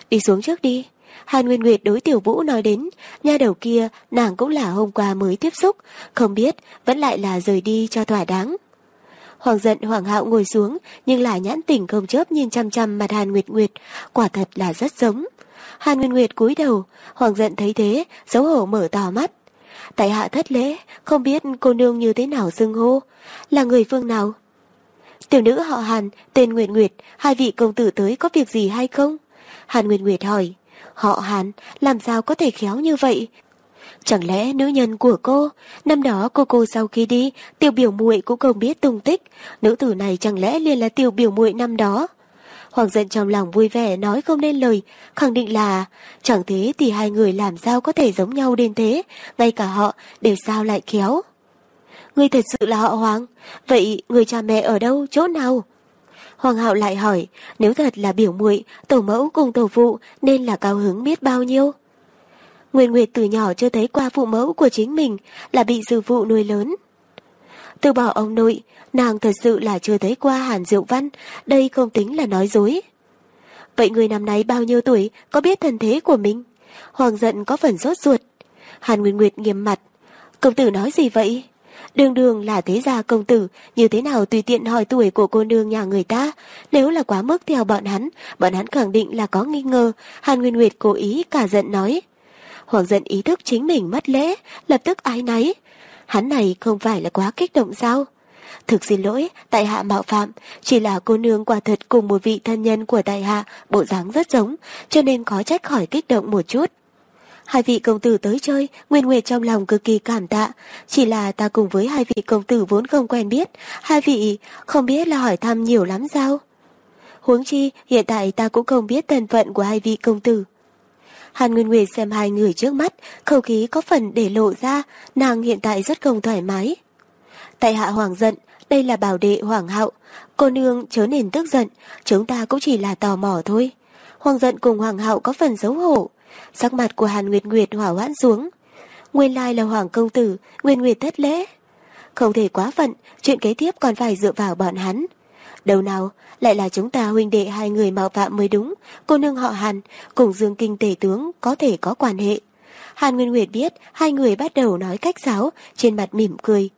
S1: Đi xuống trước đi. Hàn Nguyên Nguyệt đối Tiểu Vũ nói đến, nha đầu kia nàng cũng là hôm qua mới tiếp xúc, không biết vẫn lại là rời đi cho thỏa đáng. Hoàng giận Hoàng hạo ngồi xuống, nhưng là nhãn tỉnh không chớp nhìn chăm chăm mặt Hàn Nguyệt Nguyệt, quả thật là rất giống. Hàn Nguyên Nguyệt cúi đầu, Hoàng giận thấy thế, xấu hổ mở to mắt. Tại hạ thất lễ, không biết cô nương như thế nào xưng hô, là người phương nào? Tiểu nữ họ Hàn, tên Nguyệt Nguyệt, hai vị công tử tới có việc gì hay không? Hàn Nguyệt Nguyệt hỏi, họ Hàn, làm sao có thể khéo như vậy? Chẳng lẽ nữ nhân của cô, năm đó cô cô sau khi đi, tiểu biểu muội cũng không biết tung tích, nữ tử này chẳng lẽ liền là tiểu biểu muội năm đó? Hoàng giận trong lòng vui vẻ nói không nên lời, khẳng định là chẳng thế thì hai người làm sao có thể giống nhau đến thế, ngay cả họ đều sao lại khéo. Người thật sự là họ Hoàng, vậy người cha mẹ ở đâu, chỗ nào? Hoàng hạo lại hỏi, nếu thật là biểu muội tổ mẫu cùng tổ phụ nên là cao hứng biết bao nhiêu. Nguyên Nguyệt từ nhỏ chưa thấy qua phụ mẫu của chính mình là bị sư phụ nuôi lớn. Từ bỏ ông nội, nàng thật sự là chưa thấy qua Hàn Diệu Văn, đây không tính là nói dối. Vậy người năm nay bao nhiêu tuổi, có biết thân thế của mình? Hoàng giận có phần rốt ruột. Hàn Nguyên Nguyệt nghiêm mặt. Công tử nói gì vậy? Đường đường là thế gia công tử, như thế nào tùy tiện hỏi tuổi của cô nương nhà người ta. Nếu là quá mức theo bọn hắn, bọn hắn khẳng định là có nghi ngờ. Hàn Nguyên Nguyệt cố ý cả giận nói. Hoàng giận ý thức chính mình mất lễ, lập tức ái náy. Hắn này không phải là quá kích động sao? Thực xin lỗi, tại hạ mạo phạm, chỉ là cô nương quả thật cùng một vị thân nhân của tại hạ, bộ dáng rất giống, cho nên có trách khỏi kích động một chút. Hai vị công tử tới chơi, Nguyên Nguyệt trong lòng cực kỳ cảm tạ, chỉ là ta cùng với hai vị công tử vốn không quen biết, hai vị không biết là hỏi thăm nhiều lắm sao? Huống chi, hiện tại ta cũng không biết thân phận của hai vị công tử. Hàn Nguyên Nguyệt xem hai người trước mắt, khẩu khí có phần để lộ ra, nàng hiện tại rất không thoải mái. Tại hạ hoàng giận, đây là bảo đệ hoàng Hậu, cô nương chớ nên tức giận, chúng ta cũng chỉ là tò mò thôi. Hoàng giận cùng hoàng Hậu có phần xấu hổ, sắc mặt của Hàn Nguyệt Nguyệt hỏa hoãn xuống. Nguyên lai là hoàng công tử, Nguyên Nguyệt thất lễ. Không thể quá phận, chuyện kế tiếp còn phải dựa vào bọn hắn. Đầu nào, lại là chúng ta huynh đệ hai người mạo phạm mới đúng, cô nương họ Hàn cùng Dương Kinh Tể Tướng có thể có quan hệ. Hàn Nguyên Nguyệt biết hai người bắt đầu nói cách giáo, trên mặt mỉm cười.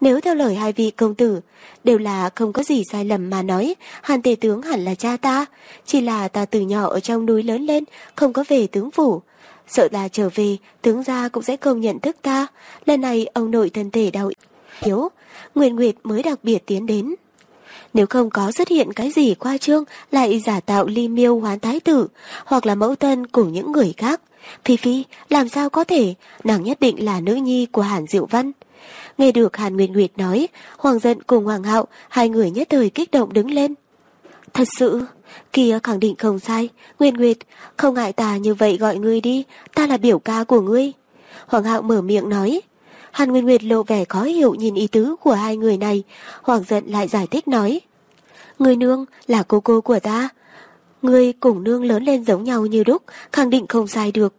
S1: Nếu theo lời hai vị công tử, đều là không có gì sai lầm mà nói, Hàn Tể Tướng hẳn là cha ta, chỉ là ta từ nhỏ ở trong núi lớn lên, không có về tướng phủ. Sợ là trở về, tướng gia cũng sẽ không nhận thức ta. Lần này ông nội thân thể đau yếu, Nguyên Nguyệt mới đặc biệt tiến đến. Nếu không có xuất hiện cái gì qua trương lại giả tạo ly miêu hoán thái tử, hoặc là mẫu thân cùng những người khác. Phi Phi, làm sao có thể, nàng nhất định là nữ nhi của Hàn Diệu Văn. Nghe được Hàn Nguyệt Nguyệt nói, Hoàng Dân cùng Hoàng hậu, hai người nhất thời kích động đứng lên. Thật sự, kia khẳng định không sai, Nguyệt Nguyệt, không ngại ta như vậy gọi ngươi đi, ta là biểu ca của ngươi. Hoàng hậu mở miệng nói, Hàn Nguyên Nguyệt lộ vẻ khó hiểu nhìn ý tứ của hai người này. Hoàng giận lại giải thích nói. Người nương là cô cô của ta. Người cùng nương lớn lên giống nhau như đúc, khẳng định không sai được.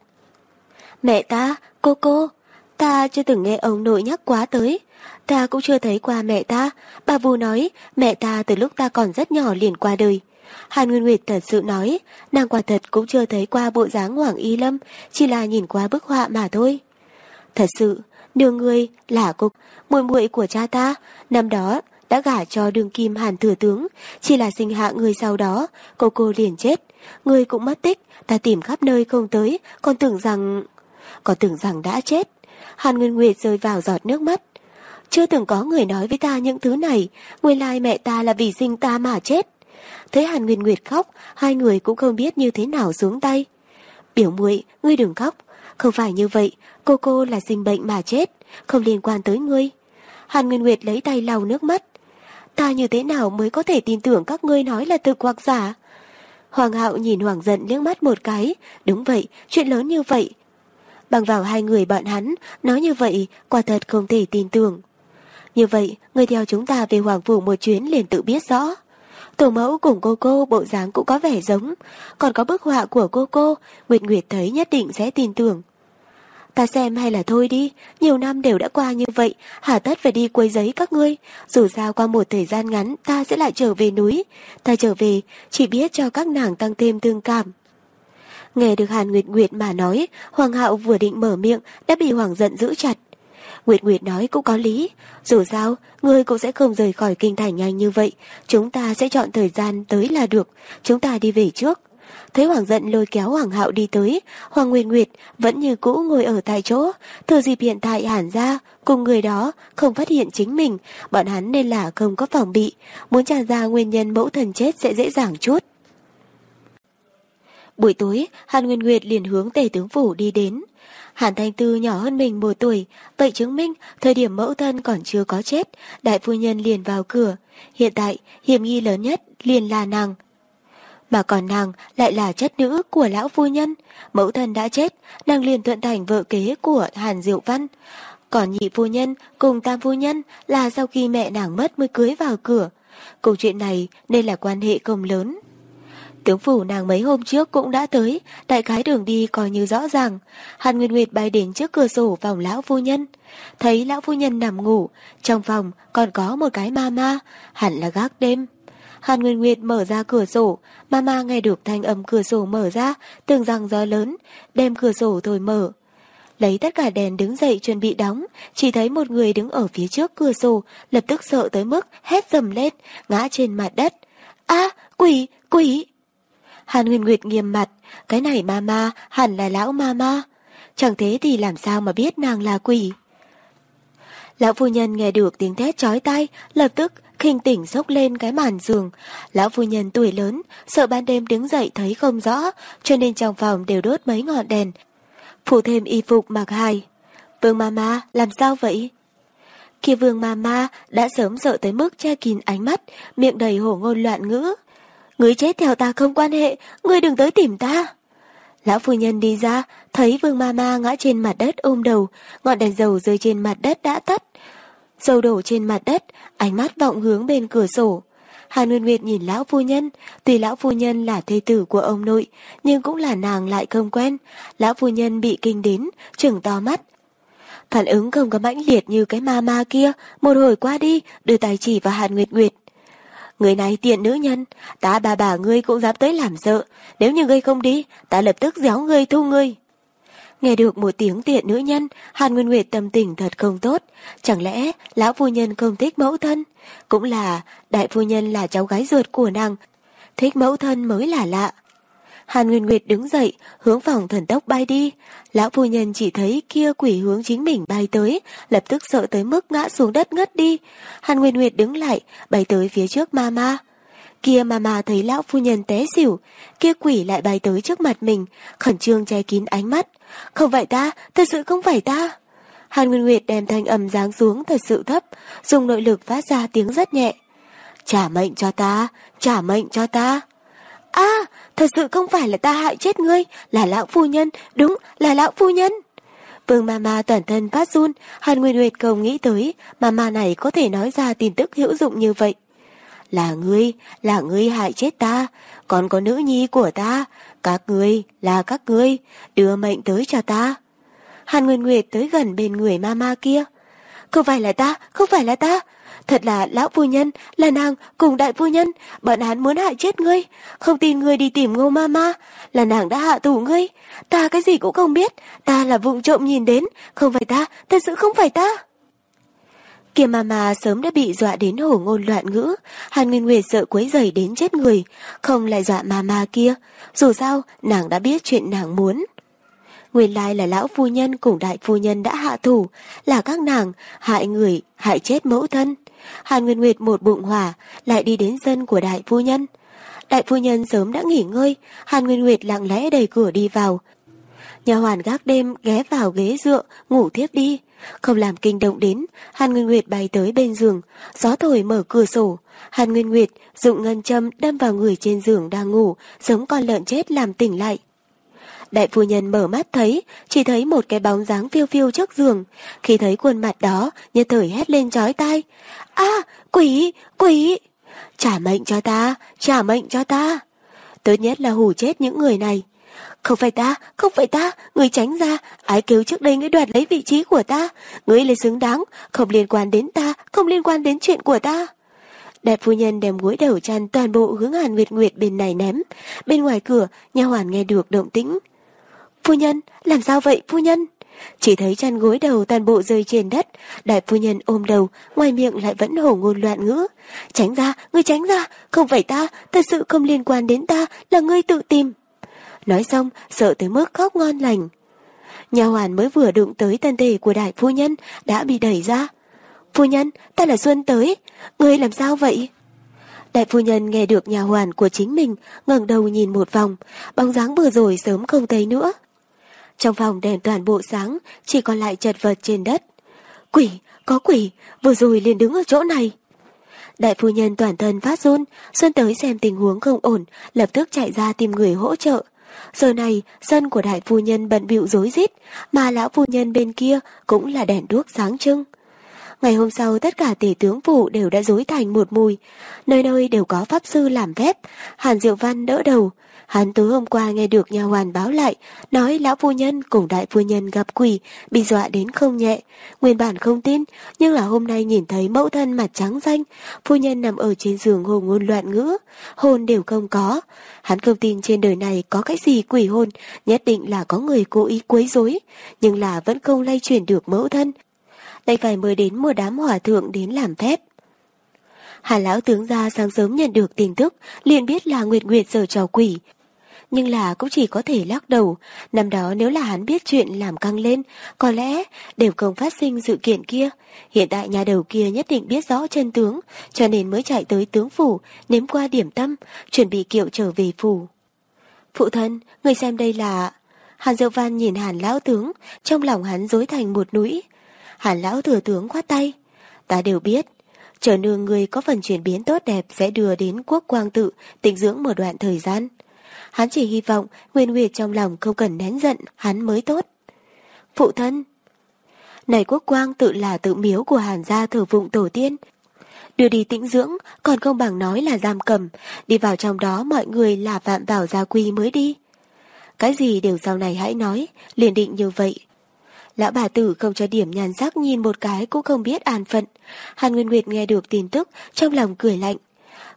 S1: Mẹ ta, cô cô, ta chưa từng nghe ông nội nhắc quá tới. Ta cũng chưa thấy qua mẹ ta. Bà Vũ nói, mẹ ta từ lúc ta còn rất nhỏ liền qua đời. Hàn Nguyên Nguyệt thật sự nói, nàng quả thật cũng chưa thấy qua bộ dáng Hoàng Y Lâm, chỉ là nhìn qua bức họa mà thôi. Thật sự, Nương ngươi là cô, muội muội của cha ta, năm đó đã gả cho đường kim hàn thừa tướng, chỉ là sinh hạ người sau đó, cô cô liền chết. Người cũng mất tích, ta tìm khắp nơi không tới, còn tưởng rằng... Còn tưởng rằng đã chết. Hàn Nguyên Nguyệt rơi vào giọt nước mắt. Chưa từng có người nói với ta những thứ này, nguyên lai mẹ ta là vì sinh ta mà chết. Thấy Hàn Nguyên Nguyệt khóc, hai người cũng không biết như thế nào xuống tay. Biểu muội, ngươi đừng khóc, không phải như vậy, cô cô là sinh bệnh mà chết, không liên quan tới ngươi. Hàn Nguyên Nguyệt lấy tay lau nước mắt. Ta như thế nào mới có thể tin tưởng các ngươi nói là thực hoặc giả? Hoàng hạo nhìn Hoàng giận liếc mắt một cái. Đúng vậy, chuyện lớn như vậy. Bằng vào hai người bọn hắn, nói như vậy, quả thật không thể tin tưởng. Như vậy, người theo chúng ta về Hoàng Phủ một chuyến liền tự biết rõ. Tổ mẫu cùng cô cô bộ dáng cũng có vẻ giống, còn có bức họa của cô cô, Nguyệt Nguyệt thấy nhất định sẽ tin tưởng. Ta xem hay là thôi đi, nhiều năm đều đã qua như vậy, hà tất phải đi quấy giấy các ngươi. Dù sao qua một thời gian ngắn ta sẽ lại trở về núi. Ta trở về, chỉ biết cho các nàng tăng thêm thương cảm. Nghe được Hàn Nguyệt Nguyệt mà nói, Hoàng hạo vừa định mở miệng đã bị Hoàng giận giữ chặt. Nguyệt Nguyệt nói cũng có lý. Dù sao, ngươi cũng sẽ không rời khỏi kinh thành nhanh như vậy. Chúng ta sẽ chọn thời gian tới là được. Chúng ta đi về trước. Thấy Hoàng giận lôi kéo Hoàng hạo đi tới, Hoàng Nguyên Nguyệt vẫn như cũ ngồi ở tại chỗ, thừa dịp hiện tại hẳn ra, cùng người đó không phát hiện chính mình, bọn hắn nên là không có phòng bị, muốn trả ra nguyên nhân mẫu thần chết sẽ dễ dàng chút. Buổi tối, Hàn Nguyên Nguyệt liền hướng tề tướng phủ đi đến. Hàn Thanh Tư nhỏ hơn mình một tuổi, vậy chứng minh thời điểm mẫu thân còn chưa có chết, đại phu nhân liền vào cửa. Hiện tại, hiểm nghi lớn nhất liền là nàng, mà còn nàng lại là chất nữ của lão phu nhân. Mẫu thân đã chết, nàng liền thuận thành vợ kế của Hàn Diệu Văn. Còn nhị phu nhân cùng tam phu nhân là sau khi mẹ nàng mất mới cưới vào cửa. Câu chuyện này nên là quan hệ công lớn. Tướng phủ nàng mấy hôm trước cũng đã tới, đại khái đường đi coi như rõ ràng. Hàn Nguyên Nguyệt bay đến trước cửa sổ phòng lão phu nhân. Thấy lão phu nhân nằm ngủ, trong phòng còn có một cái ma ma, hẳn là gác đêm. Hàn Nguyên Nguyệt mở ra cửa sổ, mama nghe được thanh âm cửa sổ mở ra, tưởng rằng gió lớn, đem cửa sổ thổi mở. Lấy tất cả đèn đứng dậy chuẩn bị đóng, chỉ thấy một người đứng ở phía trước cửa sổ, lập tức sợ tới mức hét dầm lên, ngã trên mặt đất. a quỷ, quỷ! Hàn Nguyên Nguyệt nghiêm mặt, cái này mama hẳn là lão mama. Chẳng thế thì làm sao mà biết nàng là quỷ. Lão phu nhân nghe được tiếng thét chói tai, lập tức khinh tỉnh dốc lên cái màn giường. Lão phu nhân tuổi lớn, sợ ban đêm đứng dậy thấy không rõ, cho nên trong phòng đều đốt mấy ngọn đèn. Phủ thêm y phục mặc hài. Vương Mama, làm sao vậy? Khi Vương Mama đã sớm sợ tới mức che kín ánh mắt, miệng đầy hổ ngôn loạn ngữ. Người chết theo ta không quan hệ, người đừng tới tìm ta. Lão phu nhân đi ra, thấy Vương Mama ngã trên mặt đất ôm đầu, ngọn đèn dầu rơi trên mặt đất đã tắt. Dầu đổ trên mặt đất, ánh mắt vọng hướng bên cửa sổ. Hàn Nguyên Nguyệt nhìn lão phu nhân, tuy lão phu nhân là thê tử của ông nội, nhưng cũng là nàng lại không quen. Lão phu nhân bị kinh đến, trừng to mắt. Phản ứng không có mãnh liệt như cái ma ma kia, một hồi qua đi, đưa tay chỉ vào Hàn Nguyệt Nguyệt. Người này tiện nữ nhân, ta bà bà ngươi cũng dám tới làm sợ, nếu như ngươi không đi, ta lập tức giáo ngươi thu ngươi. Nghe được một tiếng tiện nữ nhân, Hàn Nguyên Nguyệt tâm tình thật không tốt. Chẳng lẽ lão phu nhân không thích mẫu thân? Cũng là đại phu nhân là cháu gái ruột của nàng. Thích mẫu thân mới là lạ. Hàn Nguyên Nguyệt đứng dậy, hướng phòng thần tốc bay đi. Lão phu nhân chỉ thấy kia quỷ hướng chính mình bay tới, lập tức sợ tới mức ngã xuống đất ngất đi. Hàn Nguyên Nguyệt đứng lại, bay tới phía trước ma ma Kia mama thấy lão phu nhân té xỉu, kia quỷ lại bay tới trước mặt mình, khẩn trương che kín ánh mắt. Không phải ta, thật sự không phải ta. Hàn Nguyên Nguyệt đem thanh âm giáng xuống thật sự thấp, dùng nội lực phát ra tiếng rất nhẹ. Trả mệnh cho ta, trả mệnh cho ta. a thật sự không phải là ta hại chết ngươi, là lão phu nhân, đúng, là lão phu nhân. Vương Mama toàn thân phát run, Hàn Nguyên Nguyệt không nghĩ tới, Mama này có thể nói ra tin tức hữu dụng như vậy. Là ngươi, là ngươi hại chết ta, còn có nữ nhi của ta, các ngươi, là các ngươi, đưa mệnh tới cho ta. Hàn Nguyên Nguyệt tới gần bên người mama kia. Không phải là ta, không phải là ta. thật là lão phu nhân, là nàng cùng đại phu nhân, bọn hắn muốn hại chết ngươi. Không tin ngươi đi tìm ngô ma ma, là nàng đã hạ thủ ngươi. Ta cái gì cũng không biết, ta là vụng trộm nhìn đến, không phải ta, thật sự không phải ta. Kia mà mà sớm đã bị dọa đến hổ ngôn loạn ngữ, Hàn Nguyên Nguyệt sợ quấy rầy đến chết người, không lại dọa mà mà kia, dù sao nàng đã biết chuyện nàng muốn. Nguyên lai là lão phu nhân cùng đại phu nhân đã hạ thủ, là các nàng hại người, hại chết mẫu thân. Hàn Nguyên Nguyệt một bụng hỏa, lại đi đến sân của đại phu nhân. Đại phu nhân sớm đã nghỉ ngơi, Hàn Nguyên Nguyệt lặng lẽ đẩy cửa đi vào. Nhà hoàn gác đêm ghé vào ghế dựa, ngủ thiếp đi. Không làm kinh động đến, Hàn Nguyên Nguyệt bay tới bên giường, gió thổi mở cửa sổ. Hàn Nguyên Nguyệt dụng ngân châm đâm vào người trên giường đang ngủ, giống con lợn chết làm tỉnh lại. Đại phu nhân mở mắt thấy, chỉ thấy một cái bóng dáng phiêu phiêu trước giường. Khi thấy khuôn mặt đó, như thời hét lên chói tai. a quỷ, quỷ! Trả mệnh cho ta, trả mệnh cho ta. Tốt nhất là hù chết những người này. Không phải ta, không phải ta, người tránh ra, ai kêu trước đây ngươi đoạt lấy vị trí của ta, ngươi lấy xứng đáng, không liên quan đến ta, không liên quan đến chuyện của ta. Đại phu nhân đem gối đầu chăn toàn bộ hướng Hàn Nguyệt Nguyệt bên này ném. Bên ngoài cửa, nha hoàn nghe được động tĩnh. Phu nhân, làm sao vậy phu nhân? Chỉ thấy chăn gối đầu toàn bộ rơi trên đất, đại phu nhân ôm đầu, ngoài miệng lại vẫn hổ ngôn loạn ngữ. Tránh ra, ngươi tránh ra, không phải ta, thật sự không liên quan đến ta, là ngươi tự tìm. Nói xong, sợ tới mức khóc ngon lành. Nhà hoàn mới vừa đụng tới thân thể của đại phu nhân, đã bị đẩy ra. Phu nhân, ta là Xuân tới, ngươi làm sao vậy? Đại phu nhân nghe được nhà hoàn của chính mình, ngẩng đầu nhìn một vòng, bóng dáng vừa rồi sớm không thấy nữa. Trong phòng đèn toàn bộ sáng, chỉ còn lại chật vật trên đất. Quỷ, có quỷ, vừa rồi liền đứng ở chỗ này. Đại phu nhân toàn thân phát run, Xuân tới xem tình huống không ổn, lập tức chạy ra tìm người hỗ trợ. Giờ này, sân của đại phu nhân bận bịu rối rít, mà lão phu nhân bên kia cũng là đèn đuốc sáng trưng. Ngày hôm sau tất cả tỷ tướng phủ đều đã rối thành một mùi, nơi nơi đều có pháp sư làm phép, Hàn Diệu Văn đỡ đầu, Hắn tối hôm qua nghe được nhà hoàn báo lại, nói lão phu nhân cùng đại phu nhân gặp quỷ, bị dọa đến không nhẹ. Nguyên bản không tin, nhưng là hôm nay nhìn thấy mẫu thân mặt trắng xanh, phu nhân nằm ở trên giường hồ ngôn loạn ngữ, hồn đều không có. Hắn không tin trên đời này có cái gì quỷ hồn, nhất định là có người cố ý quấy rối, nhưng là vẫn không lay chuyển được mẫu thân. đây phải mời đến một đám hòa thượng đến làm phép. Hà lão tướng gia sáng sớm nhận được tin tức, liền biết là Nguyệt Nguyệt giờ trò quỷ, nhưng là cũng chỉ có thể lắc đầu. Năm đó nếu là hắn biết chuyện làm căng lên, có lẽ đều không phát sinh sự kiện kia. Hiện tại nhà đầu kia nhất định biết rõ chân tướng, cho nên mới chạy tới tướng phủ, nếm qua điểm tâm, chuẩn bị kiệu trở về phủ. Phụ thân, người xem đây là... Hàn Diệu Văn nhìn Hàn Lão Tướng, trong lòng hắn dối thành một núi. Hàn Lão Thừa Tướng khoát tay. Ta đều biết, chờ nương người có phần chuyển biến tốt đẹp sẽ đưa đến quốc quang tự, tịnh dưỡng một đoạn thời gian. Hắn chỉ hy vọng Nguyên Nguyệt trong lòng không cần nén giận hắn mới tốt. Phụ thân Này quốc quang tự là tự miếu của hàn gia thờ vụng tổ tiên. Đưa đi tĩnh dưỡng còn không bằng nói là giam cầm. Đi vào trong đó mọi người là vạn bảo gia quy mới đi. Cái gì đều sau này hãy nói, liền định như vậy. Lão bà tử không cho điểm nhàn sắc nhìn một cái cũng không biết an phận. Hàn Nguyên Nguyệt nghe được tin tức, trong lòng cười lạnh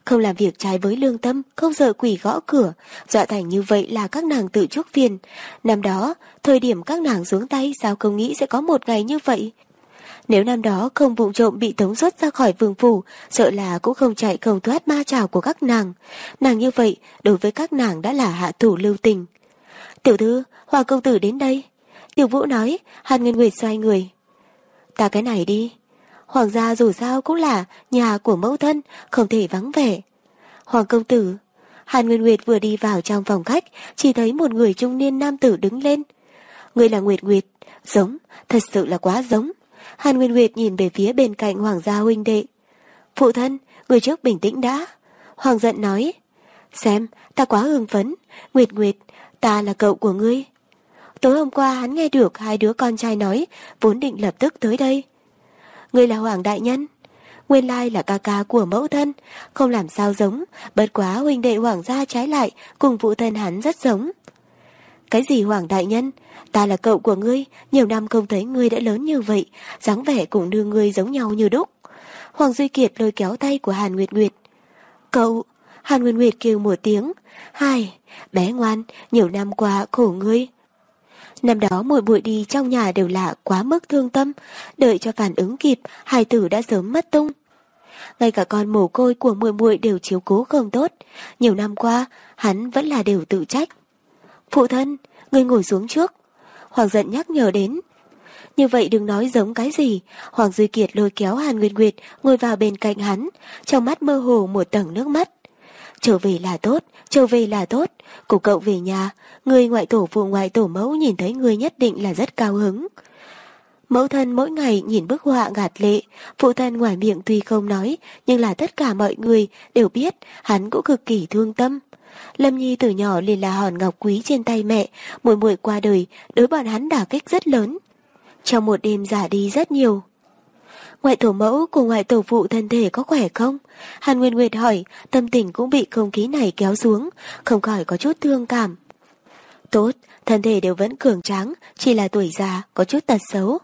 S1: không làm việc trái với lương tâm, không sợ quỷ gõ cửa, dọa thành như vậy là các nàng tự chuốc phiền. Năm đó, thời điểm các nàng xuống tay sao không nghĩ sẽ có một ngày như vậy. Nếu năm đó không vụng trộm bị tống xuất ra khỏi vương phủ, sợ là cũng không chạy không thoát ma trào của các nàng. Nàng như vậy, đối với các nàng đã là hạ thủ lưu tình. Tiểu thư, hòa công tử đến đây. Tiểu vũ nói, Hàn Nguyên Nguyệt xoay người. Ta cái này đi. Hoàng gia dù sao cũng là nhà của mẫu thân, không thể vắng vẻ. Hoàng công tử, Hàn Nguyên Nguyệt vừa đi vào trong phòng khách, chỉ thấy một người trung niên nam tử đứng lên. Người là Nguyệt Nguyệt, giống, thật sự là quá giống. Hàn Nguyên Nguyệt nhìn về phía bên cạnh Hoàng gia huynh đệ. Phụ thân, người trước bình tĩnh đã. Hoàng giận nói, xem, ta quá hưng phấn, Nguyệt Nguyệt, ta là cậu của ngươi. Tối hôm qua hắn nghe được hai đứa con trai nói, vốn định lập tức tới đây. Người là Hoàng Đại Nhân. Nguyên lai là ca ca của mẫu thân, không làm sao giống, bất quá huynh đệ Hoàng gia trái lại, cùng phụ thân hắn rất giống. Cái gì Hoàng Đại Nhân? Ta là cậu của ngươi, nhiều năm không thấy ngươi đã lớn như vậy, dáng vẻ cũng đưa ngươi giống nhau như đúc. Hoàng Duy Kiệt lôi kéo tay của Hàn Nguyệt Nguyệt. Cậu, Hàn Nguyệt Nguyệt kêu một tiếng. Hai, bé ngoan, nhiều năm qua khổ ngươi. Năm đó mỗi buổi đi trong nhà đều là quá mức thương tâm, đợi cho phản ứng kịp, hai tử đã sớm mất tung. Ngay cả con mồ côi của muội muội đều chiếu cố không tốt, nhiều năm qua, hắn vẫn là đều tự trách. Phụ thân, ngươi ngồi xuống trước. Hoàng giận nhắc nhở đến. Như vậy đừng nói giống cái gì. Hoàng Duy Kiệt lôi kéo Hàn Nguyệt Nguyệt ngồi vào bên cạnh hắn, trong mắt mơ hồ một tầng nước mắt. Trở về là tốt, trở về là tốt. Cùng cậu về nhà, người ngoại tổ phụ ngoại tổ mẫu nhìn thấy người nhất định là rất cao hứng. Mẫu thân mỗi ngày nhìn bức họa gạt lệ, phụ thân ngoài miệng tuy không nói, nhưng là tất cả mọi người đều biết hắn cũng cực kỳ thương tâm. Lâm Nhi từ nhỏ liền là hòn ngọc quý trên tay mẹ, mỗi mỗi qua đời, đối bọn hắn đả kích rất lớn. Trong một đêm giả đi rất nhiều. Ngoại tổ mẫu cùng ngoại tổ phụ thân thể có khỏe không? Hàn Nguyên Nguyệt hỏi, tâm tình cũng bị không khí này kéo xuống, không khỏi có chút thương cảm. Tốt, thân thể đều vẫn cường tráng, chỉ là tuổi già, có chút tật xấu.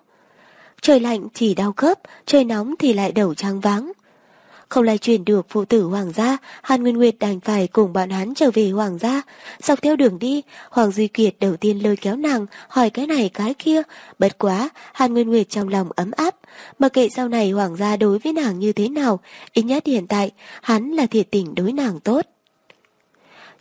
S1: Trời lạnh thì đau khớp, trời nóng thì lại đầu trăng váng. Không lại chuyển được phụ tử Hoàng gia, Hàn Nguyên Nguyệt đành phải cùng bọn hắn trở về Hoàng gia. Dọc theo đường đi, Hoàng Duy Kiệt đầu tiên lôi kéo nàng, hỏi cái này cái kia. Bất quá, Hàn Nguyên Nguyệt trong lòng ấm áp. Mà kệ sau này Hoàng gia đối với nàng như thế nào, ít nhất hiện tại, hắn là thiệt tình đối nàng tốt.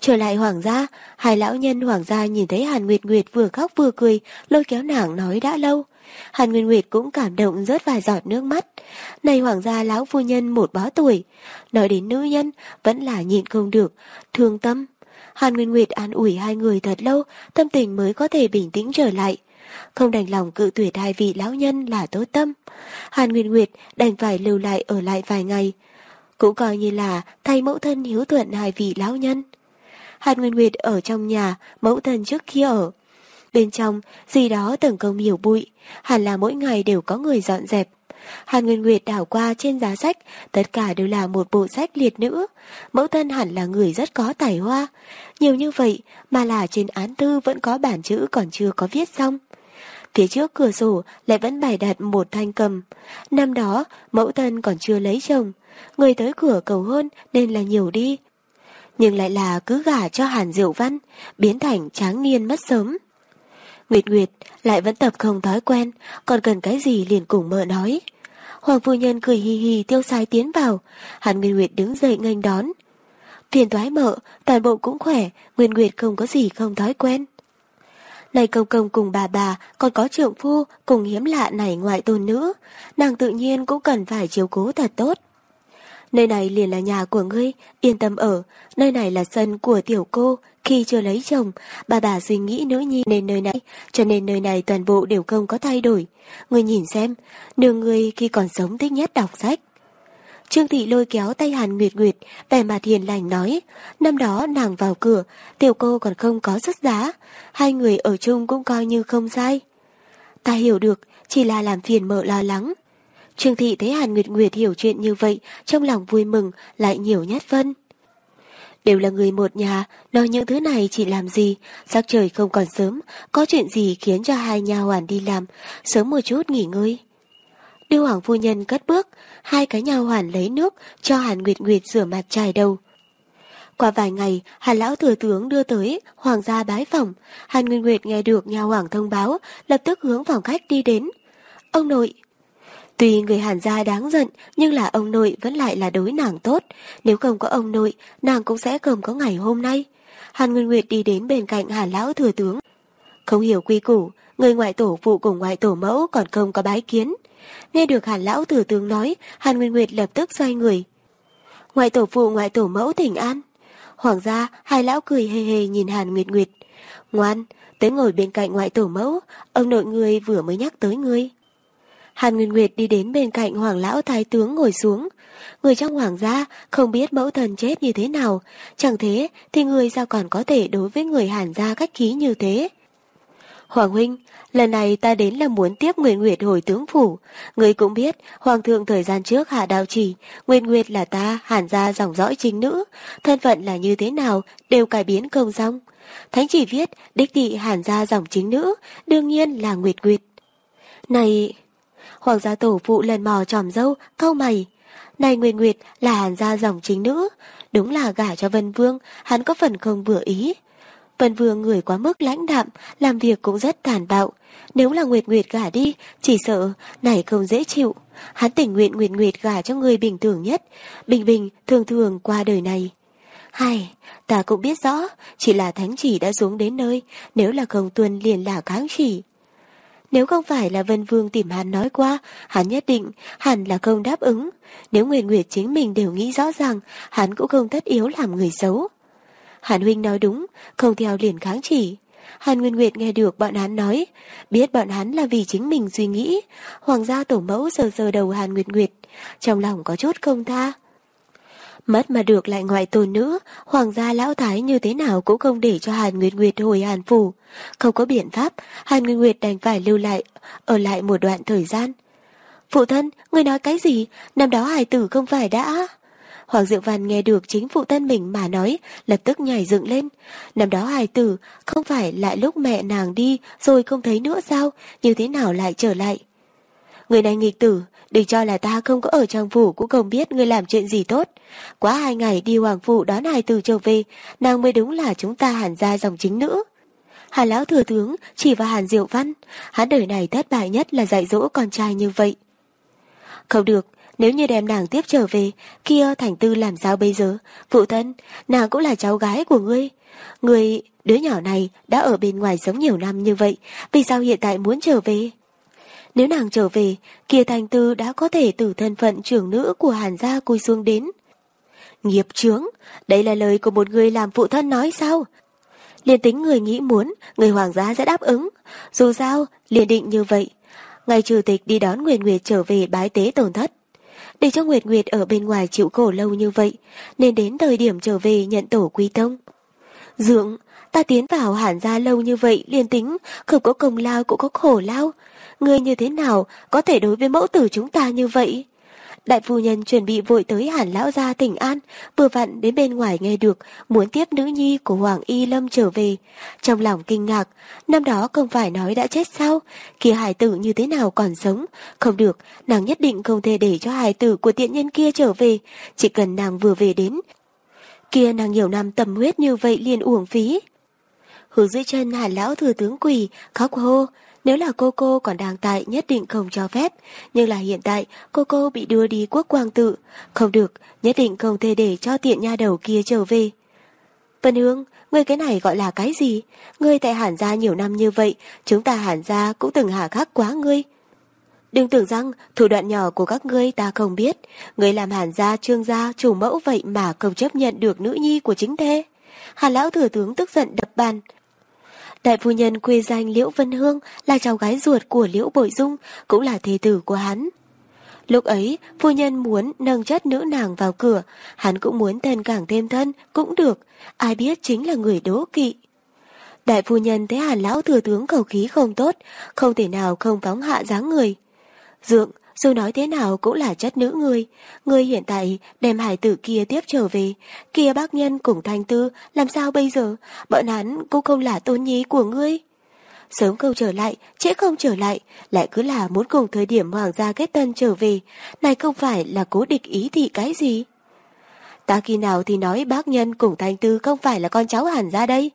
S1: Trở lại hoàng gia, hai lão nhân hoàng gia nhìn thấy Hàn Nguyệt Nguyệt vừa khóc vừa cười, lôi kéo nàng nói đã lâu. Hàn Nguyên Nguyệt cũng cảm động rớt vài giọt nước mắt. Này hoàng gia lão phu nhân một bó tuổi, nói đến nữ nhân vẫn là nhịn không được, thương tâm. Hàn Nguyên Nguyệt an ủi hai người thật lâu, tâm tình mới có thể bình tĩnh trở lại. Không đành lòng cự tuyệt hai vị lão nhân là tốt tâm. Hàn Nguyên Nguyệt đành phải lưu lại ở lại vài ngày. Cũng coi như là thay mẫu thân hiếu thuận hai vị lão nhân. Hàn Nguyên Nguyệt ở trong nhà, mẫu thân trước kia ở. Bên trong, gì đó từng công nhiều bụi, hẳn là mỗi ngày đều có người dọn dẹp. Hàn Nguyên Nguyệt đảo qua trên giá sách, tất cả đều là một bộ sách liệt nữ. Mẫu thân hẳn là người rất có tài hoa. Nhiều như vậy mà là trên án thư vẫn có bản chữ còn chưa có viết xong. Phía trước cửa sổ lại vẫn bày đặt một thanh cầm. Năm đó, mẫu thân còn chưa lấy chồng. Người tới cửa cầu hôn nên là nhiều đi. Nhưng lại là cứ gả cho Hàn Diệu Văn, biến thành tráng niên mất sớm. Nguyệt Nguyệt lại vẫn tập không thói quen, còn cần cái gì liền cùng mợ nói. Hoàng phu nhân cười hì hì tiêu sai tiến vào, Hàn Nguyệt Nguyệt đứng dậy nghênh đón. Phiền toái mợ, toàn bộ cũng khỏe, Nguyệt Nguyệt không có gì không thói quen. Này công công cùng bà bà còn có trượng phu cùng hiếm lạ này ngoại tôn nữ, nàng tự nhiên cũng cần phải chiếu cố thật tốt. Nơi này liền là nhà của ngươi, yên tâm ở, nơi này là sân của tiểu cô, khi chưa lấy chồng, bà bà suy nghĩ nữ nhi nên nơi này, cho nên nơi này toàn bộ đều không có thay đổi. người nhìn xem, nương người khi còn sống thích nhất đọc sách. Trương Thị lôi kéo tay Hàn Nguyệt Nguyệt, vẻ mặt hiền lành nói, năm đó nàng vào cửa, tiểu cô còn không có xuất giá, hai người ở chung cũng coi như không sai. Ta hiểu được, chỉ là làm phiền mợ lo lắng. Trương Thị thấy Hàn Nguyệt Nguyệt hiểu chuyện như vậy, trong lòng vui mừng, lại nhiều nhất phân. Đều là người một nhà, nói những thứ này chỉ làm gì, sắc trời không còn sớm, có chuyện gì khiến cho hai nhà hoàn đi làm, sớm một chút nghỉ ngơi. Đưa Hoàng Phu Nhân cất bước, hai cái nhà hoàn lấy nước cho Hàn Nguyệt Nguyệt rửa mặt trải đầu. Qua vài ngày, Hàn Lão Thừa Tướng đưa tới Hoàng gia bái phòng. Hàn Nguyệt Nguyệt nghe được nhà Hoàng thông báo, lập tức hướng phòng khách đi đến. Ông nội, Tuy người Hàn gia đáng giận, nhưng là ông nội vẫn lại là đối nàng tốt. Nếu không có ông nội, nàng cũng sẽ không có ngày hôm nay. Hàn Nguyên Nguyệt đi đến bên cạnh Hàn Lão Thừa Tướng. Không hiểu quy củ, người ngoại tổ phụ cùng ngoại tổ mẫu còn không có bái kiến. Nghe được Hàn Lão Thừa Tướng nói, Hàn Nguyên Nguyệt lập tức xoay người. Ngoại tổ phụ ngoại tổ mẫu thỉnh an. Hoàng gia, hai lão cười hề hề nhìn Hàn Nguyệt Nguyệt. Ngoan, tới ngồi bên cạnh ngoại tổ mẫu, ông nội người vừa mới nhắc tới ngươi. Hàn Nguyên Nguyệt đi đến bên cạnh hoàng lão thái tướng ngồi xuống. Người trong hoàng gia không biết mẫu thần chết như thế nào, chẳng thế thì người sao còn có thể đối với người Hàn gia cách khí như thế. Hoàng huynh, lần này ta đến là muốn tiếp Nguyên Nguyệt hồi tướng phủ. Người cũng biết, Hoàng thượng thời gian trước hạ đạo chỉ, Nguyên Nguyệt là ta, Hàn gia dòng dõi chính nữ, thân phận là như thế nào, đều cải biến công dong. Thánh chỉ viết, đích thị Hàn gia dòng chính nữ, đương nhiên là Nguyệt Nguyệt. Này... Hoàng gia tổ phụ lần mò tròm dâu, câu mày. Này Nguyệt Nguyệt là hàn gia dòng chính nữ, đúng là gả cho Vân Vương, hắn có phần không vừa ý. Vân Vương người quá mức lãnh đạm, làm việc cũng rất tàn bạo. Nếu là Nguyệt Nguyệt gả đi, chỉ sợ này không dễ chịu. Hắn tình nguyện Nguyệt Nguyệt gả cho người bình thường nhất, bình bình, thường thường qua đời này. Hay, ta cũng biết rõ, chỉ là thánh chỉ đã xuống đến nơi, nếu là không tuân liền là kháng chỉ. Nếu không phải là Vân Vương tìm hắn nói qua, hắn nhất định hẳn là không đáp ứng. Nếu Nguyệt Nguyệt chính mình đều nghĩ rõ ràng, hắn cũng không tất yếu làm người xấu. Hàn huynh nói đúng, không theo liền kháng chỉ. Hàn Nguyên Nguyệt nghe được bọn hắn nói, biết bọn hắn là vì chính mình suy nghĩ. Hoàng gia tổ mẫu sờ sờ đầu Hàn Nguyệt Nguyệt, trong lòng có chút không tha. Mất mà được lại ngoại tôn nữ, hoàng gia lão thái như thế nào cũng không để cho Hàn Nguyệt Nguyệt hồi Hàn Phủ. Không có biện pháp, Hàn Nguyệt Nguyệt đành phải lưu lại, ở lại một đoạn thời gian. Phụ thân, người nói cái gì? Năm đó hài tử không phải đã... Hoàng Diệu Văn nghe được chính phụ thân mình mà nói, lập tức nhảy dựng lên. Năm đó hài tử, không phải lại lúc mẹ nàng đi rồi không thấy nữa sao, như thế nào lại trở lại. Người này nghịch tử, đừng cho là ta không có ở trong phủ cũng không biết người làm chuyện gì tốt. Quá hai ngày đi hoàng phủ đón hài tử trở về, nàng mới đúng là chúng ta hàn ra dòng chính nữ. Hà lão thừa tướng chỉ vào Hàn Diệu Văn, hắn đời này thất bại nhất là dạy dỗ con trai như vậy. Không được, nếu như đem nàng tiếp trở về, kia thành tư làm sao bây giờ? Phụ thân, nàng cũng là cháu gái của ngươi. Ngươi, đứa nhỏ này đã ở bên ngoài sống nhiều năm như vậy, vì sao hiện tại muốn trở về? Nếu nàng trở về, kia thành tư đã có thể từ thân phận trưởng nữ của hàn gia cùi xuống đến. Nghiệp chướng, đây là lời của một người làm phụ thân nói sao? Liền tính người nghĩ muốn, người hoàng gia sẽ đáp ứng. Dù sao, liền định như vậy. Ngày chủ tịch đi đón Nguyệt Nguyệt trở về bái tế tổn thất. Để cho Nguyệt Nguyệt ở bên ngoài chịu khổ lâu như vậy, nên đến thời điểm trở về nhận tổ quy tông. Dưỡng, ta tiến vào Hàn gia lâu như vậy liền tính, không có công lao cũng có khổ lao. Người như thế nào có thể đối với mẫu tử chúng ta như vậy? Đại phu nhân chuẩn bị vội tới hàn lão gia tỉnh An, vừa vặn đến bên ngoài nghe được muốn tiếp nữ nhi của Hoàng Y Lâm trở về. Trong lòng kinh ngạc, năm đó không phải nói đã chết sao? Kia hải tử như thế nào còn sống? Không được, nàng nhất định không thể để cho hải tử của tiện nhân kia trở về, chỉ cần nàng vừa về đến. Kia nàng nhiều năm tầm huyết như vậy liền uổng phí. Hướng dưới chân hàn lão thừa tướng quỳ, khóc hô, nếu là cô cô còn đang tại nhất định không cho phép, nhưng là hiện tại cô cô bị đưa đi quốc quang tự. Không được, nhất định không thể để cho tiện nha đầu kia trở về. Vân Hương, ngươi cái này gọi là cái gì? Ngươi tại Hàn gia nhiều năm như vậy, chúng ta Hàn gia cũng từng hà khắc quá ngươi. Đừng tưởng rằng thủ đoạn nhỏ của các ngươi ta không biết. Ngươi làm Hàn gia trương gia chủ mẫu vậy mà không chấp nhận được nữ nhi của chính thế. Hàn lão thừa tướng tức giận đập bàn. Đại phu nhân quê danh Liễu Vân Hương là cháu gái ruột của Liễu Bội Dung, cũng là thế tử của hắn. Lúc ấy, phu nhân muốn nâng chất nữ nàng vào cửa, hắn cũng muốn thân càng thêm thân, cũng được, ai biết chính là người đố kỵ. Đại phu nhân thấy hàn lão thừa tướng khẩu khí không tốt, không thể nào không phóng hạ dáng người. Dượng, dù nói thế nào cũng là chất nữ người. Người hiện tại đem hải tử kia tiếp trở về. Kia bác nhân cùng thanh tư, làm sao bây giờ? Bọn hắn cũng không là tôn nhí của ngươi. Sớm không trở lại, trễ không trở lại, lại cứ là muốn cùng thời điểm hoàng gia kết tân trở về. Này không phải là cố địch ý thị cái gì? Ta khi nào thì nói bác nhân cùng thanh tư không phải là con cháu hẳn ra đây.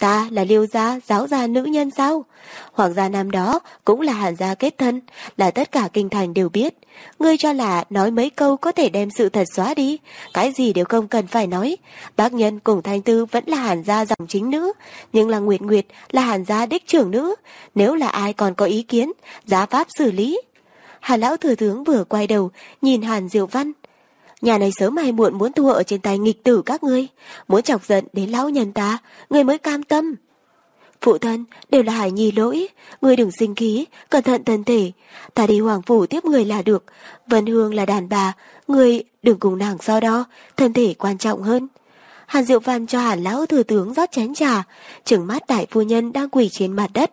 S1: Ta là liêu gia, giáo gia nữ nhân sao? Hoàng gia nam đó cũng là hàn gia kết thân, là tất cả kinh thành đều biết. Ngươi cho là nói mấy câu có thể đem sự thật xóa đi, cái gì đều không cần phải nói. Bác nhân cùng thanh tư vẫn là hàn gia dòng chính nữ, nhưng là Nguyệt Nguyệt là hàn gia đích trưởng nữ. Nếu là ai còn có ý kiến, giá pháp xử lý. hà lão thừa tướng vừa quay đầu, nhìn hàn diệu văn, Nhà này sớm hay muộn muốn thua ở trên tay nghịch tử các ngươi, muốn chọc giận đến lão nhân ta, người mới cam tâm. Phụ thân, đều là hải nhi lỗi, người đừng sinh khí, cẩn thận thân thể. Ta đi hoàng phủ tiếp người là được, Vân Hương là đàn bà, người đừng cùng nàng so đo, thân thể quan trọng hơn. Hàn Diệu Văn cho Hàn Lão Thừa Tướng rót chén trà, trừng mắt đại phu nhân đang quỳ trên mặt đất.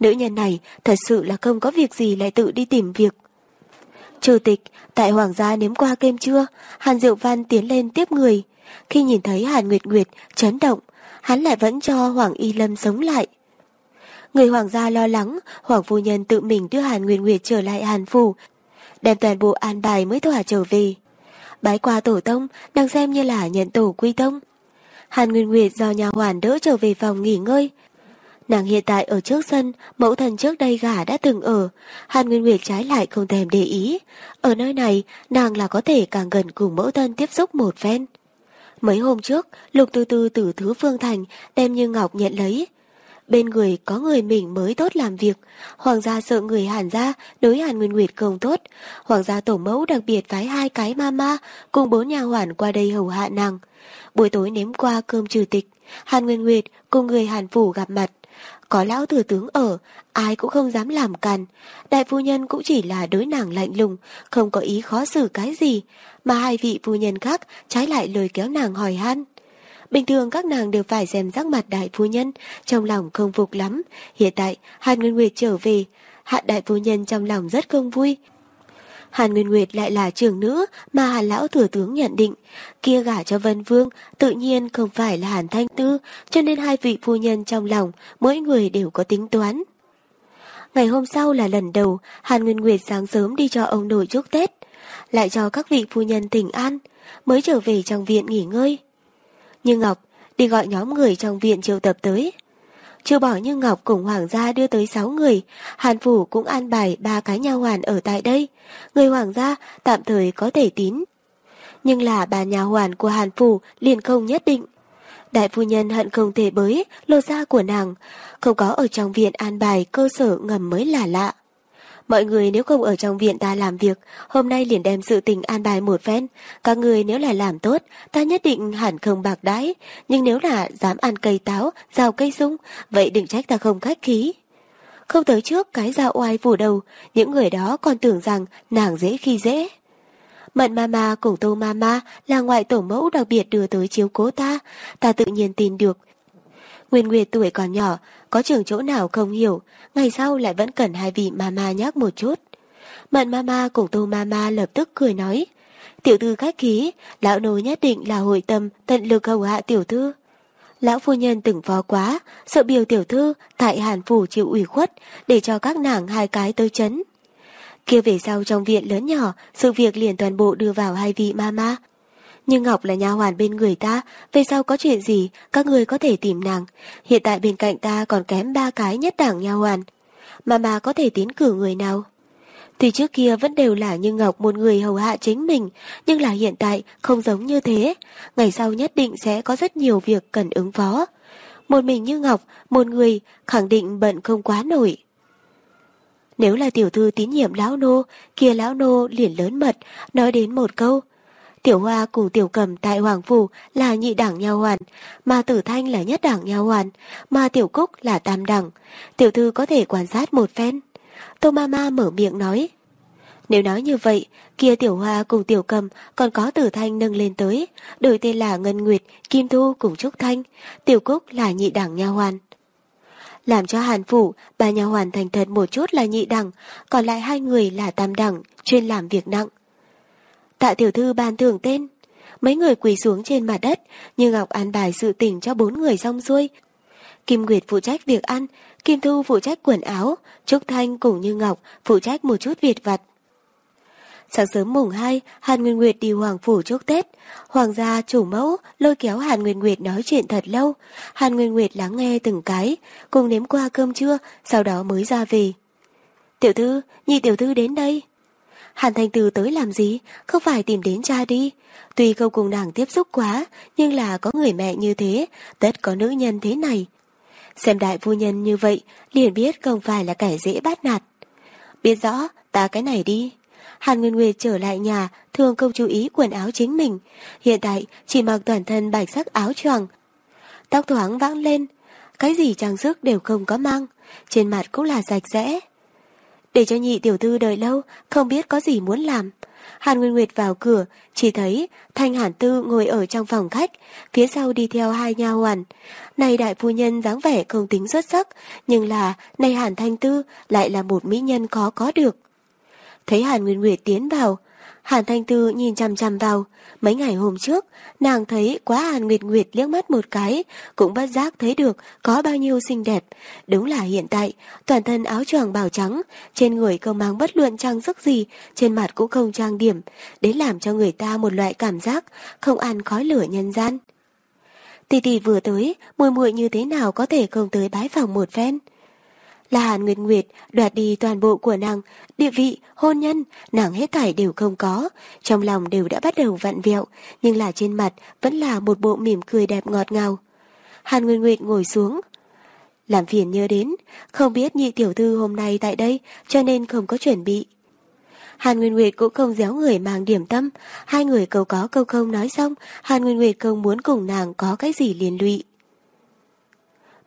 S1: Nữ nhân này thật sự là không có việc gì lại tự đi tìm việc. Chủ tịch, tại Hoàng gia nếm qua kem chưa? Hàn Diệu Văn tiến lên tiếp người. Khi nhìn thấy Hàn Nguyệt Nguyệt chấn động, hắn lại vẫn cho Hoàng Y Lâm sống lại. Người Hoàng gia lo lắng, Hoàng phu nhân tự mình đưa Hàn Nguyệt Nguyệt trở lại Hàn Phủ, đem toàn bộ an bài mới thỏa trở về. Bái qua tổ tông, đang xem như là nhận tổ quy tông. Hàn Nguyên Nguyệt do nhà hoàn đỡ trở về phòng nghỉ ngơi. Nàng hiện tại ở trước sân, mẫu thần trước đây gả đã từng ở. Hàn Nguyên Nguyệt trái lại không thèm để ý. Ở nơi này, nàng là có thể càng gần cùng mẫu thân tiếp xúc một phen. Mấy hôm trước, Lục Tư Tư từ Thứ Phương Thành đem Như Ngọc nhận lấy. Bên người có người mình mới tốt làm việc. Hoàng gia sợ người Hàn gia đối Hàn Nguyên Nguyệt không tốt. Hoàng gia tổ mẫu đặc biệt phái hai cái mama cùng bốn nhà hoàn qua đây hầu hạ nàng. Buổi tối nếm qua cơm trừ tịch, Hàn Nguyên Nguyệt cùng người Hàn Phủ gặp mặt. Có lão thừa tướng ở, ai cũng không dám làm càn. Đại phu nhân cũng chỉ là đối nàng lạnh lùng, không có ý khó xử cái gì, mà hai vị phu nhân khác trái lại lời kéo nàng hỏi han. Bình thường các nàng đều phải xem rắc mặt đại phu nhân, trong lòng không phục lắm. Hiện tại, Hàn Nguyên Nguyệt trở về, hạ đại phu nhân trong lòng rất không vui. Hàn Nguyên Nguyệt lại là trưởng nữ mà Hàn Lão Thừa Tướng nhận định, kia gả cho Vân Vương tự nhiên không phải là Hàn Thanh Tư, cho nên hai vị phu nhân trong lòng mỗi người đều có tính toán. Ngày hôm sau là lần đầu Hàn Nguyên Nguyệt sáng sớm đi cho ông nội chúc Tết, lại cho các vị phu nhân tỉnh an, mới trở về trong viện nghỉ ngơi. Như Ngọc đi gọi nhóm người trong viện triệu tập tới. Chưa bỏ Như Ngọc cùng Hoàng gia đưa tới 6 người, Hàn Phủ cũng an bài ba cái nha hoàn ở tại đây. Người Hoàng gia tạm thời có thể tín. Nhưng là bà nhà hoàn của Hàn Phủ liền không nhất định. Đại phu nhân hận không thể bới, lô da của nàng, không có ở trong viện an bài cơ sở ngầm mới là lạ. Mọi người nếu không ở trong viện ta làm việc, hôm nay liền đem sự tình an bài một phen. Các người nếu là làm tốt, ta nhất định hẳn không bạc đãi. Nhưng nếu là dám ăn cây táo, rào cây sung, vậy đừng trách ta không khách khí. Không tới trước cái dao oai phủ đầu, những người đó còn tưởng rằng nàng dễ khi dễ. Mận mama cùng tô mama là ngoại tổ mẫu đặc biệt đưa tới chiếu cố ta, ta tự nhiên tin được. Nguyên Nguyệt tuổi còn nhỏ, có trường chỗ nào không hiểu, ngày sau lại vẫn cần hai vị mama nhắc một chút. Mận mama cùng tô mama lập tức cười nói, tiểu thư khách khí, lão nô nhất định là hội tâm tận lực hầu hạ tiểu thư. Lão phu nhân từng phó quá, sợ biểu tiểu thư tại hàn phủ chịu ủy khuất để cho các nàng hai cái tới chấn. Kia về sau trong viện lớn nhỏ, sự việc liền toàn bộ đưa vào hai vị mama. Nhưng Ngọc là nha hoàn bên người ta, về sau có chuyện gì, các người có thể tìm nàng. Hiện tại bên cạnh ta còn kém ba cái nhất đẳng nha hoàn. mà bà có thể tiến cử người nào? Thì trước kia vẫn đều là như Ngọc một người hầu hạ chính mình, nhưng là hiện tại không giống như thế. Ngày sau nhất định sẽ có rất nhiều việc cần ứng phó. Một mình như Ngọc, một người khẳng định bận không quá nổi. Nếu là tiểu thư tín nhiệm lão nô, kia lão nô liền lớn mật, nói đến một câu. Tiểu Hoa cùng Tiểu Cầm tại Hoàng Phủ là nhị đẳng nha hoàn, mà Tử Thanh là nhất đẳng nha hoàn, mà Tiểu Cúc là tam đẳng. Tiểu thư có thể quan sát một phen. Tô Mama mở miệng nói. Nếu nói như vậy, kia Tiểu Hoa cùng Tiểu Cầm còn có Tử Thanh nâng lên tới, đổi tên là Ngân Nguyệt, Kim Thu cùng Trúc Thanh, Tiểu Cúc là nhị đẳng nha hoàn. Làm cho Hàn Phủ, bà nhà hoàn thành thật một chút là nhị đẳng, còn lại hai người là tam đẳng, chuyên làm việc nặng. Tạ tiểu thư ban thưởng tên. Mấy người quỳ xuống trên mặt đất, như Ngọc an bài sự tình cho bốn người xong xuôi. Kim Nguyệt phụ trách việc ăn, Kim Thu phụ trách quần áo, Trúc Thanh cùng Như Ngọc phụ trách một chút việc vặt. Sáng sớm mùng 2, Hàn Nguyên Nguyệt đi Hoàng Phủ chúc Tết. Hoàng gia chủ mẫu lôi kéo Hàn Nguyên Nguyệt nói chuyện thật lâu. Hàn Nguyên Nguyệt lắng nghe từng cái, cùng nếm qua cơm trưa, sau đó mới ra về. Tiểu thư, nhị tiểu thư đến đây. Hàn Thanh Từ tới làm gì, không phải tìm đến cha đi. Tuy không cùng nàng tiếp xúc quá, nhưng là có người mẹ như thế, tất có nữ nhân thế này. Xem đại phu nhân như vậy, liền biết không phải là kẻ dễ bắt nạt. Biết rõ, ta cái này đi. Hàn Nguyên Nguyệt trở lại nhà, thường không chú ý quần áo chính mình. Hiện tại, chỉ mặc toàn thân bạch sắc áo choàng. Tóc thoáng vãng lên, cái gì trang sức đều không có mang, trên mặt cũng là sạch sẽ. Để cho nhị tiểu thư đợi lâu, không biết có gì muốn làm. Hàn Nguyên Nguyệt vào cửa, chỉ thấy Thanh Hàn Tư ngồi ở trong phòng khách, phía sau đi theo hai nha hoàn. Này đại phu nhân dáng vẻ không tính xuất sắc, nhưng là này Hàn Thanh Tư lại là một mỹ nhân khó có được. Thấy Hàn Nguyên Nguyệt tiến vào, Hàn Thanh Tư nhìn chằm chằm vào, mấy ngày hôm trước, nàng thấy quá Hàn Nguyệt Nguyệt liếc mắt một cái, cũng bất giác thấy được có bao nhiêu xinh đẹp. Đúng là hiện tại, toàn thân áo choàng bào trắng, trên người không mang bất luận trang sức gì, trên mặt cũng không trang điểm, đến làm cho người ta một loại cảm giác không ăn khói lửa nhân gian. Tỷ tỷ vừa tới, mùi muội như thế nào có thể không tới bái phòng một phen là Hàn Nguyệt Nguyệt đoạt đi toàn bộ của nàng, địa vị, hôn nhân, nàng hết thảy đều không có, trong lòng đều đã bắt đầu vặn vẹo, nhưng là trên mặt vẫn là một bộ mỉm cười đẹp ngọt ngào. Hàn Nguyệt Nguyệt ngồi xuống, làm phiền nhớ đến, không biết nhị tiểu thư hôm nay tại đây, cho nên không có chuẩn bị. Hàn Nguyên Nguyệt cũng không déo người mang điểm tâm, hai người câu có câu không nói xong, Hàn Nguyên Nguyệt không muốn cùng nàng có cái gì liên lụy.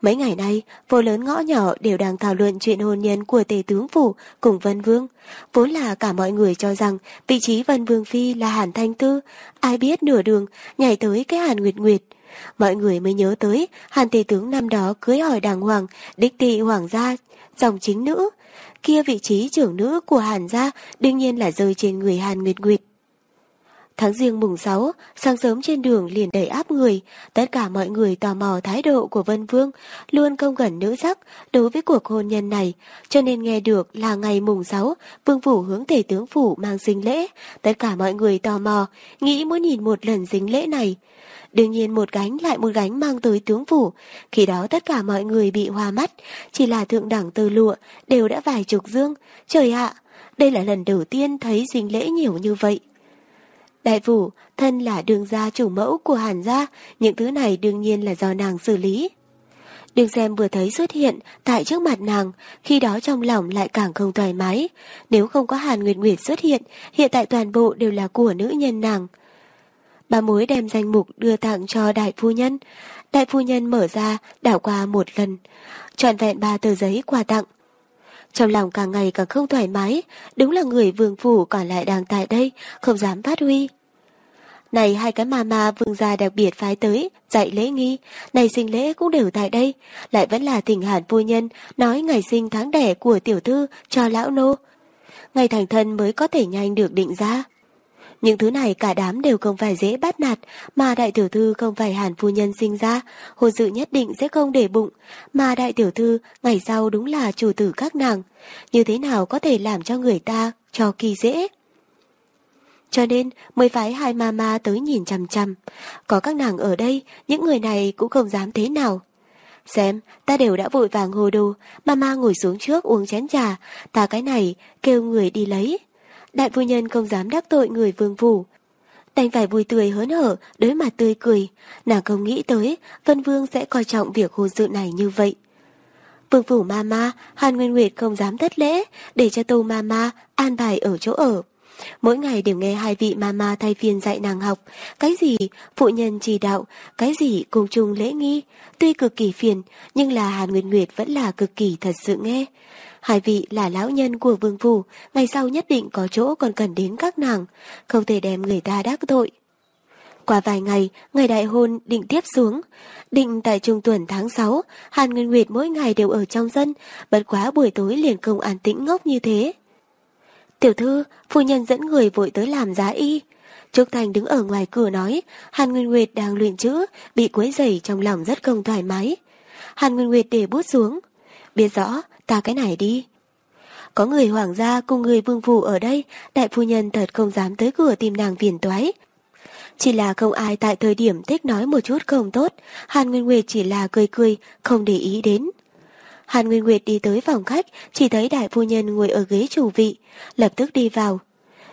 S1: Mấy ngày nay, vô lớn ngõ nhỏ đều đang thảo luận chuyện hôn nhân của tề tướng phủ cùng Vân Vương. Vốn là cả mọi người cho rằng vị trí Vân Vương Phi là Hàn Thanh Tư, ai biết nửa đường nhảy tới cái Hàn Nguyệt Nguyệt. Mọi người mới nhớ tới Hàn tề tướng năm đó cưới hỏi đàng hoàng, đích tị hoàng gia, dòng chính nữ. Kia vị trí trưởng nữ của Hàn gia đương nhiên là rơi trên người Hàn Nguyệt Nguyệt. Tháng riêng mùng 6, sáng sớm trên đường liền đầy áp người, tất cả mọi người tò mò thái độ của Vân Vương, luôn công gần nữ sắc đối với cuộc hôn nhân này, cho nên nghe được là ngày mùng 6, Vương Phủ hướng thể tướng Phủ mang dính lễ, tất cả mọi người tò mò, nghĩ muốn nhìn một lần dính lễ này. Đương nhiên một gánh lại một gánh mang tới tướng phủ, khi đó tất cả mọi người bị hoa mắt, chỉ là thượng đẳng tư lụa, đều đã vài chục dương, trời ạ, đây là lần đầu tiên thấy dính lễ nhiều như vậy. Đại phủ, thân là đường gia chủ mẫu của Hàn gia, những thứ này đương nhiên là do nàng xử lý. Đường xem vừa thấy xuất hiện tại trước mặt nàng, khi đó trong lòng lại càng không thoải mái. Nếu không có Hàn Nguyệt Nguyệt xuất hiện, hiện tại toàn bộ đều là của nữ nhân nàng. Bà mối đem danh mục đưa tặng cho đại phu nhân. Đại phu nhân mở ra, đảo qua một lần. Trọn vẹn ba tờ giấy quà tặng. Trong lòng càng ngày càng không thoải mái, đúng là người vương phủ còn lại đang tại đây, không dám phát huy. Này hai cái ma ma vương gia đặc biệt phái tới, dạy lễ nghi, này sinh lễ cũng đều tại đây, lại vẫn là thỉnh hàn phu nhân nói ngày sinh tháng đẻ của tiểu thư cho lão nô. Ngày thành thân mới có thể nhanh được định ra. Những thứ này cả đám đều không phải dễ bắt nạt, mà đại tiểu thư không phải hàn phu nhân sinh ra, hồ dự nhất định sẽ không để bụng, mà đại tiểu thư ngày sau đúng là chủ tử các nàng. Như thế nào có thể làm cho người ta cho kỳ dễ? Cho nên mới phái hai mama tới nhìn chằm chằm. Có các nàng ở đây, những người này cũng không dám thế nào. Xem, ta đều đã vội vàng hồ đồ, mama ngồi xuống trước uống chén trà, ta cái này kêu người đi lấy. Đại phu nhân không dám đắc tội người vương phủ. Đành phải vui tươi hớn hở, đối mặt tươi cười. Nàng không nghĩ tới, Vân Vương sẽ coi trọng việc hôn sự này như vậy. Vương phủ mama, Hàn Nguyên Nguyệt không dám thất lễ, để cho tô mama an bài ở chỗ ở. Mỗi ngày đều nghe hai vị mama thay phiên dạy nàng học, cái gì phụ nhân chỉ đạo, cái gì cùng chung lễ nghi. Tuy cực kỳ phiền, nhưng là Hàn nguyên Nguyệt vẫn là cực kỳ thật sự nghe. Hai vị là lão nhân của vương phủ, ngày sau nhất định có chỗ còn cần đến các nàng, không thể đem người ta đắc tội. Qua vài ngày, ngày đại hôn định tiếp xuống. Định tại trung tuần tháng 6, Hàn Nguyên Nguyệt mỗi ngày đều ở trong dân, bất quá buổi tối liền không an tĩnh ngốc như thế. Tiểu thư, phu nhân dẫn người vội tới làm giá y. Trúc Thành đứng ở ngoài cửa nói, Hàn Nguyên Nguyệt đang luyện chữ, bị quấy rầy trong lòng rất không thoải mái. Hàn Nguyên Nguyệt để bút xuống. Biết rõ, ta cái này đi. Có người hoàng gia cùng người vương phủ ở đây, đại phu nhân thật không dám tới cửa tìm nàng phiền toái. Chỉ là không ai tại thời điểm thích nói một chút không tốt, Hàn Nguyên Nguyệt chỉ là cười cười, không để ý đến. Hàn Nguyên Nguyệt đi tới phòng khách, chỉ thấy đại phu nhân ngồi ở ghế chủ vị, lập tức đi vào.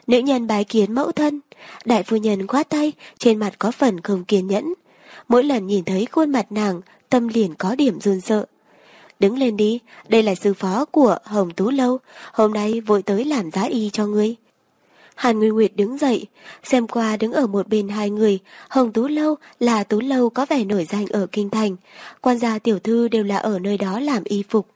S1: Nữ nhân bái kiến mẫu thân, đại phu nhân khoát tay, trên mặt có phần không kiên nhẫn. Mỗi lần nhìn thấy khuôn mặt nàng, tâm liền có điểm run sợ. Đứng lên đi, đây là sư phó của Hồng Tú Lâu, hôm nay vội tới làm giá y cho ngươi. Hàn Nguyên Nguyệt đứng dậy, xem qua đứng ở một bên hai người, Hồng Tú Lâu là Tú Lâu có vẻ nổi danh ở Kinh Thành, quan gia tiểu thư đều là ở nơi đó làm y phục.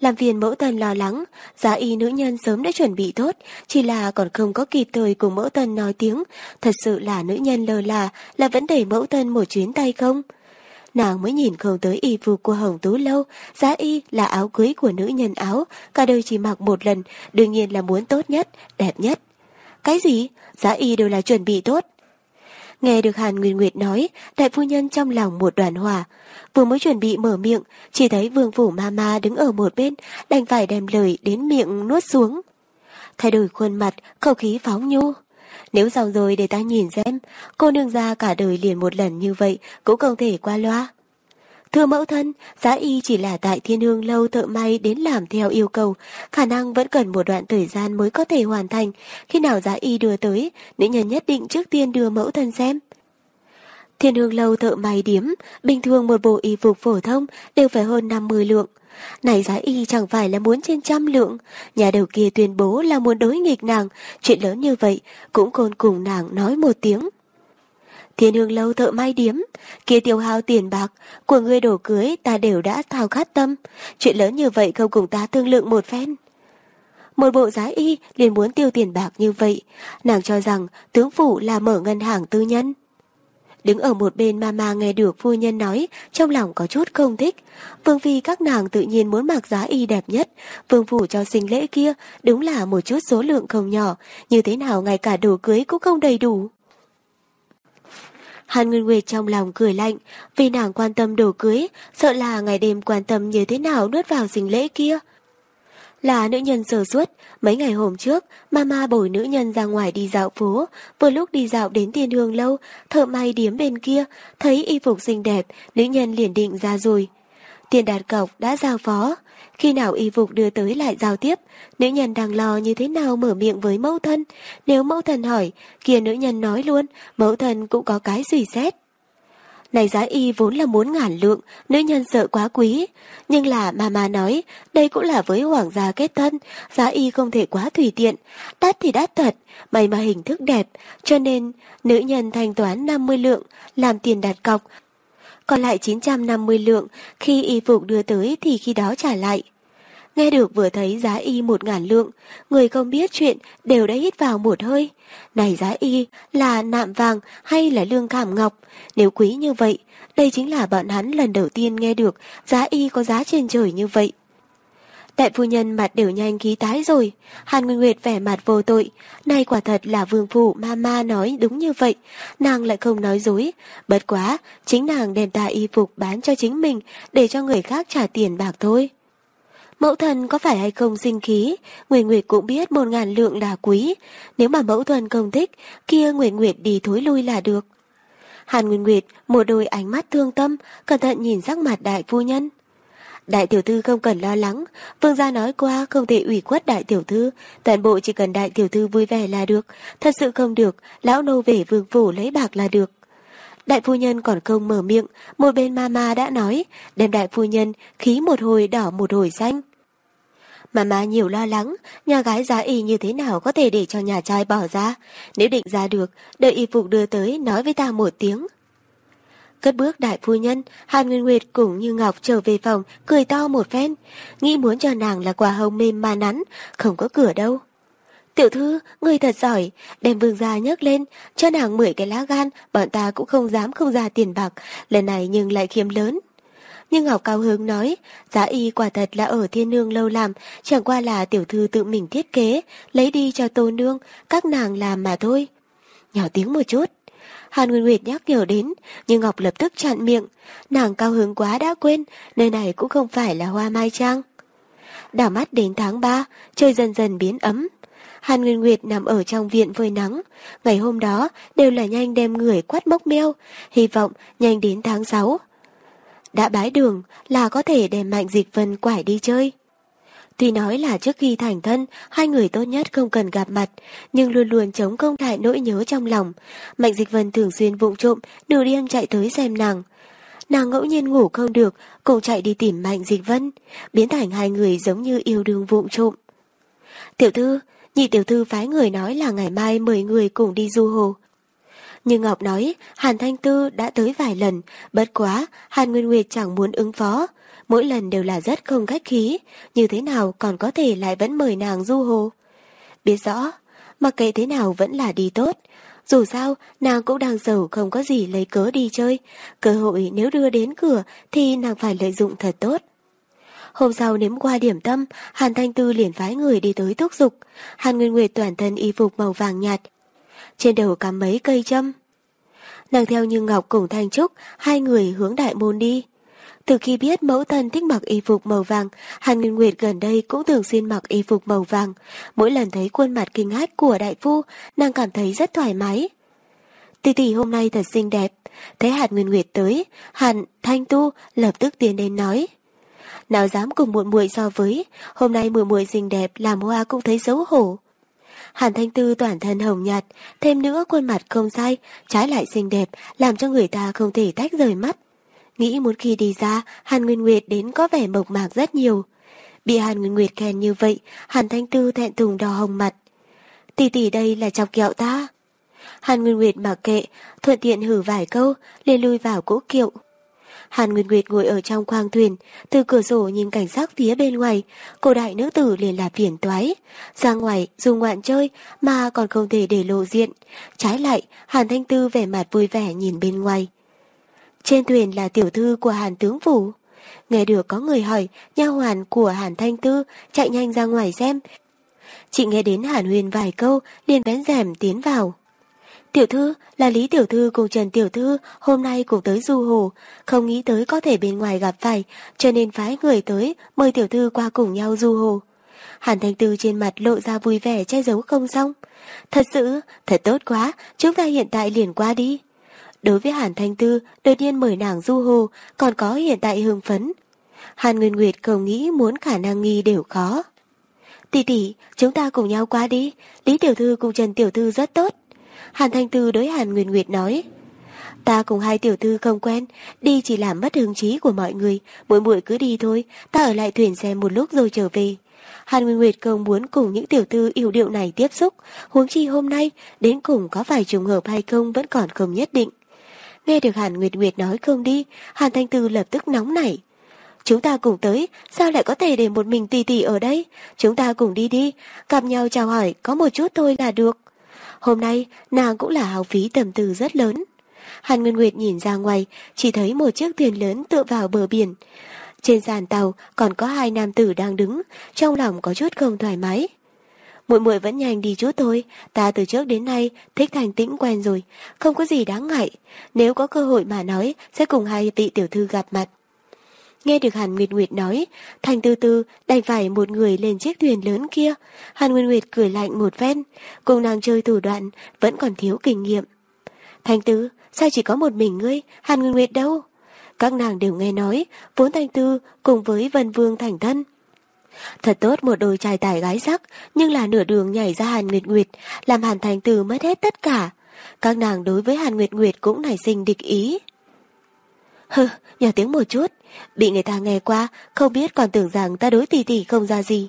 S1: Làm phiền mẫu tần lo lắng, giá y nữ nhân sớm đã chuẩn bị tốt, chỉ là còn không có kịp thời cùng mẫu tần nói tiếng, thật sự là nữ nhân lơ là, là vẫn để mẫu tần một chuyến tay không? Nàng mới nhìn không tới y phục của Hồng Tú Lâu, giá y là áo cưới của nữ nhân áo, cả đời chỉ mặc một lần, đương nhiên là muốn tốt nhất, đẹp nhất. Cái gì? Giá y đều là chuẩn bị tốt. Nghe được Hàn Nguyên Nguyệt nói, đại phu nhân trong lòng một đoàn hỏa. Vừa mới chuẩn bị mở miệng, chỉ thấy vương phủ ma ma đứng ở một bên, đành phải đem lời đến miệng nuốt xuống. Thay đổi khuôn mặt, khẩu khí phóng nhu. Nếu xong rồi để ta nhìn xem, cô nương ra cả đời liền một lần như vậy cũng không thể qua loa. Thưa mẫu thân, giá y chỉ là tại thiên hương lâu thợ may đến làm theo yêu cầu, khả năng vẫn cần một đoạn thời gian mới có thể hoàn thành. Khi nào giá y đưa tới, nữ nhân nhất định trước tiên đưa mẫu thân xem. Thiên hương lâu thợ may điếm, bình thường một bộ y phục phổ thông đều phải hơn 50 lượng. Này giá y chẳng phải là muốn trên trăm lượng, nhà đầu kia tuyên bố là muốn đối nghịch nàng, chuyện lớn như vậy cũng còn cùng nàng nói một tiếng. Thiên hương lâu thợ may điếm, kia tiêu hao tiền bạc, của người đổ cưới ta đều đã thao khát tâm, chuyện lớn như vậy không cùng ta thương lượng một phen. Một bộ giá y liền muốn tiêu tiền bạc như vậy, nàng cho rằng tướng phủ là mở ngân hàng tư nhân. Đứng ở một bên mama nghe được phu nhân nói, trong lòng có chút không thích. Vương phi các nàng tự nhiên muốn mặc giá y đẹp nhất. Vương phủ cho sinh lễ kia đúng là một chút số lượng không nhỏ, như thế nào ngay cả đồ cưới cũng không đầy đủ. Hàn Nguyên Nguyệt trong lòng cười lạnh, vì nàng quan tâm đồ cưới, sợ là ngày đêm quan tâm như thế nào nuốt vào sinh lễ kia. Là nữ nhân sờ suốt, mấy ngày hôm trước, mama bồi nữ nhân ra ngoài đi dạo phố, vừa lúc đi dạo đến tiền hương lâu, thợ may điếm bên kia, thấy y phục xinh đẹp, nữ nhân liền định ra rồi. Tiền đạt cọc đã giao phó, khi nào y phục đưa tới lại giao tiếp, nữ nhân đang lo như thế nào mở miệng với mẫu thân. Nếu mẫu thân hỏi, kia nữ nhân nói luôn, mẫu thân cũng có cái suy xét. Này giá y vốn là muốn ngàn lượng, nữ nhân sợ quá quý. Nhưng là mama nói, đây cũng là với hoàng gia kết thân, giá y không thể quá tùy tiện. Đắt thì đắt thật, may mà hình thức đẹp, cho nên nữ nhân thanh toán 50 lượng, làm tiền đặt cọc. Còn lại 950 lượng, khi y phục đưa tới thì khi đó trả lại. Nghe được vừa thấy giá y một ngàn lượng, người không biết chuyện đều đã hít vào một hơi. Này giá y là nạm vàng hay là lương khảm ngọc? Nếu quý như vậy, đây chính là bọn hắn lần đầu tiên nghe được giá y có giá trên trời như vậy. Đại phu nhân mặt đều nhanh khí tái rồi. Hàn Nguyên Nguyệt vẻ mặt vô tội. Này quả thật là vương phụ mama nói đúng như vậy. Nàng lại không nói dối. Bất quá, chính nàng đem tà y phục bán cho chính mình để cho người khác trả tiền bạc thôi. Mẫu thần có phải hay không sinh khí, Nguyệt Nguyệt cũng biết một ngàn lượng là quý. Nếu mà mẫu thần không thích, kia Nguyệt Nguyệt đi thối lui là được. Hàn Nguyệt Nguyệt một đôi ánh mắt thương tâm, cẩn thận nhìn sắc mặt đại phu nhân. Đại tiểu thư không cần lo lắng, vương gia nói qua không thể ủy khuất đại tiểu thư, toàn bộ chỉ cần đại tiểu thư vui vẻ là được, thật sự không được, lão nô về vương phủ lấy bạc là được. Đại phu nhân còn không mở miệng, một bên mama đã nói, đem đại phu nhân khí một hồi đỏ một hồi xanh. Mama nhiều lo lắng, nhà gái giá y như thế nào có thể để cho nhà trai bỏ ra. Nếu định ra được, đợi y phục đưa tới nói với ta một tiếng. Cất bước đại phu nhân, Hàn Nguyên Nguyệt cùng như Ngọc trở về phòng, cười to một phen. Nghĩ muốn cho nàng là quả hồng mềm mà nắn, không có cửa đâu. Tiểu thư, người thật giỏi, đem vương gia nhấc lên, cho nàng mười cái lá gan, bọn ta cũng không dám không ra tiền bạc, lần này nhưng lại khiêm lớn. Nhưng Ngọc Cao Hướng nói, giá y quả thật là ở thiên nương lâu làm, chẳng qua là tiểu thư tự mình thiết kế, lấy đi cho tô nương, các nàng làm mà thôi. Nhỏ tiếng một chút. Hàn Nguyên Nguyệt nhắc nhở đến, nhưng Ngọc lập tức chặn miệng. Nàng cao hứng quá đã quên, nơi này cũng không phải là hoa mai trang. Đảo mắt đến tháng 3, trời dần dần biến ấm. Hàn Nguyên Nguyệt nằm ở trong viện phơi nắng. Ngày hôm đó đều là nhanh đem người quát mốc meo, hy vọng nhanh đến tháng 6. Đã bái đường là có thể đem Mạnh Dịch Vân quải đi chơi. Tuy nói là trước khi thành thân, hai người tốt nhất không cần gặp mặt, nhưng luôn luôn chống công lại nỗi nhớ trong lòng. Mạnh Dịch Vân thường xuyên vụng trộm, nửa đêm chạy tới xem nàng. Nàng ngẫu nhiên ngủ không được, cùng chạy đi tìm Mạnh Dịch Vân, biến thành hai người giống như yêu đương vụng trộm. Tiểu thư, nhị tiểu thư phái người nói là ngày mai mời người cùng đi du hồ. Nhưng Ngọc nói Hàn Thanh Tư đã tới vài lần, bất quá Hàn Nguyên Nguyệt chẳng muốn ứng phó. Mỗi lần đều là rất không khách khí, như thế nào còn có thể lại vẫn mời nàng du hồ. Biết rõ, mặc kệ thế nào vẫn là đi tốt. Dù sao, nàng cũng đang giàu không có gì lấy cớ đi chơi. Cơ hội nếu đưa đến cửa thì nàng phải lợi dụng thật tốt. Hôm sau nếm qua điểm tâm, Hàn Thanh Tư liền phái người đi tới thúc dục. Hàn Nguyên Nguyệt toàn thân y phục màu vàng nhạt. Trên đầu cắm mấy cây châm. Nàng theo như Ngọc cùng Thanh Trúc, hai người hướng đại môn đi. Từ khi biết mẫu thân thích mặc y phục màu vàng, Hàn Nguyên Nguyệt gần đây cũng thường xuyên mặc y phục màu vàng. Mỗi lần thấy khuôn mặt kinh hách của đại phu, nàng cảm thấy rất thoải mái. Tỷ tỷ hôm nay thật xinh đẹp. Thấy Hàn Nguyên Nguyệt tới, Hàn Thanh Tu lập tức tiến đến nói. Nào dám cùng muội muội so với, hôm nay muội muội xinh đẹp làm hoa cũng thấy xấu hổ. Hàn Thanh Tư toàn thân hồng nhạt, thêm nữa khuôn mặt không sai, trái lại xinh đẹp, làm cho người ta không thể tách rời mắt. Nghĩ muốn khi đi ra, Hàn Nguyên Nguyệt đến có vẻ mộc mạc rất nhiều. Bị Hàn Nguyên Nguyệt khen như vậy, Hàn Thanh Tư thẹn thùng đỏ hồng mặt. Tỷ tỷ đây là chọc kẹo ta. Hàn Nguyên Nguyệt mặc kệ, thuận tiện hử vài câu, liền lui vào cỗ kiệu. Hàn Nguyên Nguyệt ngồi ở trong khoang thuyền, từ cửa sổ nhìn cảnh sắc phía bên ngoài, cổ đại nữ tử liền là phiền toái. Ra ngoài dùng ngoạn chơi mà còn không thể để lộ diện. Trái lại, Hàn Thanh Tư vẻ mặt vui vẻ nhìn bên ngoài. Trên thuyền là tiểu thư của Hàn Tướng Phủ. Nghe được có người hỏi, nha hoàn của Hàn Thanh Tư chạy nhanh ra ngoài xem. Chị nghe đến Hàn Huyền vài câu, liền bén rèm tiến vào. Tiểu thư là Lý Tiểu Thư cùng Trần Tiểu Thư hôm nay cùng tới du hồ, không nghĩ tới có thể bên ngoài gặp phải, cho nên phái người tới mời Tiểu Thư qua cùng nhau du hồ. Hàn Thanh Tư trên mặt lộ ra vui vẻ che giấu không xong. Thật sự, thật tốt quá, chúng ta hiện tại liền qua đi. Đối với Hàn Thanh Tư, đột nhiên mời nàng du hồ, còn có hiện tại hưng phấn. Hàn Nguyên Nguyệt cầu nghĩ muốn khả năng nghi đều khó. Tỷ tỷ, chúng ta cùng nhau qua đi, Lý Tiểu Thư cùng Trần Tiểu Thư rất tốt. Hàn Thanh Tư đối Hàn Nguyên Nguyệt nói. Ta cùng hai tiểu thư không quen, đi chỉ làm mất hứng trí của mọi người, mỗi muội cứ đi thôi, ta ở lại thuyền xem một lúc rồi trở về. Hàn Nguyên Nguyệt không muốn cùng những tiểu thư yêu điệu này tiếp xúc, huống chi hôm nay, đến cùng có phải trùng hợp hay không vẫn còn không nhất định. Nghe được Hàn Nguyệt Nguyệt nói không đi, Hàn Thanh Tư lập tức nóng nảy. Chúng ta cùng tới, sao lại có thể để một mình tỷ tỷ ở đây? Chúng ta cùng đi đi, gặp nhau chào hỏi có một chút thôi là được. Hôm nay, nàng cũng là hào phí tầm tư rất lớn. Hàn Nguyên Nguyệt nhìn ra ngoài, chỉ thấy một chiếc thuyền lớn tựa vào bờ biển. Trên sàn tàu còn có hai nam tử đang đứng, trong lòng có chút không thoải mái. Muội muội vẫn nhanh đi chút thôi, ta từ trước đến nay thích thành tĩnh quen rồi, không có gì đáng ngại. Nếu có cơ hội mà nói, sẽ cùng hai vị tiểu thư gặp mặt. Nghe được Hàn Nguyệt Nguyệt nói, Thành Tư Tư đành phải một người lên chiếc thuyền lớn kia. Hàn Nguyệt Nguyệt cười lạnh một phen, cùng nàng chơi thủ đoạn, vẫn còn thiếu kinh nghiệm. Thành Tư, sao chỉ có một mình ngươi, Hàn Nguyệt Nguyệt đâu? Các nàng đều nghe nói, vốn Thành Tư cùng với Vân Vương thành thân. Thật tốt một đôi trai tài gái sắc, nhưng là nửa đường nhảy ra Hàn Nguyệt Nguyệt, làm Hàn Thành Tư mất hết tất cả. Các nàng đối với Hàn Nguyệt Nguyệt cũng nảy sinh địch ý. Hừ, nhỏ tiếng một chút, bị người ta nghe qua, không biết còn tưởng rằng ta đối tỷ tỷ không ra gì.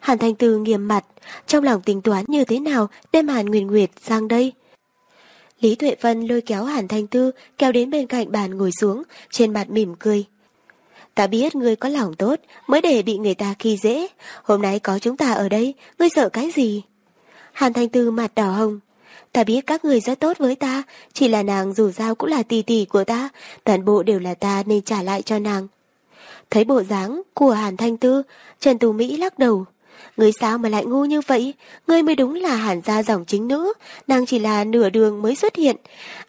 S1: Hàn Thanh Tư nghiêm mặt, trong lòng tính toán như thế nào đem Hàn Nguyên Nguyệt sang đây. Lý Tuệ Vân lôi kéo Hàn Thanh Tư kéo đến bên cạnh bàn ngồi xuống, trên mặt mỉm cười. Ta biết ngươi có lòng tốt, mới để bị người ta khi dễ. Hôm nay có chúng ta ở đây, ngươi sợ cái gì? Hàn Thanh Tư mặt đỏ hồng, Ta biết các người rất tốt với ta, chỉ là nàng dù sao cũng là tỷ tỷ của ta, toàn bộ đều là ta nên trả lại cho nàng. Thấy bộ dáng của Hàn Thanh Tư, Trần Tú Mỹ lắc đầu. Người sao mà lại ngu như vậy? Người mới đúng là hàn gia dòng chính nữ, nàng chỉ là nửa đường mới xuất hiện.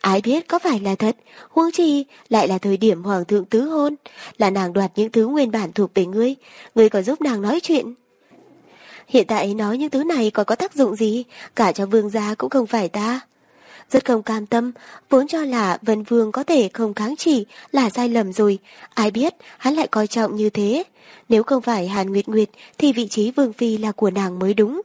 S1: Ai biết có phải là thật, huống chi lại là thời điểm hoàng thượng tứ hôn, là nàng đoạt những thứ nguyên bản thuộc về ngươi, ngươi còn giúp nàng nói chuyện. Hiện tại nói những thứ này còn có tác dụng gì, cả cho vương gia cũng không phải ta. Rất không cam tâm, vốn cho là Vân Vương có thể không kháng chỉ là sai lầm rồi, ai biết hắn lại coi trọng như thế. Nếu không phải Hàn Nguyệt Nguyệt thì vị trí Vương Phi là của nàng mới đúng.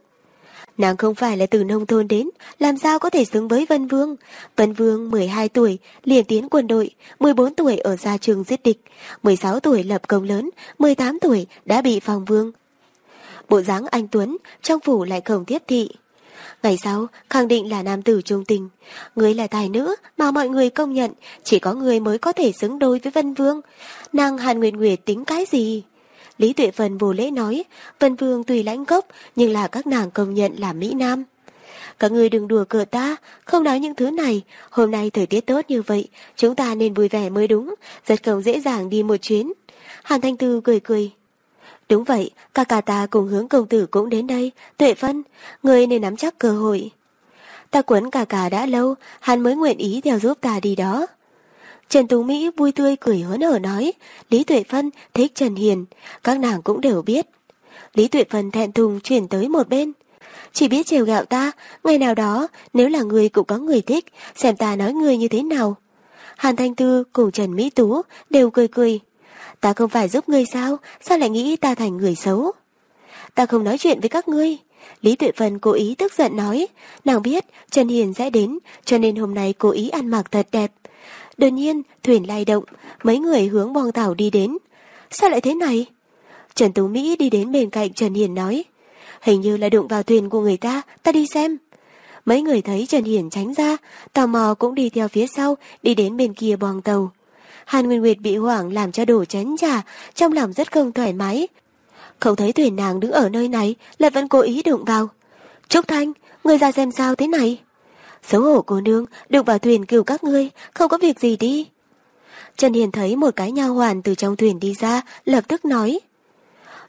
S1: Nàng không phải là từ nông thôn đến, làm sao có thể xứng với Vân Vương. Vân Vương 12 tuổi, liền tiến quân đội, 14 tuổi ở gia trường giết địch, 16 tuổi lập công lớn, 18 tuổi đã bị phòng vương, bộ dáng anh Tuấn, trong phủ lại không tiếp thị. Ngày sau, khẳng định là nam tử trung tình. Người là tài nữ mà mọi người công nhận, chỉ có người mới có thể xứng đôi với Vân Vương. Nàng Hàn Nguyệt Nguyệt tính cái gì? Lý Tuệ Vân vô lễ nói, Vân Vương tùy lãnh gốc, nhưng là các nàng công nhận là Mỹ Nam. Các người đừng đùa cợt ta, không nói những thứ này. Hôm nay thời tiết tốt như vậy, chúng ta nên vui vẻ mới đúng, rất không dễ dàng đi một chuyến. Hàn Thanh Tư cười cười. Đúng vậy, ca ca ta cùng hướng công tử cũng đến đây. Tuệ Phân, người nên nắm chắc cơ hội. Ta quấn ca ca đã lâu, hắn mới nguyện ý theo giúp ta đi đó. Trần Tú Mỹ vui tươi cười hớn hở nói, Lý Tuệ Phân thích Trần Hiền, các nàng cũng đều biết. Lý Tuệ Phân thẹn thùng chuyển tới một bên. Chỉ biết trèo gạo ta, ngày nào đó, nếu là người cũng có người thích, xem ta nói người như thế nào. Hàn Thanh Tư cùng Trần Mỹ Tú đều cười cười. Ta không phải giúp ngươi sao, sao lại nghĩ ta thành người xấu? Ta không nói chuyện với các ngươi. Lý Tuệ Vân cố ý tức giận nói, nàng biết Trần Hiền sẽ đến, cho nên hôm nay cố ý ăn mặc thật đẹp. Đột nhiên, thuyền lay động, mấy người hướng bong tàu đi đến. Sao lại thế này? Trần Tú Mỹ đi đến bên cạnh Trần Hiền nói, hình như là đụng vào thuyền của người ta, ta đi xem. Mấy người thấy Trần Hiển tránh ra, tò mò cũng đi theo phía sau, đi đến bên kia bong tàu. Hàn Nguyên Nguyệt bị hoảng làm cho đổ chén trà, trong lòng rất không thoải mái. Không thấy thuyền nàng đứng ở nơi này, lại vẫn cố ý đụng vào. Trúc Thanh, người ra xem sao thế này? Xấu hổ cô nương, đụng vào thuyền cứu các ngươi, không có việc gì đi. Trần Hiền thấy một cái nha hoàn từ trong thuyền đi ra, lập tức nói.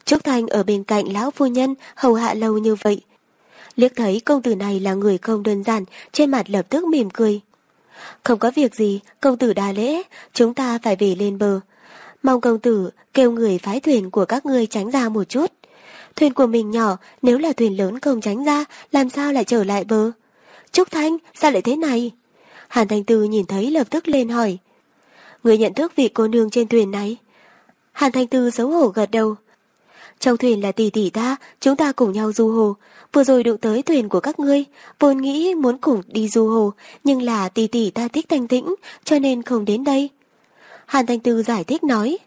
S1: Trúc Thanh ở bên cạnh lão phu nhân, hầu hạ lâu như vậy. Liếc thấy công tử này là người không đơn giản, trên mặt lập tức mỉm cười. Không có việc gì, công tử đa lễ, chúng ta phải về lên bờ. Mong công tử kêu người phái thuyền của các ngươi tránh ra một chút. Thuyền của mình nhỏ, nếu là thuyền lớn không tránh ra, làm sao lại trở lại bờ? Trúc Thanh, sao lại thế này? Hàn Thanh Tư nhìn thấy lập tức lên hỏi. Người nhận thức vị cô nương trên thuyền này? Hàn Thanh Tư xấu hổ gật đầu. Trong thuyền là tỷ tỷ ta, chúng ta cùng nhau du hồ. Vừa rồi đụng tới thuyền của các ngươi, vốn nghĩ muốn cùng đi du hồ, nhưng là tỷ tỷ ta thích thanh tĩnh, cho nên không đến đây. Hàn Thanh Tư giải thích nói.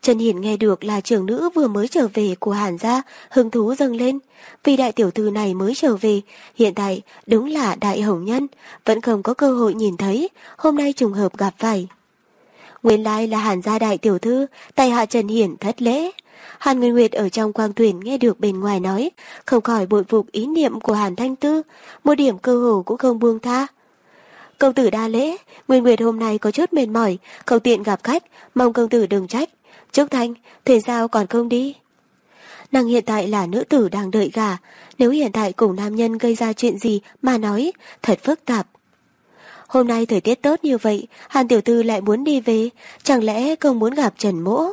S1: Trần Hiển nghe được là trưởng nữ vừa mới trở về của Hàn gia, hứng thú dâng lên. Vì đại tiểu thư này mới trở về, hiện tại đúng là đại hồng nhân, vẫn không có cơ hội nhìn thấy, hôm nay trùng hợp gặp phải. Nguyên lai là Hàn gia đại tiểu thư, tay hạ Trần Hiển thất lễ. Hàn Nguyên Nguyệt ở trong quang tuyển nghe được bên ngoài nói, không khỏi bội phục ý niệm của Hàn Thanh Tư, một điểm cơ hồ cũng không buông tha. Công tử đa lễ, Nguyên Nguyệt hôm nay có chút mệt mỏi, không tiện gặp khách, mong công tử đừng trách. Trúc Thanh, thế sao còn không đi? Nàng hiện tại là nữ tử đang đợi gà, nếu hiện tại cùng nam nhân gây ra chuyện gì mà nói, thật phức tạp. Hôm nay thời tiết tốt như vậy, Hàn Tiểu Tư lại muốn đi về, chẳng lẽ không muốn gặp Trần Mỗ?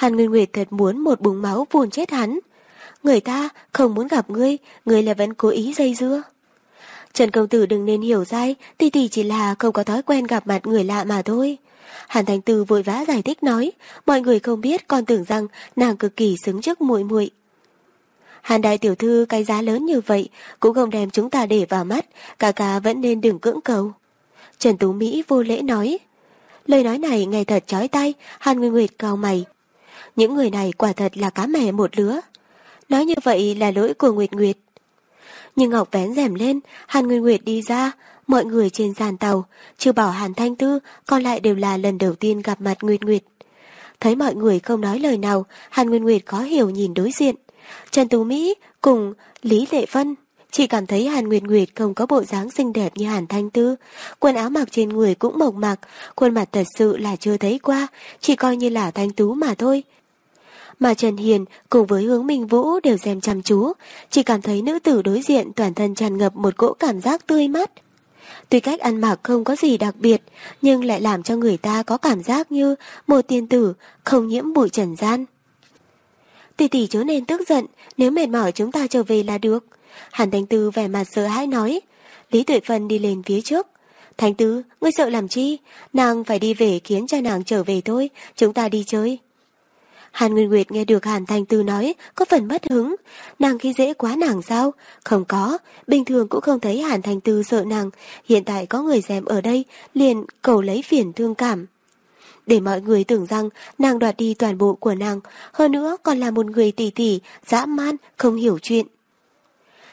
S1: Hàn Nguyên Nguyệt thật muốn một búng máu vùn chết hắn. Người ta không muốn gặp ngươi, ngươi là vẫn cố ý dây dưa. Trần công tử đừng nên hiểu sai, tỷ tỷ chỉ là không có thói quen gặp mặt người lạ mà thôi. Hàn Thành Tư vội vã giải thích nói, mọi người không biết còn tưởng rằng nàng cực kỳ xứng trước muội muội. Hàn đại tiểu thư cái giá lớn như vậy cũng không đem chúng ta để vào mắt, cả cả vẫn nên đừng cưỡng cầu. Trần Tú Mỹ vô lễ nói. Lời nói này nghe thật chói tay, Hàn Nguyên Nguyệt cao mày, những người này quả thật là cá mè một lứa. Nói như vậy là lỗi của Nguyệt Nguyệt. Nhưng Ngọc vén rèm lên, Hàn Nguyệt Nguyệt đi ra, mọi người trên sàn tàu, trừ bảo Hàn Thanh Tư, còn lại đều là lần đầu tiên gặp mặt Nguyệt Nguyệt. Thấy mọi người không nói lời nào, Hàn Nguyệt Nguyệt khó hiểu nhìn đối diện. Trần Tú Mỹ cùng Lý Lệ Vân chỉ cảm thấy Hàn Nguyệt Nguyệt không có bộ dáng xinh đẹp như Hàn Thanh Tư. Quần áo mặc trên người cũng mộc mạc, khuôn mặt thật sự là chưa thấy qua, chỉ coi như là thanh tú mà thôi. Mà Trần Hiền cùng với hướng Minh Vũ đều xem chăm chú, chỉ cảm thấy nữ tử đối diện toàn thân tràn ngập một cỗ cảm giác tươi mát. Tuy cách ăn mặc không có gì đặc biệt, nhưng lại làm cho người ta có cảm giác như một tiên tử không nhiễm bụi trần gian. Tỷ tỷ chớ nên tức giận, nếu mệt mỏi chúng ta trở về là được. Hàn Thanh Tư vẻ mặt sợ hãi nói. Lý Tuệ Phân đi lên phía trước. Thanh Tư, ngươi sợ làm chi? Nàng phải đi về khiến cho nàng trở về thôi, chúng ta đi chơi. Hàn Nguyên Nguyệt nghe được Hàn Thanh Tư nói, có phần mất hứng. Nàng khi dễ quá nàng sao? Không có, bình thường cũng không thấy Hàn Thanh Tư sợ nàng. Hiện tại có người dèm ở đây, liền cầu lấy phiền thương cảm. Để mọi người tưởng rằng nàng đoạt đi toàn bộ của nàng, hơn nữa còn là một người tỷ tỷ, dã man, không hiểu chuyện.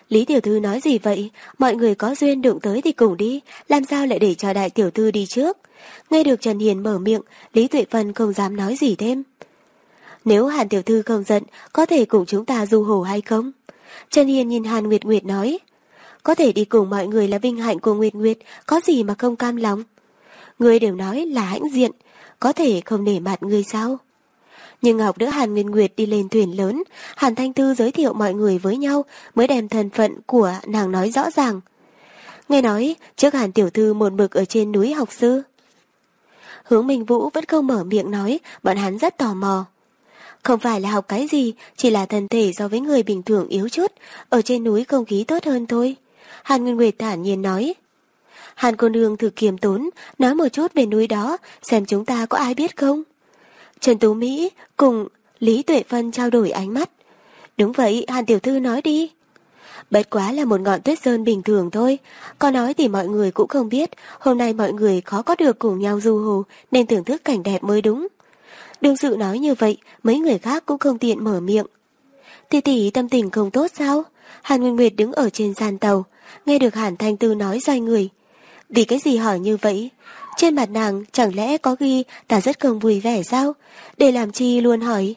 S1: Lý Tiểu Thư nói gì vậy? Mọi người có duyên đụng tới thì cùng đi, làm sao lại để cho Đại Tiểu Thư đi trước? Nghe được Trần Hiền mở miệng, Lý Tuệ Vân không dám nói gì thêm. Nếu Hàn Tiểu Thư không giận, có thể cùng chúng ta du hồ hay không? Trần Hiền nhìn Hàn Nguyệt Nguyệt nói. Có thể đi cùng mọi người là vinh hạnh của Nguyệt Nguyệt, có gì mà không cam lòng? Người đều nói là hãnh diện, có thể không nể mặt người sao? Nhưng Ngọc đỡ Hàn Nguyên Nguyệt đi lên thuyền lớn, Hàn Thanh Tư giới thiệu mọi người với nhau mới đem thân phận của nàng nói rõ ràng. Nghe nói, trước Hàn Tiểu Thư một mực ở trên núi học sư. Hướng Minh Vũ vẫn không mở miệng nói, bọn hắn rất tò mò. Không phải là học cái gì, chỉ là thân thể so với người bình thường yếu chút, ở trên núi không khí tốt hơn thôi. Hàn Nguyên Nguyệt thản nhiên nói. Hàn cô nương thử kiềm tốn, nói một chút về núi đó, xem chúng ta có ai biết không? Trần Tú Mỹ cùng Lý Tuệ Phân trao đổi ánh mắt. Đúng vậy, Hàn Tiểu Thư nói đi. Bất quá là một ngọn tuyết sơn bình thường thôi. Có nói thì mọi người cũng không biết, hôm nay mọi người khó có được cùng nhau du hồ nên thưởng thức cảnh đẹp mới đúng. Đương sự nói như vậy, mấy người khác cũng không tiện mở miệng. Tỷ tỷ tâm tình không tốt sao? Hàn Nguyên Nguyệt đứng ở trên sàn tàu, nghe được Hàn Thanh Tư nói xoay người. Vì cái gì hỏi như vậy? Trên mặt nàng chẳng lẽ có ghi ta rất không vui vẻ sao? Để làm chi luôn hỏi.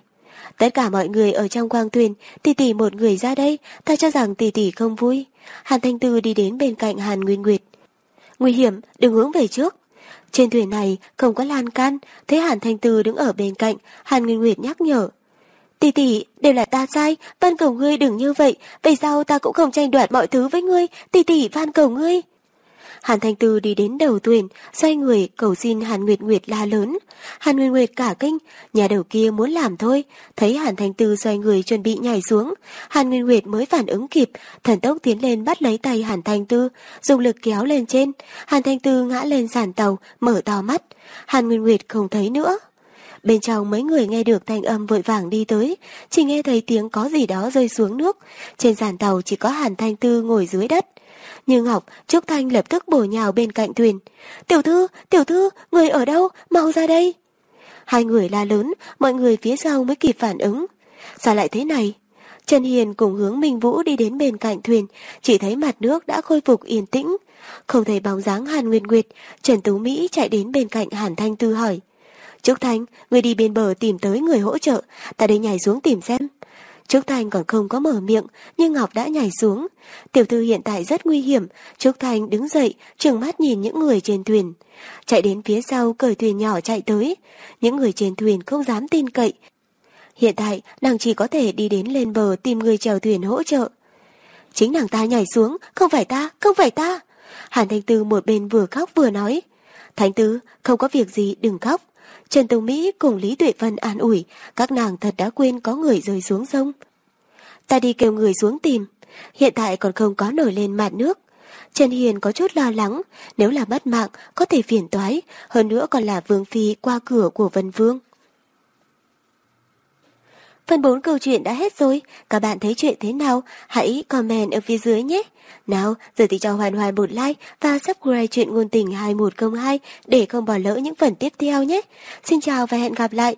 S1: Tất cả mọi người ở trong quang tuyền, tỷ tỷ một người ra đây, ta cho rằng tỷ tỷ không vui. Hàn Thanh Tư đi đến bên cạnh Hàn Nguyên Nguyệt. Nguy hiểm, đừng hướng về trước. Trên thuyền này không có lan can, thấy Hàn Thanh từ đứng ở bên cạnh, Hàn Nguyên Nguyệt nhắc nhở. Tỷ tỷ, đều là ta sai, van cầu ngươi đừng như vậy, về sau ta cũng không tranh đoạt mọi thứ với ngươi, tỷ tỷ van cầu ngươi. Hàn Thanh Tư đi đến đầu thuyền, xoay người cầu xin Hàn Nguyệt Nguyệt la lớn. Hàn Nguyệt Nguyệt cả kinh, nhà đầu kia muốn làm thôi. Thấy Hàn Thanh Tư xoay người chuẩn bị nhảy xuống. Hàn Nguyệt Nguyệt mới phản ứng kịp, thần tốc tiến lên bắt lấy tay Hàn Thanh Tư, dùng lực kéo lên trên. Hàn Thanh Tư ngã lên sàn tàu, mở to mắt. Hàn Nguyệt Nguyệt không thấy nữa. Bên trong mấy người nghe được thanh âm vội vàng đi tới, chỉ nghe thấy tiếng có gì đó rơi xuống nước. Trên sàn tàu chỉ có Hàn Thanh Tư ngồi dưới đất. Như Ngọc, Trúc Thanh lập tức bổ nhào bên cạnh thuyền. Tiểu thư, tiểu thư, người ở đâu, mau ra đây. Hai người la lớn, mọi người phía sau mới kịp phản ứng. Sao lại thế này? Trần Hiền cùng hướng Minh Vũ đi đến bên cạnh thuyền, chỉ thấy mặt nước đã khôi phục yên tĩnh. Không thấy bóng dáng Hàn Nguyệt Nguyệt, Trần Tú Mỹ chạy đến bên cạnh Hàn Thanh Tư hỏi. Trúc Thanh, người đi bên bờ tìm tới người hỗ trợ, ta đây nhảy xuống tìm xem. Trúc Thành còn không có mở miệng, nhưng Ngọc đã nhảy xuống. Tiểu thư hiện tại rất nguy hiểm, Trúc Thành đứng dậy, trừng mắt nhìn những người trên thuyền. Chạy đến phía sau cởi thuyền nhỏ chạy tới. Những người trên thuyền không dám tin cậy. Hiện tại, nàng chỉ có thể đi đến lên bờ tìm người chèo thuyền hỗ trợ. Chính nàng ta nhảy xuống, không phải ta, không phải ta. Hàn Thanh Tư một bên vừa khóc vừa nói. Thánh Tư, không có việc gì, đừng khóc. Trần Tùng Mỹ cùng Lý Tuệ Vân an ủi, các nàng thật đã quên có người rơi xuống sông. Ta đi kêu người xuống tìm, hiện tại còn không có nổi lên mặt nước. Trần Hiền có chút lo lắng, nếu là mất mạng có thể phiền toái, hơn nữa còn là vương phi qua cửa của Vân Vương. Phần 4 câu chuyện đã hết rồi, các bạn thấy chuyện thế nào? Hãy comment ở phía dưới nhé! Nào, giờ thì cho Hoàn Hoàn một like và subscribe chuyện ngôn tình 2102 để không bỏ lỡ những phần tiếp theo nhé. Xin chào và hẹn gặp lại!